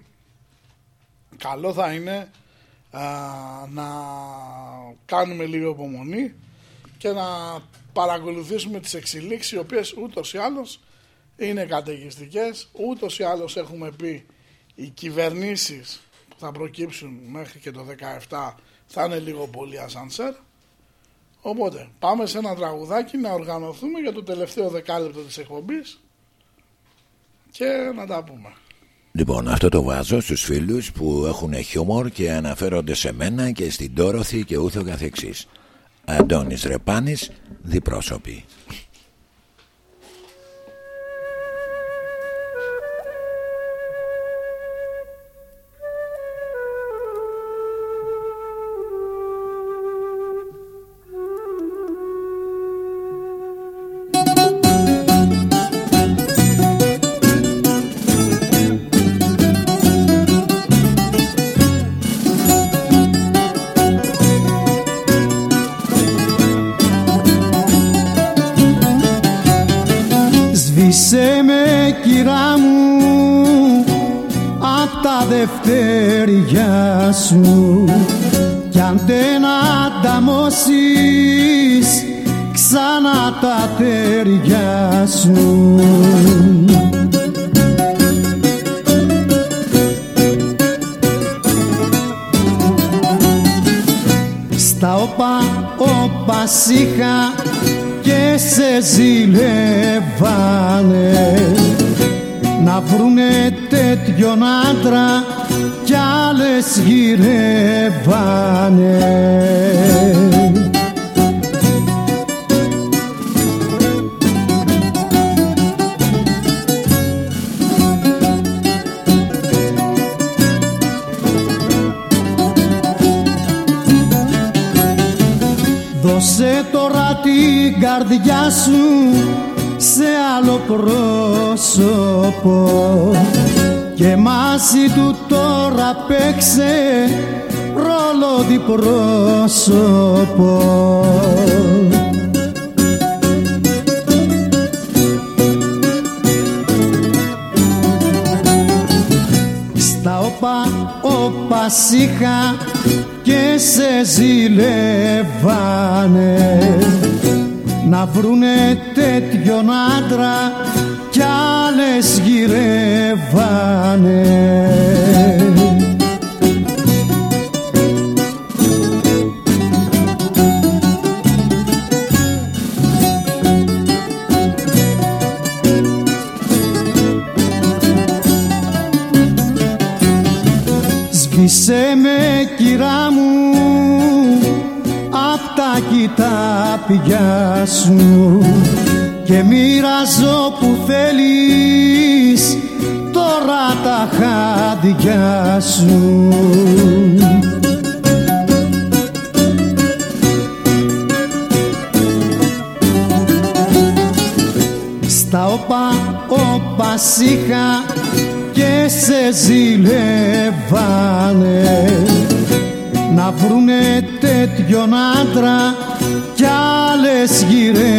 καλό θα είναι ε, να κάνουμε λίγο υπομονή και να παρακολουθήσουμε τις εξελίξεις οι οποίες ούτως ή άλλως είναι καταιγιστικές ούτως ή άλλως έχουμε πει οι κυβερνήσεις που θα προκύψουν μέχρι και το 17 θα είναι λίγο πολύ ασανσέρ οπότε πάμε σε ένα τραγουδάκι να οργανωθούμε για το τελευταίο δεκάλεπτο της εκπομπής και να τα πούμε Λοιπόν, αυτό το βάζω στους φίλους που έχουν χιούμορ και αναφέρονται σε μένα και στην Τόροθη και ούθο καθεξής. Αντώνης Ρεπάνης, διπρόσωποι. Μαζί του τώρα παίξε ρόλο διπρόσωπο. Στα όπα όπα σίχα και σε ζηλεύανε να βρουνε τέτοιον Στα όπα όπα σίχα και σε ζηλεύανε. Να βρουνε τέτοιον άντρα κι άλλες γυρεύανε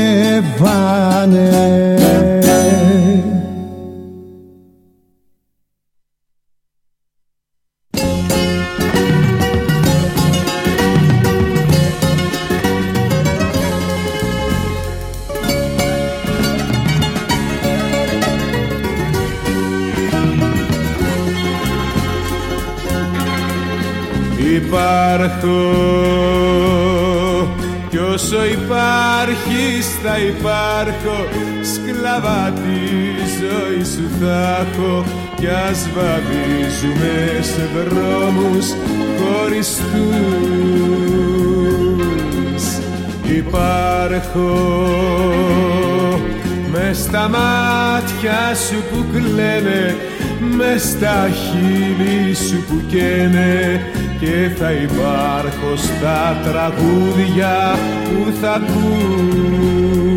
ας βαδίζουμε σε δρόμους χωριστούς. Υπάρχω μες στα μάτια σου που κλαίνε μες στα χείλη σου που καίνε και θα υπάρχω στα τραγούδια που θα ακούς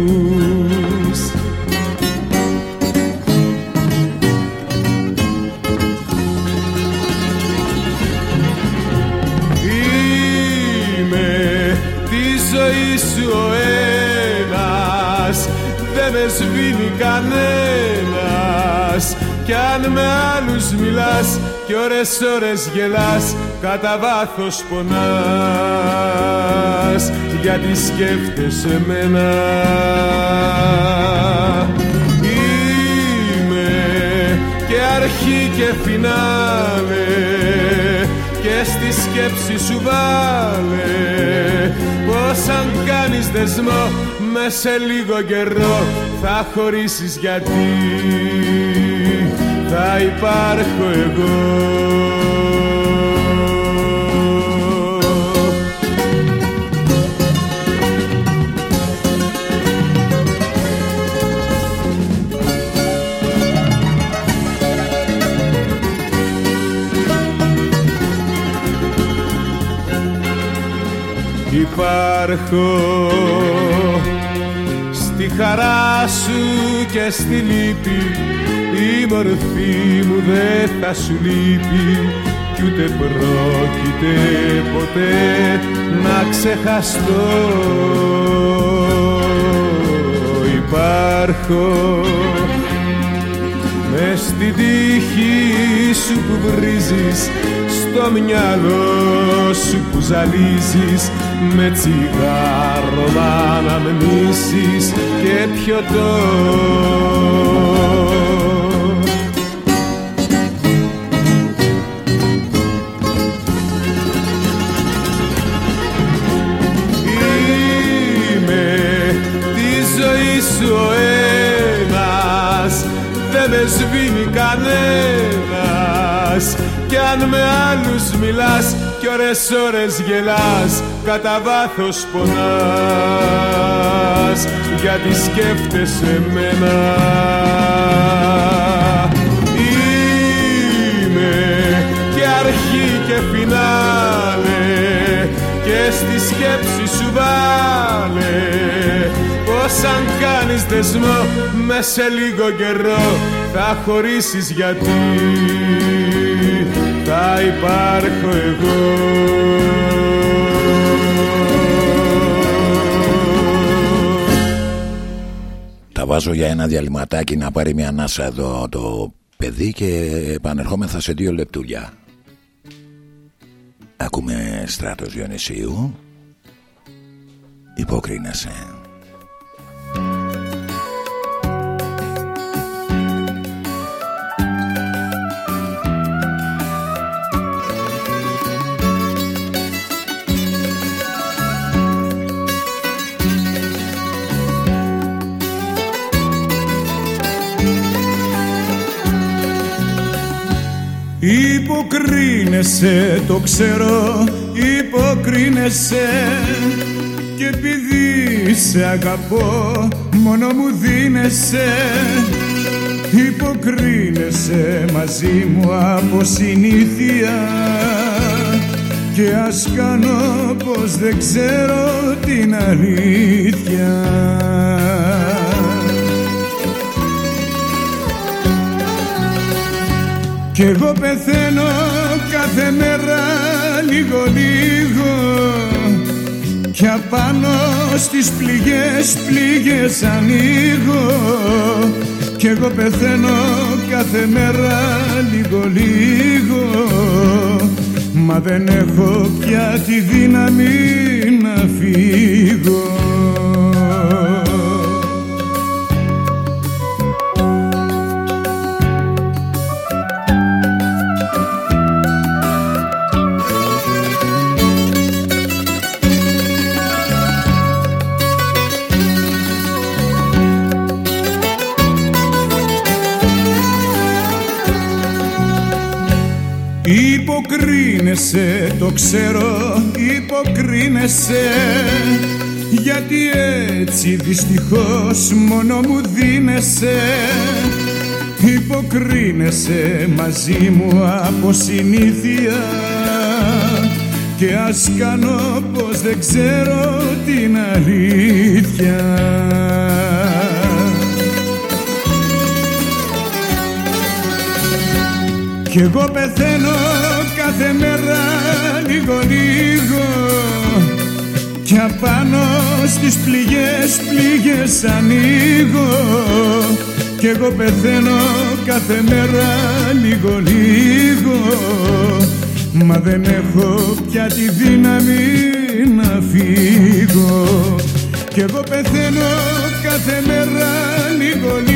κι αν με άλλους μιλάς κι ώρες ώρες γελάς κατά βάθος πονάς. Γιατί σκέφτεσαι μένα Είμαι και αρχή και φινάλε και στη σκέψη σου βάλε. Πως αν κάνεις δεσμό με σε λίγο καιρό θα χωρίσεις γιατί θα υπάρχω εγώ. Υπάρχω στη χαρά σου και στη λύπη η μορφή μου δεν θα σου λείπει κι ούτε πρόκειται ποτέ να ξεχαστώ. Υπάρχω μες στην τύχη σου που βρίζεις στο μυαλό σου που ζαλίζεις. Με τσιγάρο να αναμνήσεις και πιωτό κανένας. Κι αν με άλλους μιλάς κι ώρες ώρες γελάς κατά βάθος πονάς. Γιατί σκέφτεσαι μένα Είμαι και αρχή και φινάλε και στη σκέψη σου βάλε πως αν κάνεις δεσμό με σε λίγο καιρό θα χωρίσεις γιατί θα υπάρχω εγώ Τα βάζω για ένα διαλυματάκι να πάρει μια ανάσα εδώ το παιδί και επανερχόμεθα σε δύο λεπτούλια. Ακούμε στράτος Διονυσίου. Υποκρίνεσαι. Υποκρίνεσαι, το ξέρω, υποκρίνεσαι. Και επειδή σε αγαπώ μόνο μου δίνεσαι. Υποκρίνεσαι μαζί μου από συνήθεια. Και ας κάνω πως δεν ξέρω την αλήθεια Κι εγώ πεθαίνω κάθε μέρα λίγο λίγο. Κι απάνω στις πληγές πληγές ανοίγω. Κι εγώ πεθαίνω κάθε μέρα λίγο λίγο. Μα δεν έχω πια τη δύναμη να φύγω Υποκρίνεσαι, το ξέρω, υποκρίνεσαι. Γιατί έτσι δυστυχώς μόνο μου δίνεσαι. Υποκρίνεσαι μαζί μου από συνήθεια. Και ας κάνω πως δεν ξέρω την αλήθεια. Κι εγώ πεθαίνω κάθε μέρα λίγο λίγο. Κι απάνω στις πληγές πληγές ανοίγω. Κι εγώ πεθαίνω κάθε μέρα λίγο λίγο. Μα δεν έχω πια τη δύναμη να φύγω. Κι εγώ πεθαίνω κάθε μέρα λίγο λίγο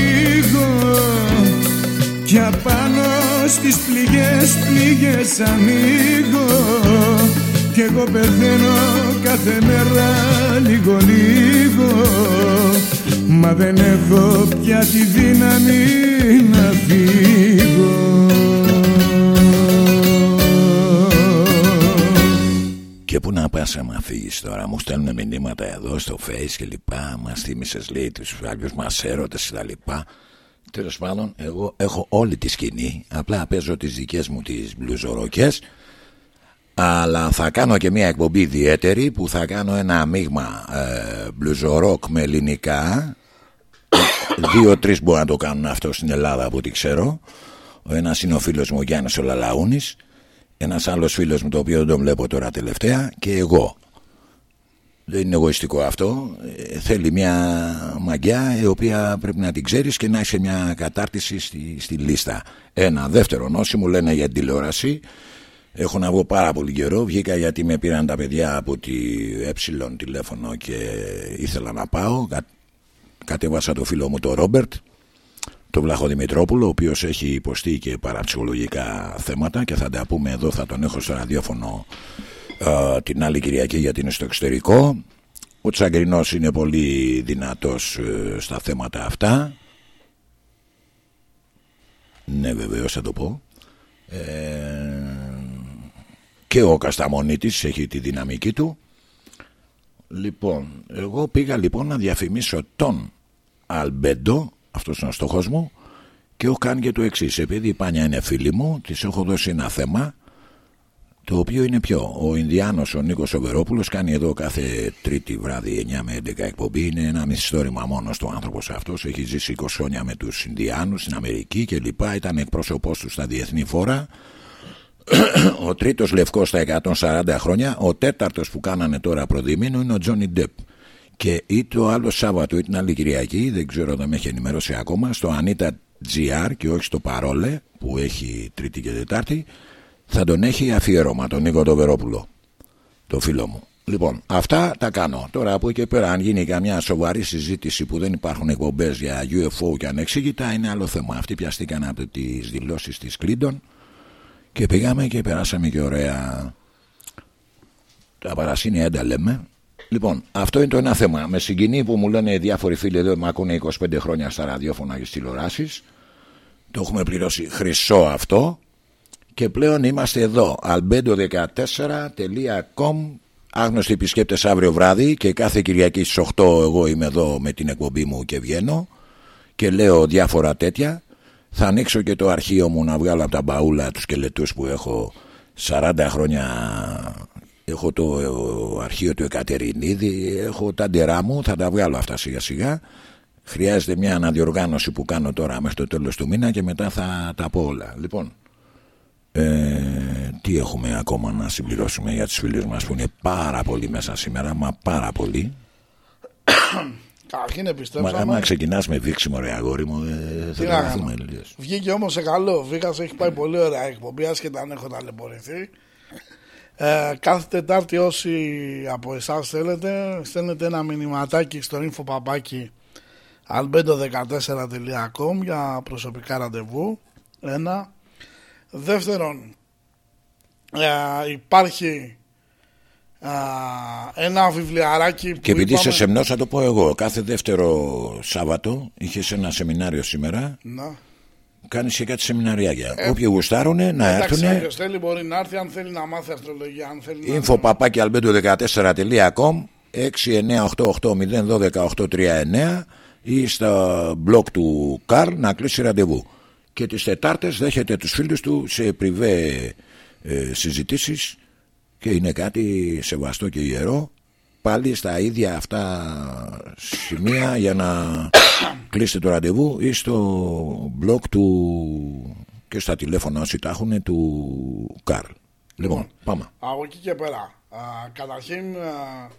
Κι απάνω στις πληγές πληγές ανοίγω. Κι εγώ πεθαίνω κάθε μέρα λίγο λίγο. Μα δεν έχω πια τη δύναμη να φύγω. Και πού να πας άμα φύγεις τώρα Μου στέλνουν μηνύματα εδώ στο face και λοιπά. Μας θύμισες λέει τους άλλους μας έρωτες και τα λοιπά Τέλος πάντων εγώ έχω όλη τη σκηνή. Απλά παίζω τις δικές μου τις μπλουζοροκές. Αλλά θα κάνω και μια εκπομπή ιδιαίτερη που θα κάνω ένα μείγμα ε, μπλουζορόκ με ελληνικά. Δύο-τρεις μπορούν να το κάνουν αυτό στην Ελλάδα από ό,τι ξέρω. Ο ένας είναι ο φίλος μου ο Γιάννης ο Λαλαούνης Ένας άλλος φίλος μου το οποίο δεν τον βλέπω τώρα τελευταία Και εγώ Δεν είναι εγωιστικό αυτό ε, Θέλει μια μαγιά η οποία πρέπει να την ξέρεις Και να είσαι μια κατάρτιση στη, στη λίστα Ένα δεύτερον όσοι μου λένε για την τηλεόραση Έχω να βγω πάρα πολύ καιρό. Βγήκα γιατί με πήραν τα παιδιά από τη ε τηλέφωνο και ήθελα να πάω. Κα... Κατέβασα το φίλο μου τον Ρόμπερτ, τον Βλάχο Δημητρόπουλο, ο οποίος έχει υποστεί και παραψυχολογικά θέματα και θα τα πούμε εδώ. Θα τον έχω στο ραδιόφωνο ε, την άλλη Κυριακή γιατί είναι στο εξωτερικό. Ο Τσαγκρινός είναι πολύ δυνατός ε, στα θέματα αυτά. Ναι βεβαίως θα το πω. Ε, και ο Κασταμονίτης έχει τη δυναμική του λοιπόν εγώ πήγα λοιπόν να διαφημίσω τον Αλμπέντο αυτός είναι ο στόχος μου και έχω κάνει και το εξής. επειδή η Πάνια είναι φίλη μου της έχω δώσει ένα θέμα το οποίο είναι πιο ο Ινδιάνος ο Νίκος Οβερόπουλος κάνει εδώ κάθε τρίτη βράδυ 9 με 11 εκπομπή. Είναι ένα μυθιστόρημα μόνος του άνθρωπος αυτός. Έχει ζήσει 20 χρόνια με τους Ινδιάνους στην Αμερική και λοιπά. Ήταν εκπρόσωπός του στα διεθνή φόρα. Ο τρίτος λευκός στα 140 χρόνια. Ο τέταρτος που κάνανε τώρα προδημήνου είναι ο Τζόνι Ντεπ και ή το άλλο Σάββατο ή την άλλη Κυριακή δεν ξέρω αν με έχει ενημερώσει ακόμα στο Ανίτα GR και όχι στο Παρόλε που έχει Τρίτη και Τετάρτη θα τον έχει αφιέρωμα τον Νίκο το Βερόπουλο το φίλο μου Λοιπόν, αυτά τα κάνω. Τώρα από εκεί πέρα, αν γίνει καμιά σοβαρή συζήτηση που δεν υπάρχουν εκπομπές για UFO και ανεξήγητα, είναι άλλο θέμα. Αυτοί πιαστήκαν από τις δηλώσεις της Κλίντον και πήγαμε και περάσαμε και ωραία τα παρασύνια έντα λέμε Λοιπόν, αυτό είναι το ένα θέμα. Με συγκινεί που μου λένε διάφοροι φίλοι εδώ, με ακούνε 25 χρόνια στα ραδιόφωνα και στις τηλεοράσεις. Το έχουμε πληρώσει χρυσό αυτό. Και πλέον είμαστε εδώ. albedo14.com Άγνωστοι επισκέπτες αύριο βράδυ και κάθε Κυριακή στις 8 εγώ είμαι εδώ με την εκπομπή μου και βγαίνω και λέω διάφορα τέτοια. Θα ανοίξω και το αρχείο μου να βγάλω από τα μπαούλα τους σκελετούς που έχω 40 χρόνια έχω το αρχείο του Εκατερινίδη έχω τα ντερά μου θα τα βγάλω αυτά σιγά σιγά χρειάζεται μια αναδιοργάνωση που κάνω τώρα μέχρι το τέλος του μήνα και μετά θα τα πω όλα λοιπόν ε, τι έχουμε ακόμα να συμπληρώσουμε για τις φίλες μας που είναι πάρα πολύ μέσα σήμερα μα πάρα πολύ Καταρχήν επιστρέψαμε. Μα άμα ξεκινάς με βήξιμο ρε αγόρι μου, ε, θα τραβηθούμε λίγο. Βγήκε όμως σε καλό. Βίκα έχει πάει πολύ ωραία εκπομπή, άσχετα αν έχω ταλαιπωρηθεί. Ε, κάθε Τετάρτη όσοι από εσάς θέλετε στέλνετε ένα μηνυματάκι στο info albedo14.com για προσωπικά ραντεβού ένα δεύτερον ε, υπάρχει ένα βιβλιαράκι που Και επειδή είπαμε... σε σεμνός θα το πω εγώ. Κάθε δεύτερο Σάββατο Είχες ένα σεμινάριο σήμερα. Να. Κάνεις και κάτι σεμιναριάκια ε, Όποιοι γουστάρουνε να Εντάξει, έρθουν όποιος θέλει μπορεί να έρθει αν θέλει να μάθει αστρολογία αν θέλει να... Info παπάκι albedo14.com 6988012 ή στο blog του Καρλ να κλείσει ραντεβού και τις Τετάρτες δέχεται τους φίλους του σε πριβέ ε, συζητήσεις και είναι κάτι σεβαστό και ιερό πάλι στα ίδια αυτά σημεία για να κλείσετε το ραντεβού ή στο blog του και στα τηλέφωνα όσοι τα έχουν του Καρλ. Λοιπόν, πάμε. Από εκεί και πέρα. Α, καταρχήν α,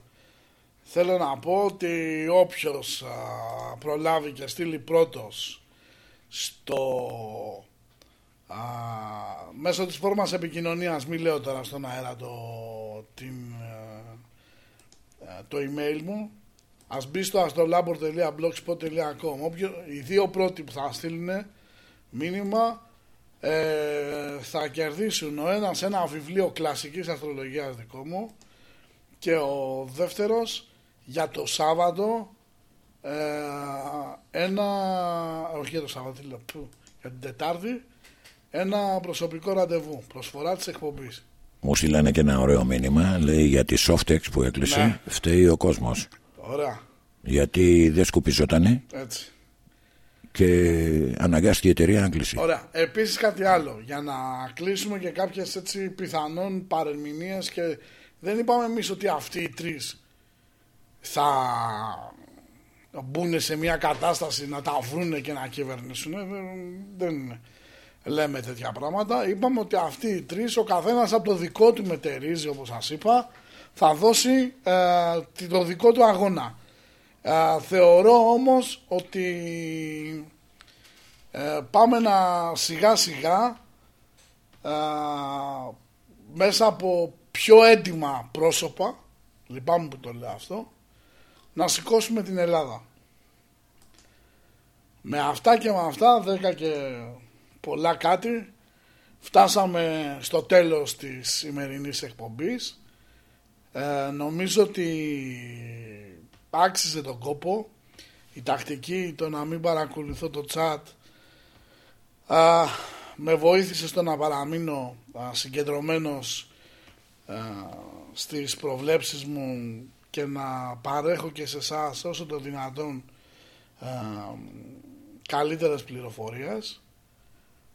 θέλω να πω ότι όποιος α, προλάβει και στείλει πρώτος στο α, μέσω της φόρμας επικοινωνίας, μην λέω τώρα στον αέρα το, την, α, α, το email μου, ας μπει στο astrolabor.blogspot.com Όποιο- Οι δύο πρώτοι που θα στείλουν μήνυμα ε, θα κερδίσουν ο ένας ένα βιβλίο κλασικής αστρολογίας δικό μου και ο δεύτερος για το Σάββατο ε, ένα όχι για το Σάββατο τι λέω, που, για την Τετάρτη ένα προσωπικό ραντεβού προσφορά της εκπομπής Μου στείλανε και ένα ωραίο μήνυμα. Λέει για τη Softex που έκλεισε Ναι. φταίει ο κόσμος. ωραία Γιατί δεν σκουπιζότανε έτσι και αναγκάστηκε η εταιρεία να κλείσει. Ωραία. Επίσης κάτι άλλο, για να κλείσουμε και κάποιες έτσι πιθανόν παρεμηνίες και δεν είπαμε εμείς ότι αυτοί οι τρεις θα μπουν σε μια κατάσταση να τα βρούνε και να κυβερνήσουν. Δεν, δεν λέμε τέτοια πράγματα. Είπαμε ότι αυτοί οι τρεις, ο καθένας από το δικό του μετερίζει όπως σας είπα, θα δώσει ε, το δικό του αγώνα. Ε, θεωρώ όμως ότι ε, πάμε να σιγά σιγά ε, μέσα από πιο έντιμα πρόσωπα λυπάμαι που το λέω αυτό να σηκώσουμε την Ελλάδα. Με αυτά και με αυτά δέκα και πολλά κάτι φτάσαμε στο τέλος της σημερινής εκπομπής. Ε, νομίζω ότι άξιζε τον κόπο η τακτική το να μην παρακολουθώ το chat. Α, με βοήθησε στο να παραμείνω α, συγκεντρωμένος α, στις προβλέψεις μου και να παρέχω και σε εσάς όσο το δυνατόν α, καλύτερες πληροφορίες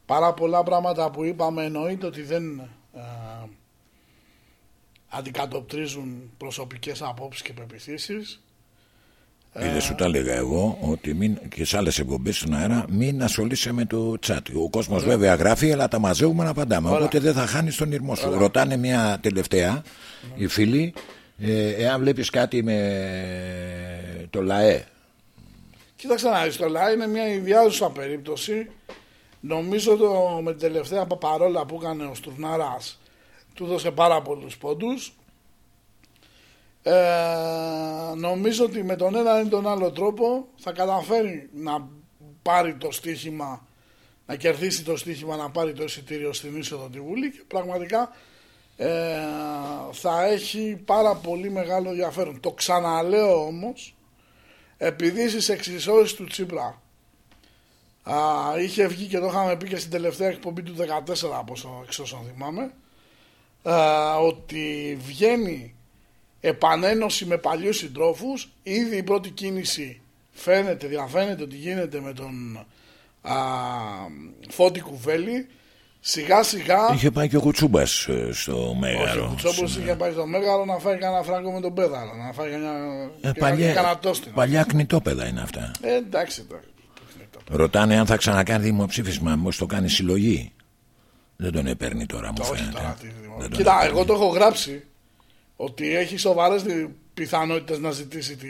πάρα πολλά πράγματα που είπαμε εννοείται ότι δεν α, αντικατοπτρίζουν προσωπικές απόψεις και πεπιθήσεις Είδε σου τα έλεγα εγώ ότι μην, και σε άλλες εκπομπές στον αέρα μην ασχολείσαι με το chat. Ο κόσμος βέβαια γράφει, αλλά τα μαζεύουμε να απαντάμε. Ωραία. Οπότε δεν θα χάνεις τον ήρμό σου. Ωραία. Ρωτάνε μια τελευταία οι φίλοι, ε, εάν βλέπεις κάτι με το ΛΑΕ. Κοίταξε να δεις, το ΛΑ είναι μια ιδιάζουσα περίπτωση. Νομίζω το, με την τελευταία παπαρόλα που έκανε ο Στουρνάρας του δώσε πάρα πολλούς πόντους. Ε, νομίζω ότι με τον ένα ή τον άλλο τρόπο θα καταφέρει να πάρει το στοίχημα, να κερδίσει το στοίχημα, να πάρει το εισιτήριο στην είσοδο τη Βουλή και πραγματικά ε, θα έχει πάρα πολύ μεγάλο ενδιαφέρον. Το ξαναλέω όμως, επειδή στις εξισώσεις του Τσίπρα α, είχε βγει και το είχαμε πει και στην τελευταία εκπομπή του 14 από όσο εξ όσων θυμάμαι α, ότι βγαίνει επανένωση με παλιούς συντρόφους ήδη η πρώτη κίνηση φαίνεται, διαφαίνεται ότι γίνεται με τον α, Φώτη Κουβέλη σιγά σιγά Είχε πάει και ο Κουτσούμπας στο όχι, ο Μέγαρο. Κουτσόπουλος είχε πάει στο Μέγαρο να φάει κανένα φράγκο με τον Πέδαλο να φάει κανένα, Ε, και παλιά, κανένα τόστινο. παλιά κνητόπεδα είναι αυτά. Ε, εντάξει τώρα. Ρωτάνε αν θα ξανακάνει δημοψήφισμα, μήπως το κάνει συλλογή. Δεν τον επέρνει τώρα, μου Όχι φαίνεται. τώρα, τι Δεν δημο- τον Κοίτα, έπαιρνε. εγώ το έχω γράψει ότι έχει σοβαρές πιθανότητες να ζητήσει τη,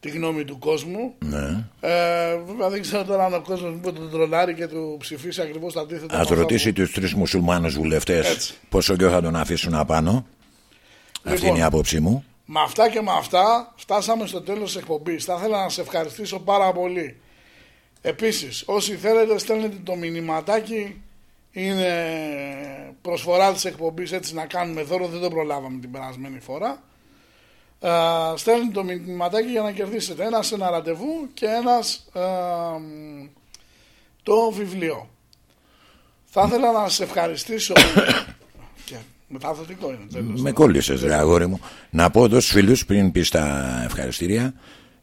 τη γνώμη του κόσμου. Ναι. Ε, βέβαια δεν ξέρω τώρα αν ο κόσμος μήπως τον τρολάρει και του ψηφίσει ακριβώς το αντίθετο. Α από αυτό ρωτήσει που- τους τρεις μουσουλμάνους βουλευτές Έτσι. πόσο καιρό θα τον αφήσουν απάνω. Αυτή Λοιπόν. είναι η άποψή μου. Με αυτά και με αυτά φτάσαμε στο τέλος της εκπομπής. Θα ήθελα να σε ευχαριστήσω πάρα πολύ. Επίσης, όσοι θέλετε στέλνετε το μηνυματάκι. Είναι προσφορά της εκπομπής έτσι να κάνουμε δώρο. Δεν το προλάβαμε την περασμένη φορά. Ε, στέλνετε το μηνυματάκι για να κερδίσετε. Ένας ένα ραντεβού και ένας ε, μ, το βιβλίο. Θα ήθελα να σε ευχαριστήσω. και μεταδοτικό είναι τέλος. Με κόλλησες, ρε αγόρι μου. Να πω εδώ στους φίλους πριν πεις τα ευχαριστήρια.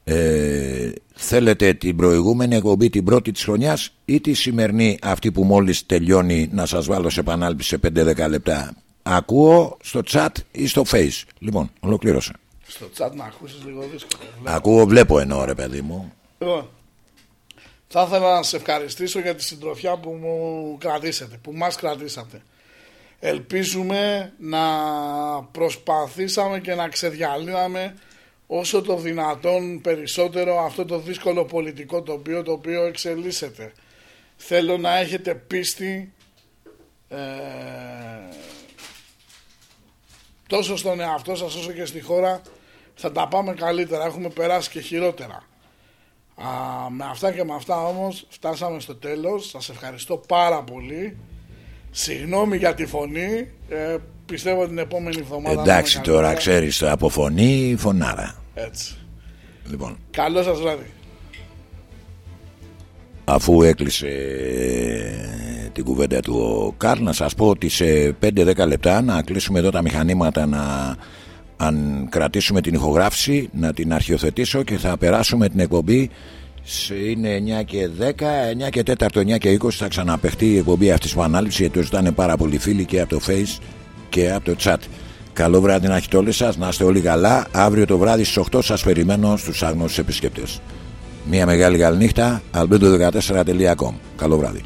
ε, θέλετε την προηγούμενη εκπομπή την πρώτη της χρονιάς ή τη σημερινή αυτή που μόλις τελειώνει να σας βάλω σε επανάληψη σε 5-10 λεπτά ακούω στο chat ή στο face λοιπόν ολοκλήρωσα Στο chat να ακούσεις λίγο δύσκολο. ακούω βλέπω εννοώ ρε παιδί μου Λοιπόν, θα ήθελα να σε ευχαριστήσω για τη συντροφιά που μου κρατήσατε, που μας κρατήσατε. Ελπίζουμε να προσπαθήσαμε και να ξεδιαλύναμε όσο το δυνατόν περισσότερο αυτό το δύσκολο πολιτικό τοπίο το οποίο εξελίσσεται. Θέλω να έχετε πίστη ε, τόσο στον εαυτό σας όσο και στη χώρα θα τα πάμε καλύτερα. Έχουμε περάσει και χειρότερα. Α, με αυτά και με αυτά όμως φτάσαμε στο τέλος. Σας ευχαριστώ πάρα πολύ. Συγγνώμη για τη φωνή. Ε, πιστεύω την επόμενη εβδομάδα. εντάξει θα είμαι τώρα καλύτερα. ξέρεις από φωνή φωνάρα Έτσι. λοιπόν Καλό σας βράδυ. αφού έκλεισε ε, την κουβέντα του ο Καρλ να σας πω ότι σε 5-10 λεπτά να κλείσουμε εδώ τα μηχανήματα να αν κρατήσουμε την ηχογράφηση να την αρχιοθετήσω και θα περάσουμε την εκπομπή. Σε- είναι 9 και 10 9 και 4 9 και 20 θα ξαναπεχτεί η εκπομπή αυτής της ανάληψη γιατί το ζητάνε πάρα πολλοί φίλοι και από το face και από το chat. Καλό βράδυ να έχετε όλοι σας να είστε όλοι καλά. Αύριο το βράδυ στις 8 σας περιμένω στους άγνωστους επισκέπτες. Μια μεγάλη καλή νύχτα albedo14.com Καλό βράδυ